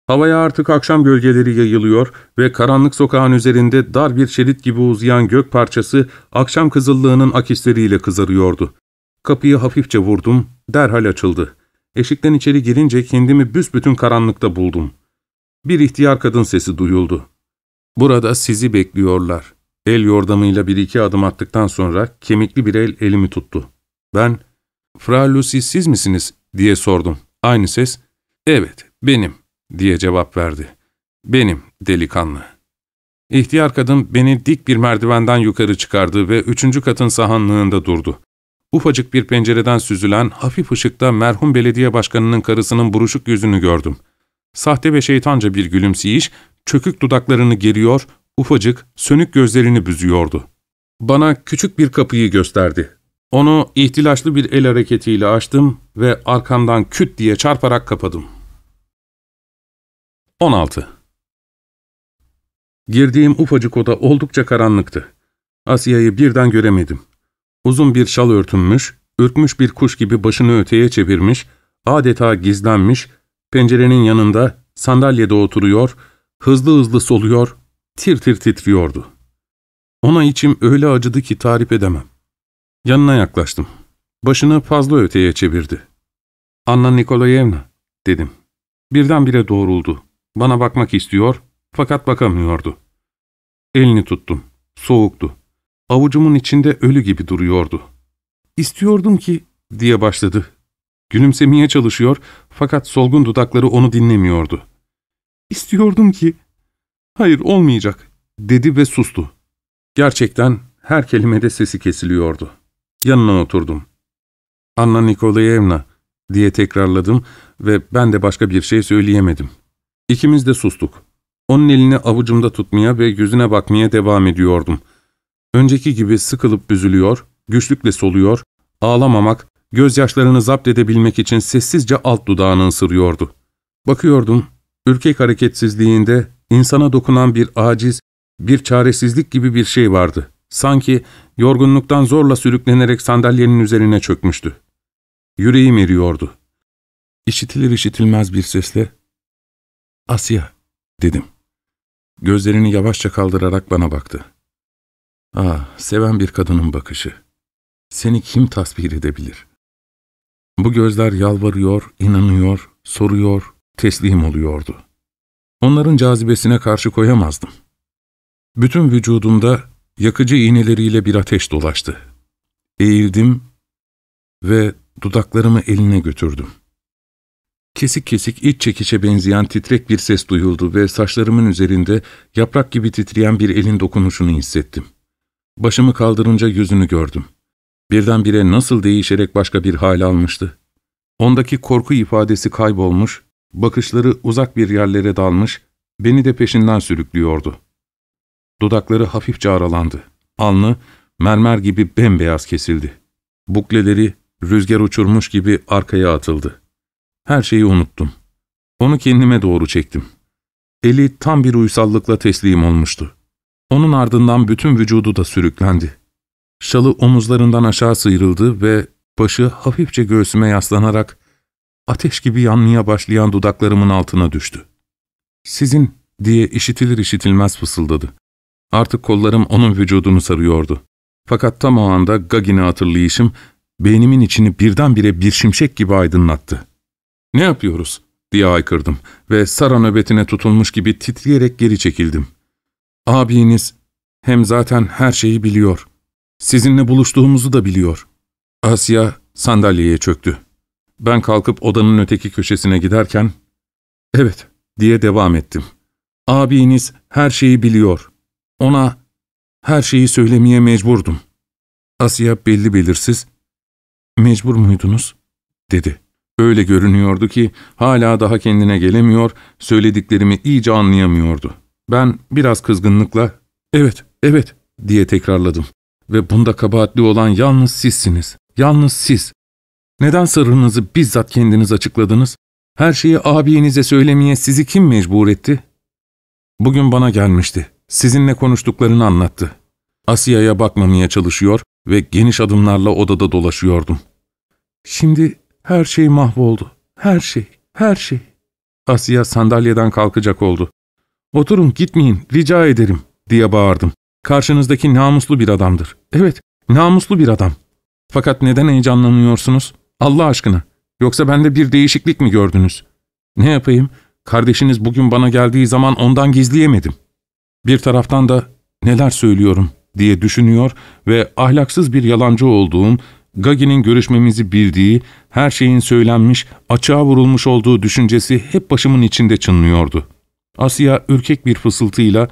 Havaya artık akşam gölgeleri yayılıyor ve karanlık sokağın üzerinde dar bir şerit gibi uzayan gök parçası akşam kızıllığının akisleriyle kızarıyordu. Kapıyı hafifçe vurdum, derhal açıldı. Eşikten içeri girince kendimi büsbütün karanlıkta buldum. Bir ihtiyar kadın sesi duyuldu. ''Burada sizi bekliyorlar.'' El yordamıyla bir iki adım attıktan sonra kemikli bir el elimi tuttu. Ben, ''Fra Lucy siz misiniz?'' diye sordum. Aynı ses, ''Evet, benim.'' diye cevap verdi. ''Benim, delikanlı.'' İhtiyar kadın beni dik bir merdivenden yukarı çıkardı ve üçüncü katın sahanlığında durdu. Ufacık bir pencereden süzülen hafif ışıkta merhum belediye başkanının karısının buruşuk yüzünü gördüm. Sahte ve şeytanca bir gülümseyiş, çökük dudaklarını geriyor, ufacık, sönük gözlerini büzüyordu. Bana küçük bir kapıyı gösterdi. Onu ihtilaçlı bir el hareketiyle açtım ve arkamdan küt diye çarparak kapadım. 16. Girdiğim ufacık oda oldukça karanlıktı. Asya'yı birden göremedim. Uzun bir şal örtünmüş, ürkmüş bir kuş gibi başını öteye çevirmiş, adeta gizlenmiş, pencerenin yanında sandalyede oturuyor, hızlı hızlı soluyor, tir tir titriyordu. Ona içim öyle acıdı ki tarif edemem. Yanına yaklaştım. Başını fazla öteye çevirdi. ''Anna Nikolayevna'' dedim. Birdenbire doğruldu. Bana bakmak istiyor fakat bakamıyordu. Elini tuttum. Soğuktu. Avucumun içinde ölü gibi duruyordu. ''İstiyordum ki'' diye başladı. Gülümsemeye çalışıyor fakat solgun dudakları onu dinlemiyordu. ''İstiyordum ki'' ''Hayır olmayacak'' dedi ve sustu. Gerçekten her kelimede sesi kesiliyordu. Yanına oturdum. ''Anna Nikolayevna'' diye tekrarladım ve ben de başka bir şey söyleyemedim. İkimiz de sustuk. Onun elini avucumda tutmaya ve yüzüne bakmaya devam ediyordum. Önceki gibi sıkılıp büzülüyor, güçlükle soluyor, ağlamamak, gözyaşlarını zapt edebilmek için sessizce alt dudağını ısırıyordu. Bakıyordum, ürkek hareketsizliğinde insana dokunan bir aciz, bir çaresizlik gibi bir şey vardı. Sanki yorgunluktan zorla sürüklenerek sandalyenin üzerine çökmüştü. Yüreğim eriyordu. İşitilir işitilmez bir sesle, ''Asya'' dedim. Gözlerini yavaşça kaldırarak bana baktı. Ah, seven bir kadının bakışı. Seni kim tasvir edebilir? Bu gözler yalvarıyor, inanıyor, soruyor, teslim oluyordu. Onların cazibesine karşı koyamazdım. Bütün vücudumda yakıcı iğneleriyle bir ateş dolaştı. Eğildim ve dudaklarımı eline götürdüm. Kesik kesik iç çekişe benzeyen titrek bir ses duyuldu ve saçlarımın üzerinde yaprak gibi titreyen bir elin dokunuşunu hissettim. Başımı kaldırınca yüzünü gördüm. Birdenbire nasıl değişerek başka bir hal almıştı. Ondaki korku ifadesi kaybolmuş, bakışları uzak bir yerlere dalmış, beni de peşinden sürüklüyordu. Dudakları hafifçe aralandı. Alnı mermer gibi bembeyaz kesildi. Bukleleri rüzgar uçurmuş gibi arkaya atıldı. Her şeyi unuttum. Onu kendime doğru çektim. Eli tam bir uysallıkla teslim olmuştu. Onun ardından bütün vücudu da sürüklendi. Şalı omuzlarından aşağı sıyrıldı ve başı hafifçe göğsüme yaslanarak ateş gibi yanmaya başlayan dudaklarımın altına düştü. ''Sizin'' diye işitilir işitilmez fısıldadı. Artık kollarım onun vücudunu sarıyordu. Fakat tam o anda Gagin'i hatırlayışım, beynimin içini birdenbire bir şimşek gibi aydınlattı. ''Ne yapıyoruz?'' diye aykırdım ve Sara nöbetine tutulmuş gibi titreyerek geri çekildim. ''Abiniz hem zaten her şeyi biliyor. Sizinle buluştuğumuzu da biliyor.'' Asya sandalyeye çöktü. Ben kalkıp odanın öteki köşesine giderken, ''Evet'' diye devam ettim. ''Abiniz her şeyi biliyor. Ona her şeyi söylemeye mecburdum.'' Asya belli belirsiz, ''Mecbur muydunuz?'' dedi. Öyle görünüyordu ki hala daha kendine gelemiyor, söylediklerimi iyice anlayamıyordu. Ben biraz kızgınlıkla, ''Evet, evet'' diye tekrarladım. Ve bunda kabahatli olan yalnız sizsiniz. Yalnız siz. Neden sırrınızı bizzat kendiniz açıkladınız? Her şeyi abinize söylemeye sizi kim mecbur etti? Bugün bana gelmişti. Sizinle konuştuklarını anlattı. Asiye'ye bakmamaya çalışıyor ve geniş adımlarla odada dolaşıyordum. Şimdi her şey mahvoldu. Her şey, her şey. Asiye sandalyeden kalkacak oldu. Oturun gitmeyin rica ederim diye bağırdım. Karşınızdaki namuslu bir adamdır. Evet, namuslu bir adam. Fakat neden heyecanlanıyorsunuz? Allah aşkına. Yoksa bende bir değişiklik mi gördünüz? Ne yapayım? Kardeşiniz bugün bana geldiği zaman ondan gizleyemedim. Bir taraftan da neler söylüyorum diye düşünüyor ve ahlaksız bir yalancı olduğum, Gagi'nin görüşmemizi bildiği, her şeyin söylenmiş, açığa vurulmuş olduğu düşüncesi hep başımın içinde çınlıyordu. Asya ürkek bir fısıltıyla,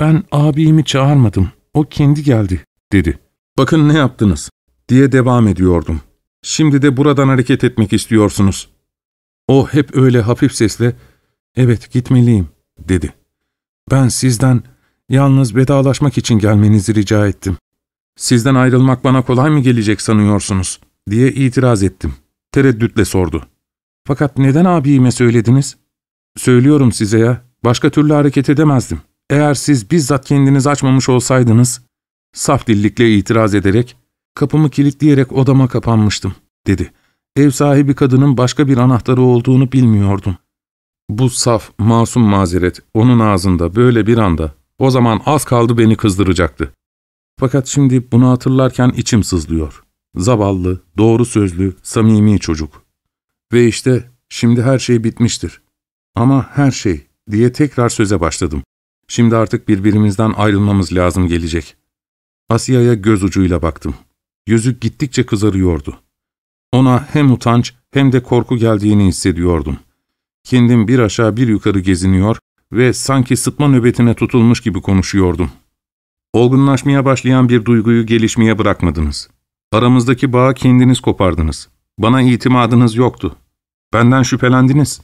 ''Ben abimi çağırmadım, o kendi geldi.'' dedi. ''Bakın ne yaptınız.'' diye devam ediyordum. ''Şimdi de buradan hareket etmek istiyorsunuz.'' O hep öyle hafif sesle, ''Evet gitmeliyim.'' dedi. ''Ben sizden yalnız vedalaşmak için gelmenizi rica ettim. Sizden ayrılmak bana kolay mı gelecek sanıyorsunuz?'' diye itiraz ettim. Tereddütle sordu. ''Fakat neden abime söylediniz?'' ''Söylüyorum size ya, başka türlü hareket edemezdim. Eğer siz bizzat kendiniz açmamış olsaydınız...'' Saf dillikle itiraz ederek, ''Kapımı kilitleyerek odama kapanmıştım.'' dedi. Ev sahibi kadının başka bir anahtarı olduğunu bilmiyordum. Bu saf, masum mazeret onun ağzında böyle bir anda o zaman az kaldı beni kızdıracaktı. Fakat şimdi bunu hatırlarken içim sızlıyor. Zavallı, doğru sözlü, samimi çocuk. Ve işte şimdi her şey bitmiştir. Ama her şey diye tekrar söze başladım. Şimdi artık birbirimizden ayrılmamız lazım gelecek. Asiye'ye göz ucuyla baktım. Yüzü gittikçe kızarıyordu. Ona hem utanç hem de korku geldiğini hissediyordum. Kendim bir aşağı bir yukarı geziniyor ve sanki sıtma nöbetine tutulmuş gibi konuşuyordum. Olgunlaşmaya başlayan bir duyguyu gelişmeye bırakmadınız. Aramızdaki bağı kendiniz kopardınız. Bana itimadınız yoktu. Benden şüphelendiniz.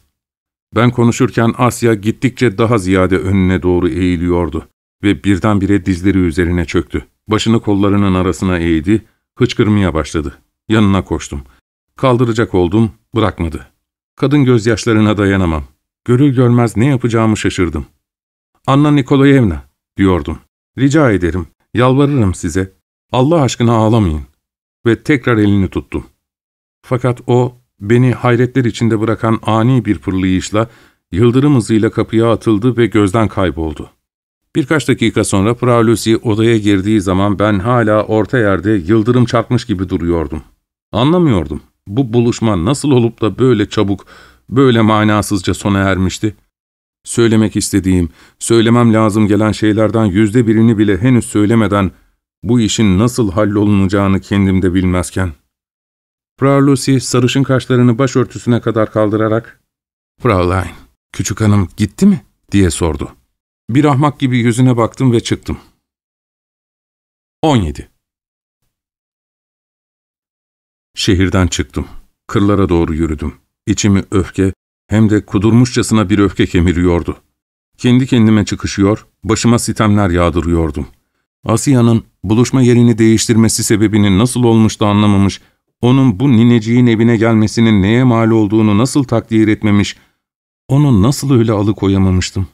Ben konuşurken Asya gittikçe daha ziyade önüne doğru eğiliyordu ve birdenbire dizleri üzerine çöktü. Başını kollarının arasına eğdi, hıçkırmaya başladı. Yanına koştum. Kaldıracak oldum, bırakmadı. Kadın gözyaşlarına dayanamam. Görür görmez ne yapacağımı şaşırdım. ''Anna Nikolayevna'' diyordum. ''Rica ederim, yalvarırım size. Allah aşkına ağlamayın.'' Ve tekrar elini tuttum. Fakat o, beni hayretler içinde bırakan ani bir fırlayışla, yıldırım hızıyla kapıya atıldı ve gözden kayboldu. Birkaç dakika sonra Frau Lucy odaya girdiği zaman ben hala orta yerde yıldırım çarpmış gibi duruyordum. Anlamıyordum. bu buluşma nasıl olup da böyle çabuk, böyle manasızca sona ermişti? Söylemek istediğim, söylemem lazım gelen şeylerden yüzde birini bile henüz söylemeden bu işin nasıl hallolunacağını kendimde bilmezken. Frau Lucy sarışın kaşlarını başörtüsüne kadar kaldırarak ''Fraulein, küçük hanım gitti mi?'' diye sordu. Bir ahmak gibi yüzüne baktım ve çıktım. 17 Şehirden çıktım. Kırlara doğru yürüdüm. İçimi öfke, hem de kudurmuşçasına bir öfke kemiriyordu. Kendi kendime çıkışıyor, başıma sitemler yağdırıyordum. Asia'nın buluşma yerini değiştirmesi sebebini nasıl olmuştu anlamamış, onun bu nineciğin evine gelmesinin neye mal olduğunu nasıl takdir etmemiş, onu nasıl öyle alıkoyamamıştım.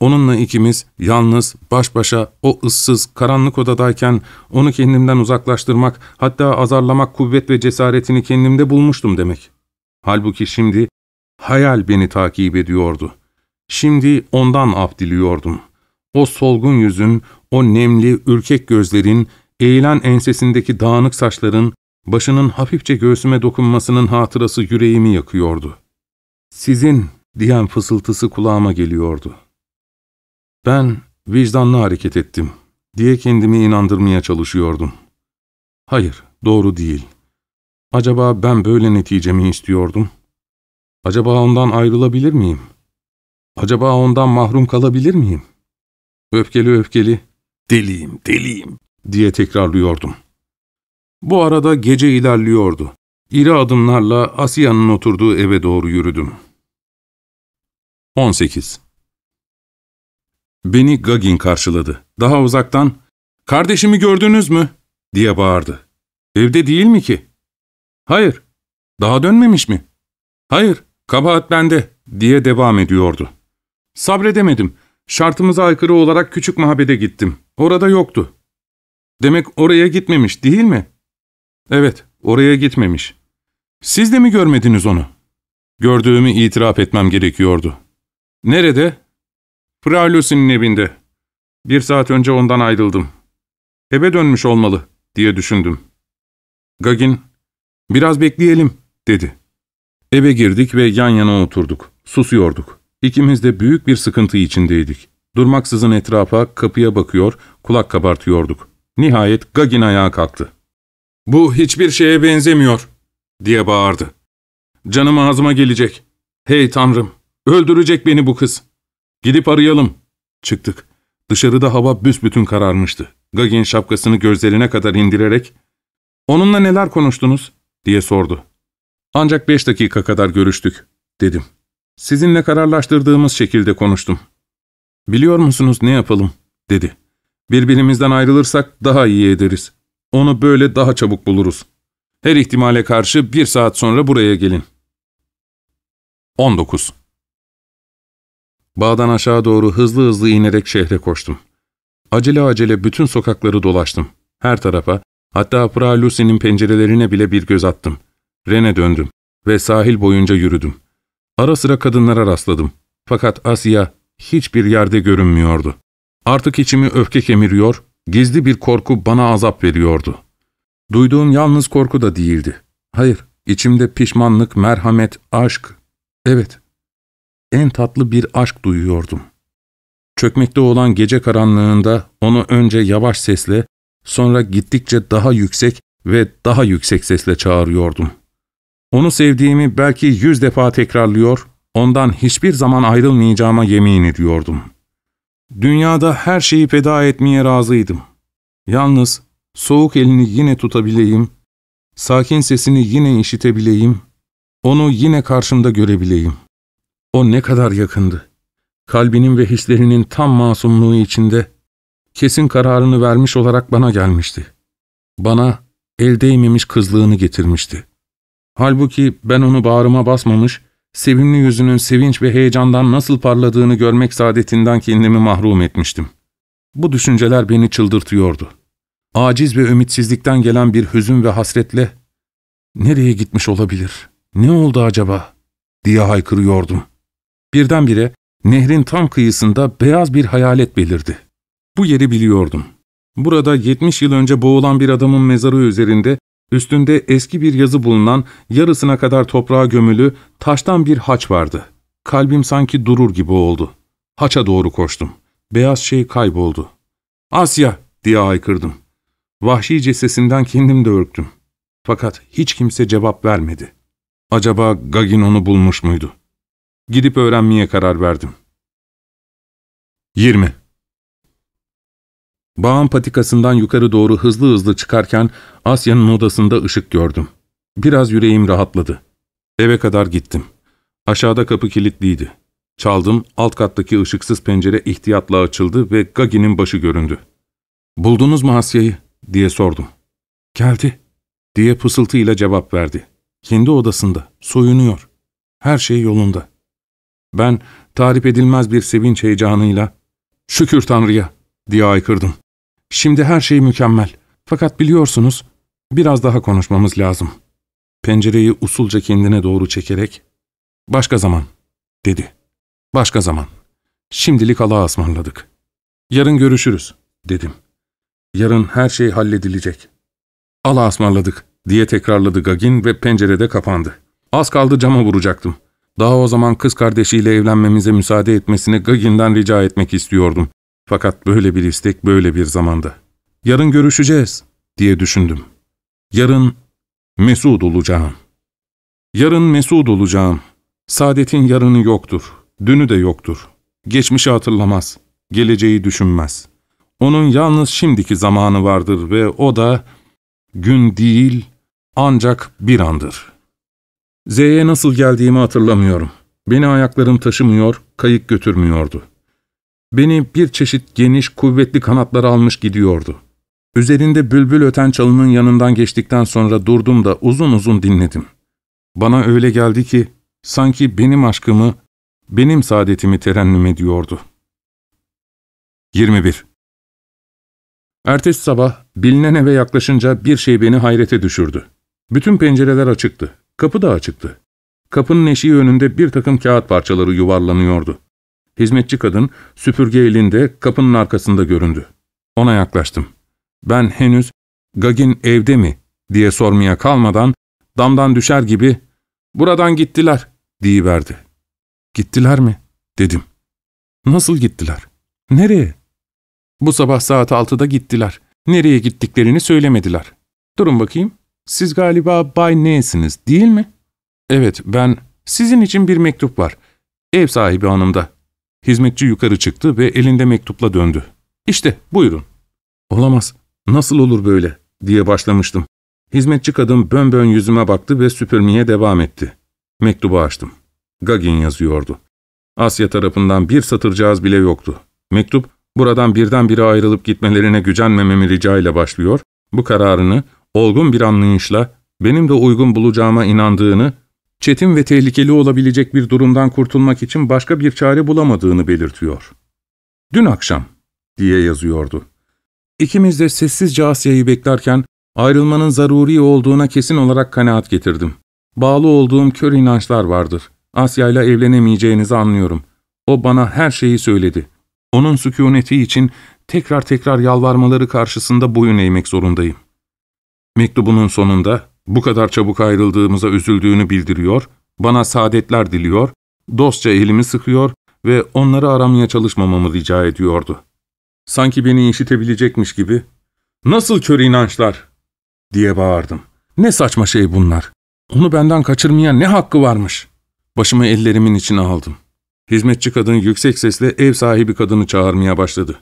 Onunla ikimiz yalnız, baş başa, o ıssız, karanlık odadayken onu kendimden uzaklaştırmak, hatta azarlamak kuvvet ve cesaretini kendimde bulmuştum demek. Halbuki şimdi hayal beni takip ediyordu. Şimdi ondan af diliyordum. O solgun yüzün, o nemli, ürkek gözlerin, eğilen ensesindeki dağınık saçların, başının hafifçe göğsüme dokunmasının hatırası yüreğimi yakıyordu. Sizin diyen fısıltısı kulağıma geliyordu. Ben vicdanlı hareket ettim diye kendimi inandırmaya çalışıyordum. Hayır, doğru değil. Acaba ben böyle neticemi istiyordum? Acaba ondan ayrılabilir miyim? Acaba ondan mahrum kalabilir miyim? Öfkeli öfkeli, deliyim, deliyim diye tekrarlıyordum. Bu arada gece ilerliyordu. İri adımlarla Asia'nın oturduğu eve doğru yürüdüm. 18 Beni Gagin karşıladı. Daha uzaktan, ''Kardeşimi gördünüz mü?'' diye bağırdı. ''Evde değil mi ki?'' ''Hayır, daha dönmemiş mi?'' ''Hayır, kabahat bende.'' diye devam ediyordu. Sabredemedim. Şartımıza aykırı olarak küçük mahabede gittim. Orada yoktu. Demek oraya gitmemiş değil mi? Evet, oraya gitmemiş. Siz de mi görmediniz onu? Gördüğümü itiraf etmem gerekiyordu. Nerede? Fralosi'nin evinde. Bir saat önce ondan ayrıldım. Eve dönmüş olmalı diye düşündüm. Gagin, biraz bekleyelim dedi. Eve girdik ve yan yana oturduk. Susuyorduk. İkimiz de büyük bir sıkıntı içindeydik. Durmaksızın etrafa, kapıya bakıyor, kulak kabartıyorduk. Nihayet Gagin ayağa kalktı. ''Bu hiçbir şeye benzemiyor.'' diye bağırdı. ''Canım ağzıma gelecek. Hey tanrım, öldürecek beni bu kız. Gidip arayalım.'' Çıktık. Dışarıda hava büsbütün kararmıştı. Gagin şapkasını gözlerine kadar indirerek ''Onunla neler konuştunuz?'' Diye sordu. ''Ancak beş dakika kadar görüştük.'' dedim. ''Sizinle kararlaştırdığımız şekilde konuştum.'' ''Biliyor musunuz ne yapalım?'' dedi. ''Birbirimizden ayrılırsak daha iyi ederiz. Onu böyle daha çabuk buluruz. Her ihtimale karşı bir saat sonra buraya gelin.'' 19 Bağdan aşağı doğru hızlı hızlı inerek şehre koştum. Acele acele bütün sokakları dolaştım. Her tarafa, hatta Pra Lucy'nin pencerelerine bile bir göz attım. Rene döndüm ve sahil boyunca yürüdüm. Ara sıra kadınlara rastladım. Fakat Asya hiçbir yerde görünmüyordu. Artık içimi öfke kemiriyor, gizli bir korku bana azap veriyordu. Duyduğum yalnız korku da değildi. Hayır, içimde pişmanlık, merhamet, aşk, evet, en tatlı bir aşk duyuyordum. Çökmekte olan gece karanlığında onu önce yavaş sesle, sonra gittikçe daha yüksek ve daha yüksek sesle çağırıyordum. Onu sevdiğimi belki yüz defa tekrarlıyor, ondan hiçbir zaman ayrılmayacağıma yemin ediyordum. Dünyada her şeyi feda etmeye razıydım. Yalnız soğuk elini yine tutabileyim, sakin sesini yine işitebileyim, onu yine karşımda görebileyim. O ne kadar yakındı. Kalbinin ve hislerinin tam masumluğu içinde kesin kararını vermiş olarak bana gelmişti. Bana el değmemiş kızlığını getirmişti. Halbuki ben onu bağrıma basmamış, sevimli yüzünün sevinç ve heyecandan nasıl parladığını görmek saadetinden kendimi mahrum etmiştim. Bu düşünceler beni çıldırtıyordu. Aciz ve ümitsizlikten gelen bir hüzün ve hasretle, ''Nereye gitmiş olabilir? Ne oldu acaba?'' diye haykırıyordum. Birdenbire nehrin tam kıyısında beyaz bir hayalet belirdi. Bu yeri biliyordum. Burada 70 yıl önce boğulan bir adamın mezarı üzerinde Üstünde eski bir yazı bulunan, yarısına kadar toprağa gömülü, taştan bir haç vardı. Kalbim sanki durur gibi oldu. Haça doğru koştum. Beyaz şey kayboldu. ''Asya!'' diye haykırdım. Vahşice sesinden kendim de ürktüm. Fakat hiç kimse cevap vermedi. Acaba Gagin onu bulmuş muydu? Gidip öğrenmeye karar verdim. 20. Bağın patikasından yukarı doğru hızlı hızlı çıkarken Asya'nın odasında ışık gördüm. Biraz yüreğim rahatladı. Eve kadar gittim. Aşağıda kapı kilitliydi. Çaldım, alt kattaki ışıksız pencere ihtiyatla açıldı ve Gagi'nin başı göründü. ''Buldunuz mu Asya'yı?'' diye sordum. ''Geldi.'' diye pısıltıyla cevap verdi. Kendi odasında, soyunuyor. Her şey yolunda. Ben tarif edilmez bir sevinç heyecanıyla ''Şükür Tanrı'ya!'' diye aykırdım. Şimdi her şey mükemmel. Fakat biliyorsunuz, biraz daha konuşmamız lazım. Pencereyi usulca kendine doğru çekerek, ''Başka zaman.'' dedi. ''Başka zaman. Şimdilik Allah'a ısmarladık. Yarın görüşürüz.'' dedim. ''Yarın her şey halledilecek.'' ''Allah'a ısmarladık.'' diye tekrarladı Gagin ve pencerede kapandı. Az kaldı cama vuracaktım. Daha o zaman kız kardeşiyle evlenmemize müsaade etmesini Gagin'den rica etmek istiyordum. Fakat böyle bir istek böyle bir zamanda. Yarın görüşeceğiz diye düşündüm. Yarın mesud olacağım. Yarın mesud olacağım. Saadetin yarını yoktur. Dünü de yoktur. Geçmişi hatırlamaz. Geleceği düşünmez. Onun yalnız şimdiki zamanı vardır ve o da gün değil ancak bir andır. Z'ye nasıl geldiğimi hatırlamıyorum. Beni ayaklarım taşımıyor, kayık götürmüyordu. Beni bir çeşit geniş, kuvvetli kanatlar almış gidiyordu. Üzerinde bülbül öten çalının yanından geçtikten sonra durdum da uzun uzun dinledim. Bana öyle geldi ki, sanki benim aşkımı, benim saadetimi terennüm ediyordu. 21. Ertesi sabah, bilinen eve yaklaşınca bir şey beni hayrete düşürdü. Bütün pencereler açıktı, kapı da açıktı. Kapının eşiği önünde bir takım kağıt parçaları yuvarlanıyordu. Hizmetçi kadın süpürge elinde kapının arkasında göründü. Ona yaklaştım. Ben henüz ''Gagin evde mi?'' diye sormaya kalmadan damdan düşer gibi ''Buradan gittiler'' deyiverdi. ''Gittiler mi?'' dedim. ''Nasıl gittiler? Nereye?'' ''Bu sabah saat altıda gittiler. Nereye gittiklerini söylemediler. Durun bakayım. Siz galiba Bay N'siniz değil mi?'' ''Evet ben. Sizin için bir mektup var. Ev sahibi hanımda. Hizmetçi yukarı çıktı ve elinde mektupla döndü. ''İşte, buyurun.'' ''Olamaz, nasıl olur böyle?'' diye başlamıştım. Hizmetçi kadın bön bön yüzüme baktı ve süpürmeye devam etti. Mektubu açtım. Gagin yazıyordu. Asya tarafından bir satırcağız bile yoktu. Mektup, buradan birdenbire ayrılıp gitmelerine gücenmememi rica ile başlıyor, bu kararını olgun bir anlayışla benim de uygun bulacağıma inandığını çetin ve tehlikeli olabilecek bir durumdan kurtulmak için başka bir çare bulamadığını belirtiyor. Dün akşam diye yazıyordu. İkimiz de sessizce Asya'yı beklerken ayrılmanın zaruri olduğuna kesin olarak kanaat getirdim. Bağlı olduğum kör inançlar vardır. Asya ile evlenemeyeceğinizi anlıyorum. O bana her şeyi söyledi. Onun sükuneti için tekrar tekrar yalvarmaları karşısında boyun eğmek zorundayım. Mektubunun sonunda bu kadar çabuk ayrıldığımıza üzüldüğünü bildiriyor, bana saadetler diliyor, dostça elimi sıkıyor ve onları aramaya çalışmamamı rica ediyordu. Sanki beni işitebilecekmiş gibi, ''Nasıl kör inançlar?'' diye bağırdım. ''Ne saçma şey bunlar. Onu benden kaçırmaya ne hakkı varmış?'' Başımı ellerimin içine aldım. Hizmetçi kadın yüksek sesle ev sahibi kadını çağırmaya başladı.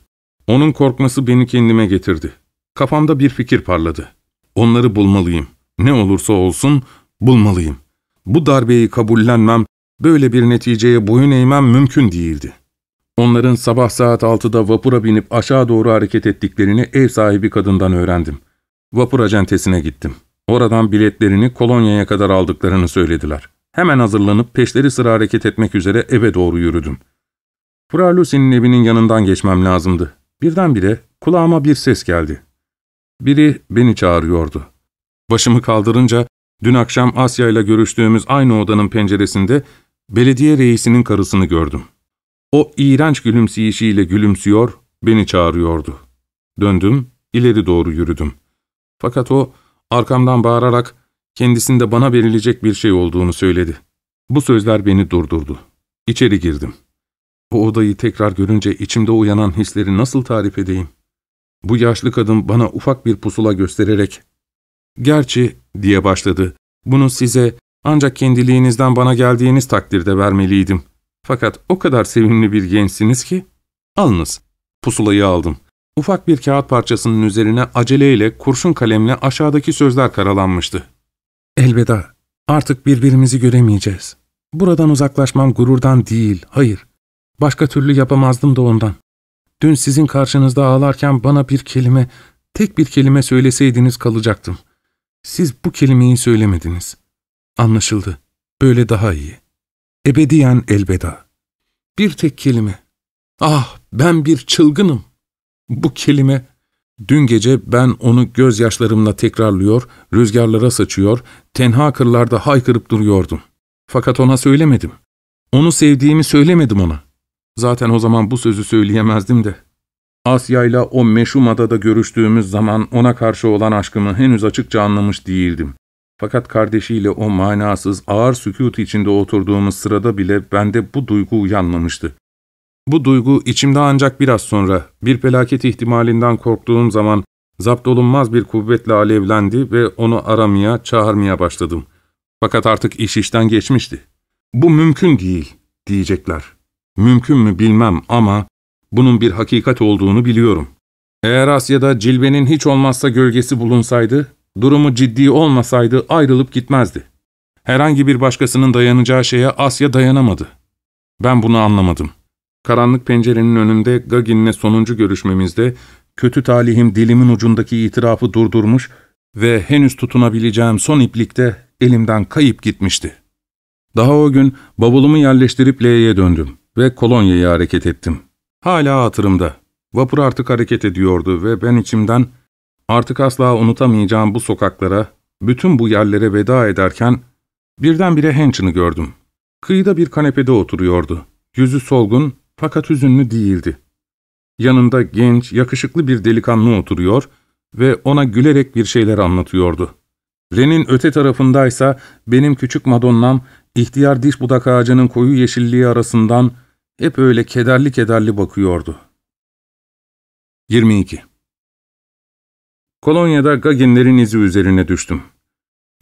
Onun korkması beni kendime getirdi. Kafamda bir fikir parladı. Onları bulmalıyım. Ne olursa olsun bulmalıyım. Bu darbeyi kabullenmem, böyle bir neticeye boyun eğmem mümkün değildi. Onların sabah saat 6'da vapura binip aşağı doğru hareket ettiklerini ev sahibi kadından öğrendim. Vapur acentesine gittim. Oradan biletlerini Kolonya'ya kadar aldıklarını söylediler. Hemen hazırlanıp peşleri sıra hareket etmek üzere eve doğru yürüdüm. Fra Lucy'nin evinin yanından geçmem lazımdı. Birdenbire kulağıma bir ses geldi. Biri beni çağırıyordu. Başımı kaldırınca dün akşam Asya ile görüştüğümüz aynı odanın penceresinde belediye reisinin karısını gördüm. O iğrenç gülümseyişiyle gülümsüyor, beni çağırıyordu. Döndüm, ileri doğru yürüdüm. Fakat o arkamdan bağırarak kendisinde bana verilecek bir şey olduğunu söyledi. Bu sözler beni durdurdu. İçeri girdim. O odayı tekrar görünce içimde uyanan hisleri nasıl tarif edeyim? Bu yaşlı kadın bana ufak bir pusula göstererek, ''Gerçi'' diye başladı, ''bunu size ancak kendiliğinizden bana geldiğiniz takdirde vermeliydim. Fakat o kadar sevimli bir gençsiniz ki, alınız.'' Pusulayı aldım. Ufak bir kağıt parçasının üzerine aceleyle kurşun kalemle aşağıdaki sözler karalanmıştı. ''Elveda, artık birbirimizi göremeyeceğiz. Buradan uzaklaşmam gururdan değil, hayır. Başka türlü yapamazdım da ondan. Dün sizin karşınızda ağlarken bana bir kelime, tek bir kelime söyleseydiniz kalacaktım. Siz bu kelimeyi söylemediniz. Anlaşıldı. Böyle daha iyi. Ebediyen elveda. Bir tek kelime. Ah ben bir çılgınım. Bu kelime, dün gece ben onu gözyaşlarımla tekrarlıyor, rüzgarlara saçıyor, tenha kırlarda haykırıp duruyordum. Fakat ona söylemedim. Onu sevdiğimi söylemedim ona. Zaten o zaman bu sözü söyleyemezdim de. Asya ile o meşhum adada görüştüğümüz zaman ona karşı olan aşkımı henüz açıkça anlamış değildim. Fakat kardeşiyle o manasız, ağır sükut içinde oturduğumuz sırada bile bende bu duygu uyanmamıştı. Bu duygu içimde ancak biraz sonra, bir felaket ihtimalinden korktuğum zaman zapt olunmaz bir kuvvetle alevlendi ve onu aramaya, çağırmaya başladım. Fakat artık iş işten geçmişti. Bu mümkün değil, diyecekler. Mümkün mü bilmem ama bunun bir hakikat olduğunu biliyorum. Eğer Asya'da cilvenin hiç olmazsa gölgesi bulunsaydı, durumu ciddi olmasaydı ayrılıp gitmezdi. Herhangi bir başkasının dayanacağı şeye Asya dayanamadı. Ben bunu anlamadım. Karanlık pencerenin önünde Gagin'le sonuncu görüşmemizde kötü talihim dilimin ucundaki itirafı durdurmuş ve henüz tutunabileceğim son iplikte elimden kayıp gitmişti. Daha o gün bavulumu yerleştirip L'ye döndüm ve kolonyayı hareket ettim. Hala hatırımda. Vapur artık hareket ediyordu ve ben içimden artık asla unutamayacağım bu sokaklara, bütün bu yerlere veda ederken birdenbire Hanchin'ı gördüm. Kıyıda bir kanepede oturuyordu. Yüzü solgun fakat hüzünlü değildi. Yanında genç, yakışıklı bir delikanlı oturuyor ve ona gülerek bir şeyler anlatıyordu. Ren'in öte tarafındaysa benim küçük Madonna'm, ihtiyar diş budak ağacının koyu yeşilliği arasından hep öyle kederli kederli bakıyordu. 22 Kolonya'da Gaginlerin izi üzerine düştüm.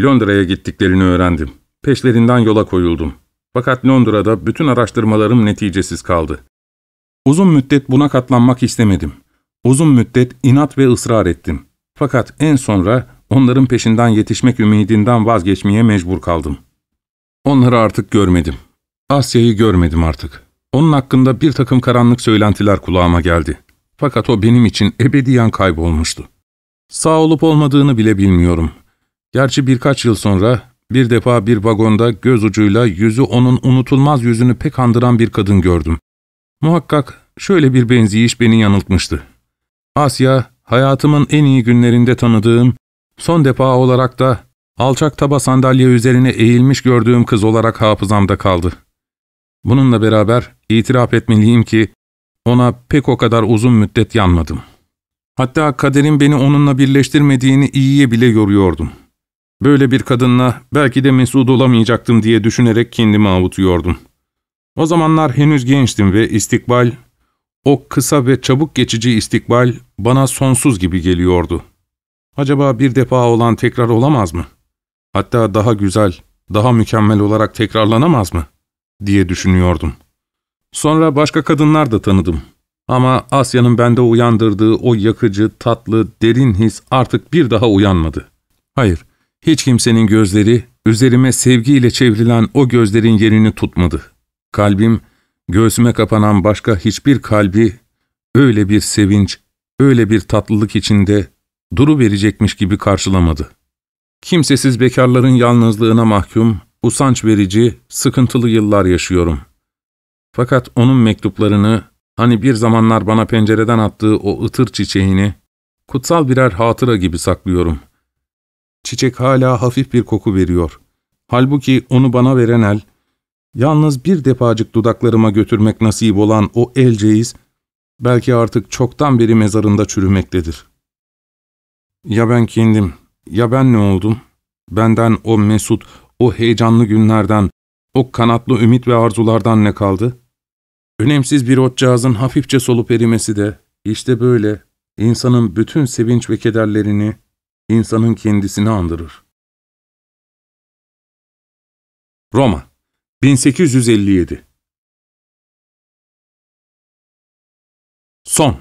Londra'ya gittiklerini öğrendim. Peşlerinden yola koyuldum. Fakat Londra'da bütün araştırmalarım neticesiz kaldı. Uzun müddet buna katlanmak istemedim. Uzun müddet inat ve ısrar ettim. Fakat en sonra onların peşinden yetişmek ümidinden vazgeçmeye mecbur kaldım. Onları artık görmedim. Asya'yı görmedim artık. Onun hakkında bir takım karanlık söylentiler kulağıma geldi. Fakat o benim için ebediyen kaybolmuştu. Sağ olup olmadığını bile bilmiyorum. Gerçi birkaç yıl sonra bir defa bir vagonda göz ucuyla yüzü onun unutulmaz yüzünü pek andıran bir kadın gördüm. Muhakkak şöyle bir benzeyiş beni yanıltmıştı. Asya, hayatımın en iyi günlerinde tanıdığım, son defa olarak da alçak taba sandalye üzerine eğilmiş gördüğüm kız olarak hafızamda kaldı. Bununla beraber itiraf etmeliyim ki ona pek o kadar uzun müddet yanmadım. Hatta kaderin beni onunla birleştirmediğini iyiye bile yoruyordum. Böyle bir kadınla belki de mesut olamayacaktım diye düşünerek kendimi avutuyordum. O zamanlar henüz gençtim ve istikbal, o kısa ve çabuk geçici istikbal bana sonsuz gibi geliyordu. Acaba bir defa olan tekrar olamaz mı? Hatta daha güzel, daha mükemmel olarak tekrarlanamaz mı? diye düşünüyordum. Sonra başka kadınlar da tanıdım. Ama Asya'nın bende uyandırdığı o yakıcı, tatlı, derin his artık bir daha uyanmadı. Hayır, hiç kimsenin gözleri, üzerime sevgiyle çevrilen o gözlerin yerini tutmadı. Kalbim, göğsüme kapanan başka hiçbir kalbi, öyle bir sevinç, öyle bir tatlılık içinde duru verecekmiş gibi karşılamadı. Kimsesiz bekarların yalnızlığına mahkum, usanç verici, sıkıntılı yıllar yaşıyorum. Fakat onun mektuplarını, hani bir zamanlar bana pencereden attığı o ıtır çiçeğini, kutsal birer hatıra gibi saklıyorum. Çiçek hala hafif bir koku veriyor. Halbuki onu bana veren el, yalnız bir defacık dudaklarıma götürmek nasip olan o elceğiz, belki artık çoktan beri mezarında çürümektedir. Ya ben kendim, Ya ben ne oldum? Benden o mesut, o heyecanlı günlerden, o kanatlı ümit ve arzulardan ne kaldı? Önemsiz bir otcağızın hafifçe solup erimesi de, işte böyle, insanın bütün sevinç ve kederlerini, insanın kendisini andırır. Roma, 1857 Son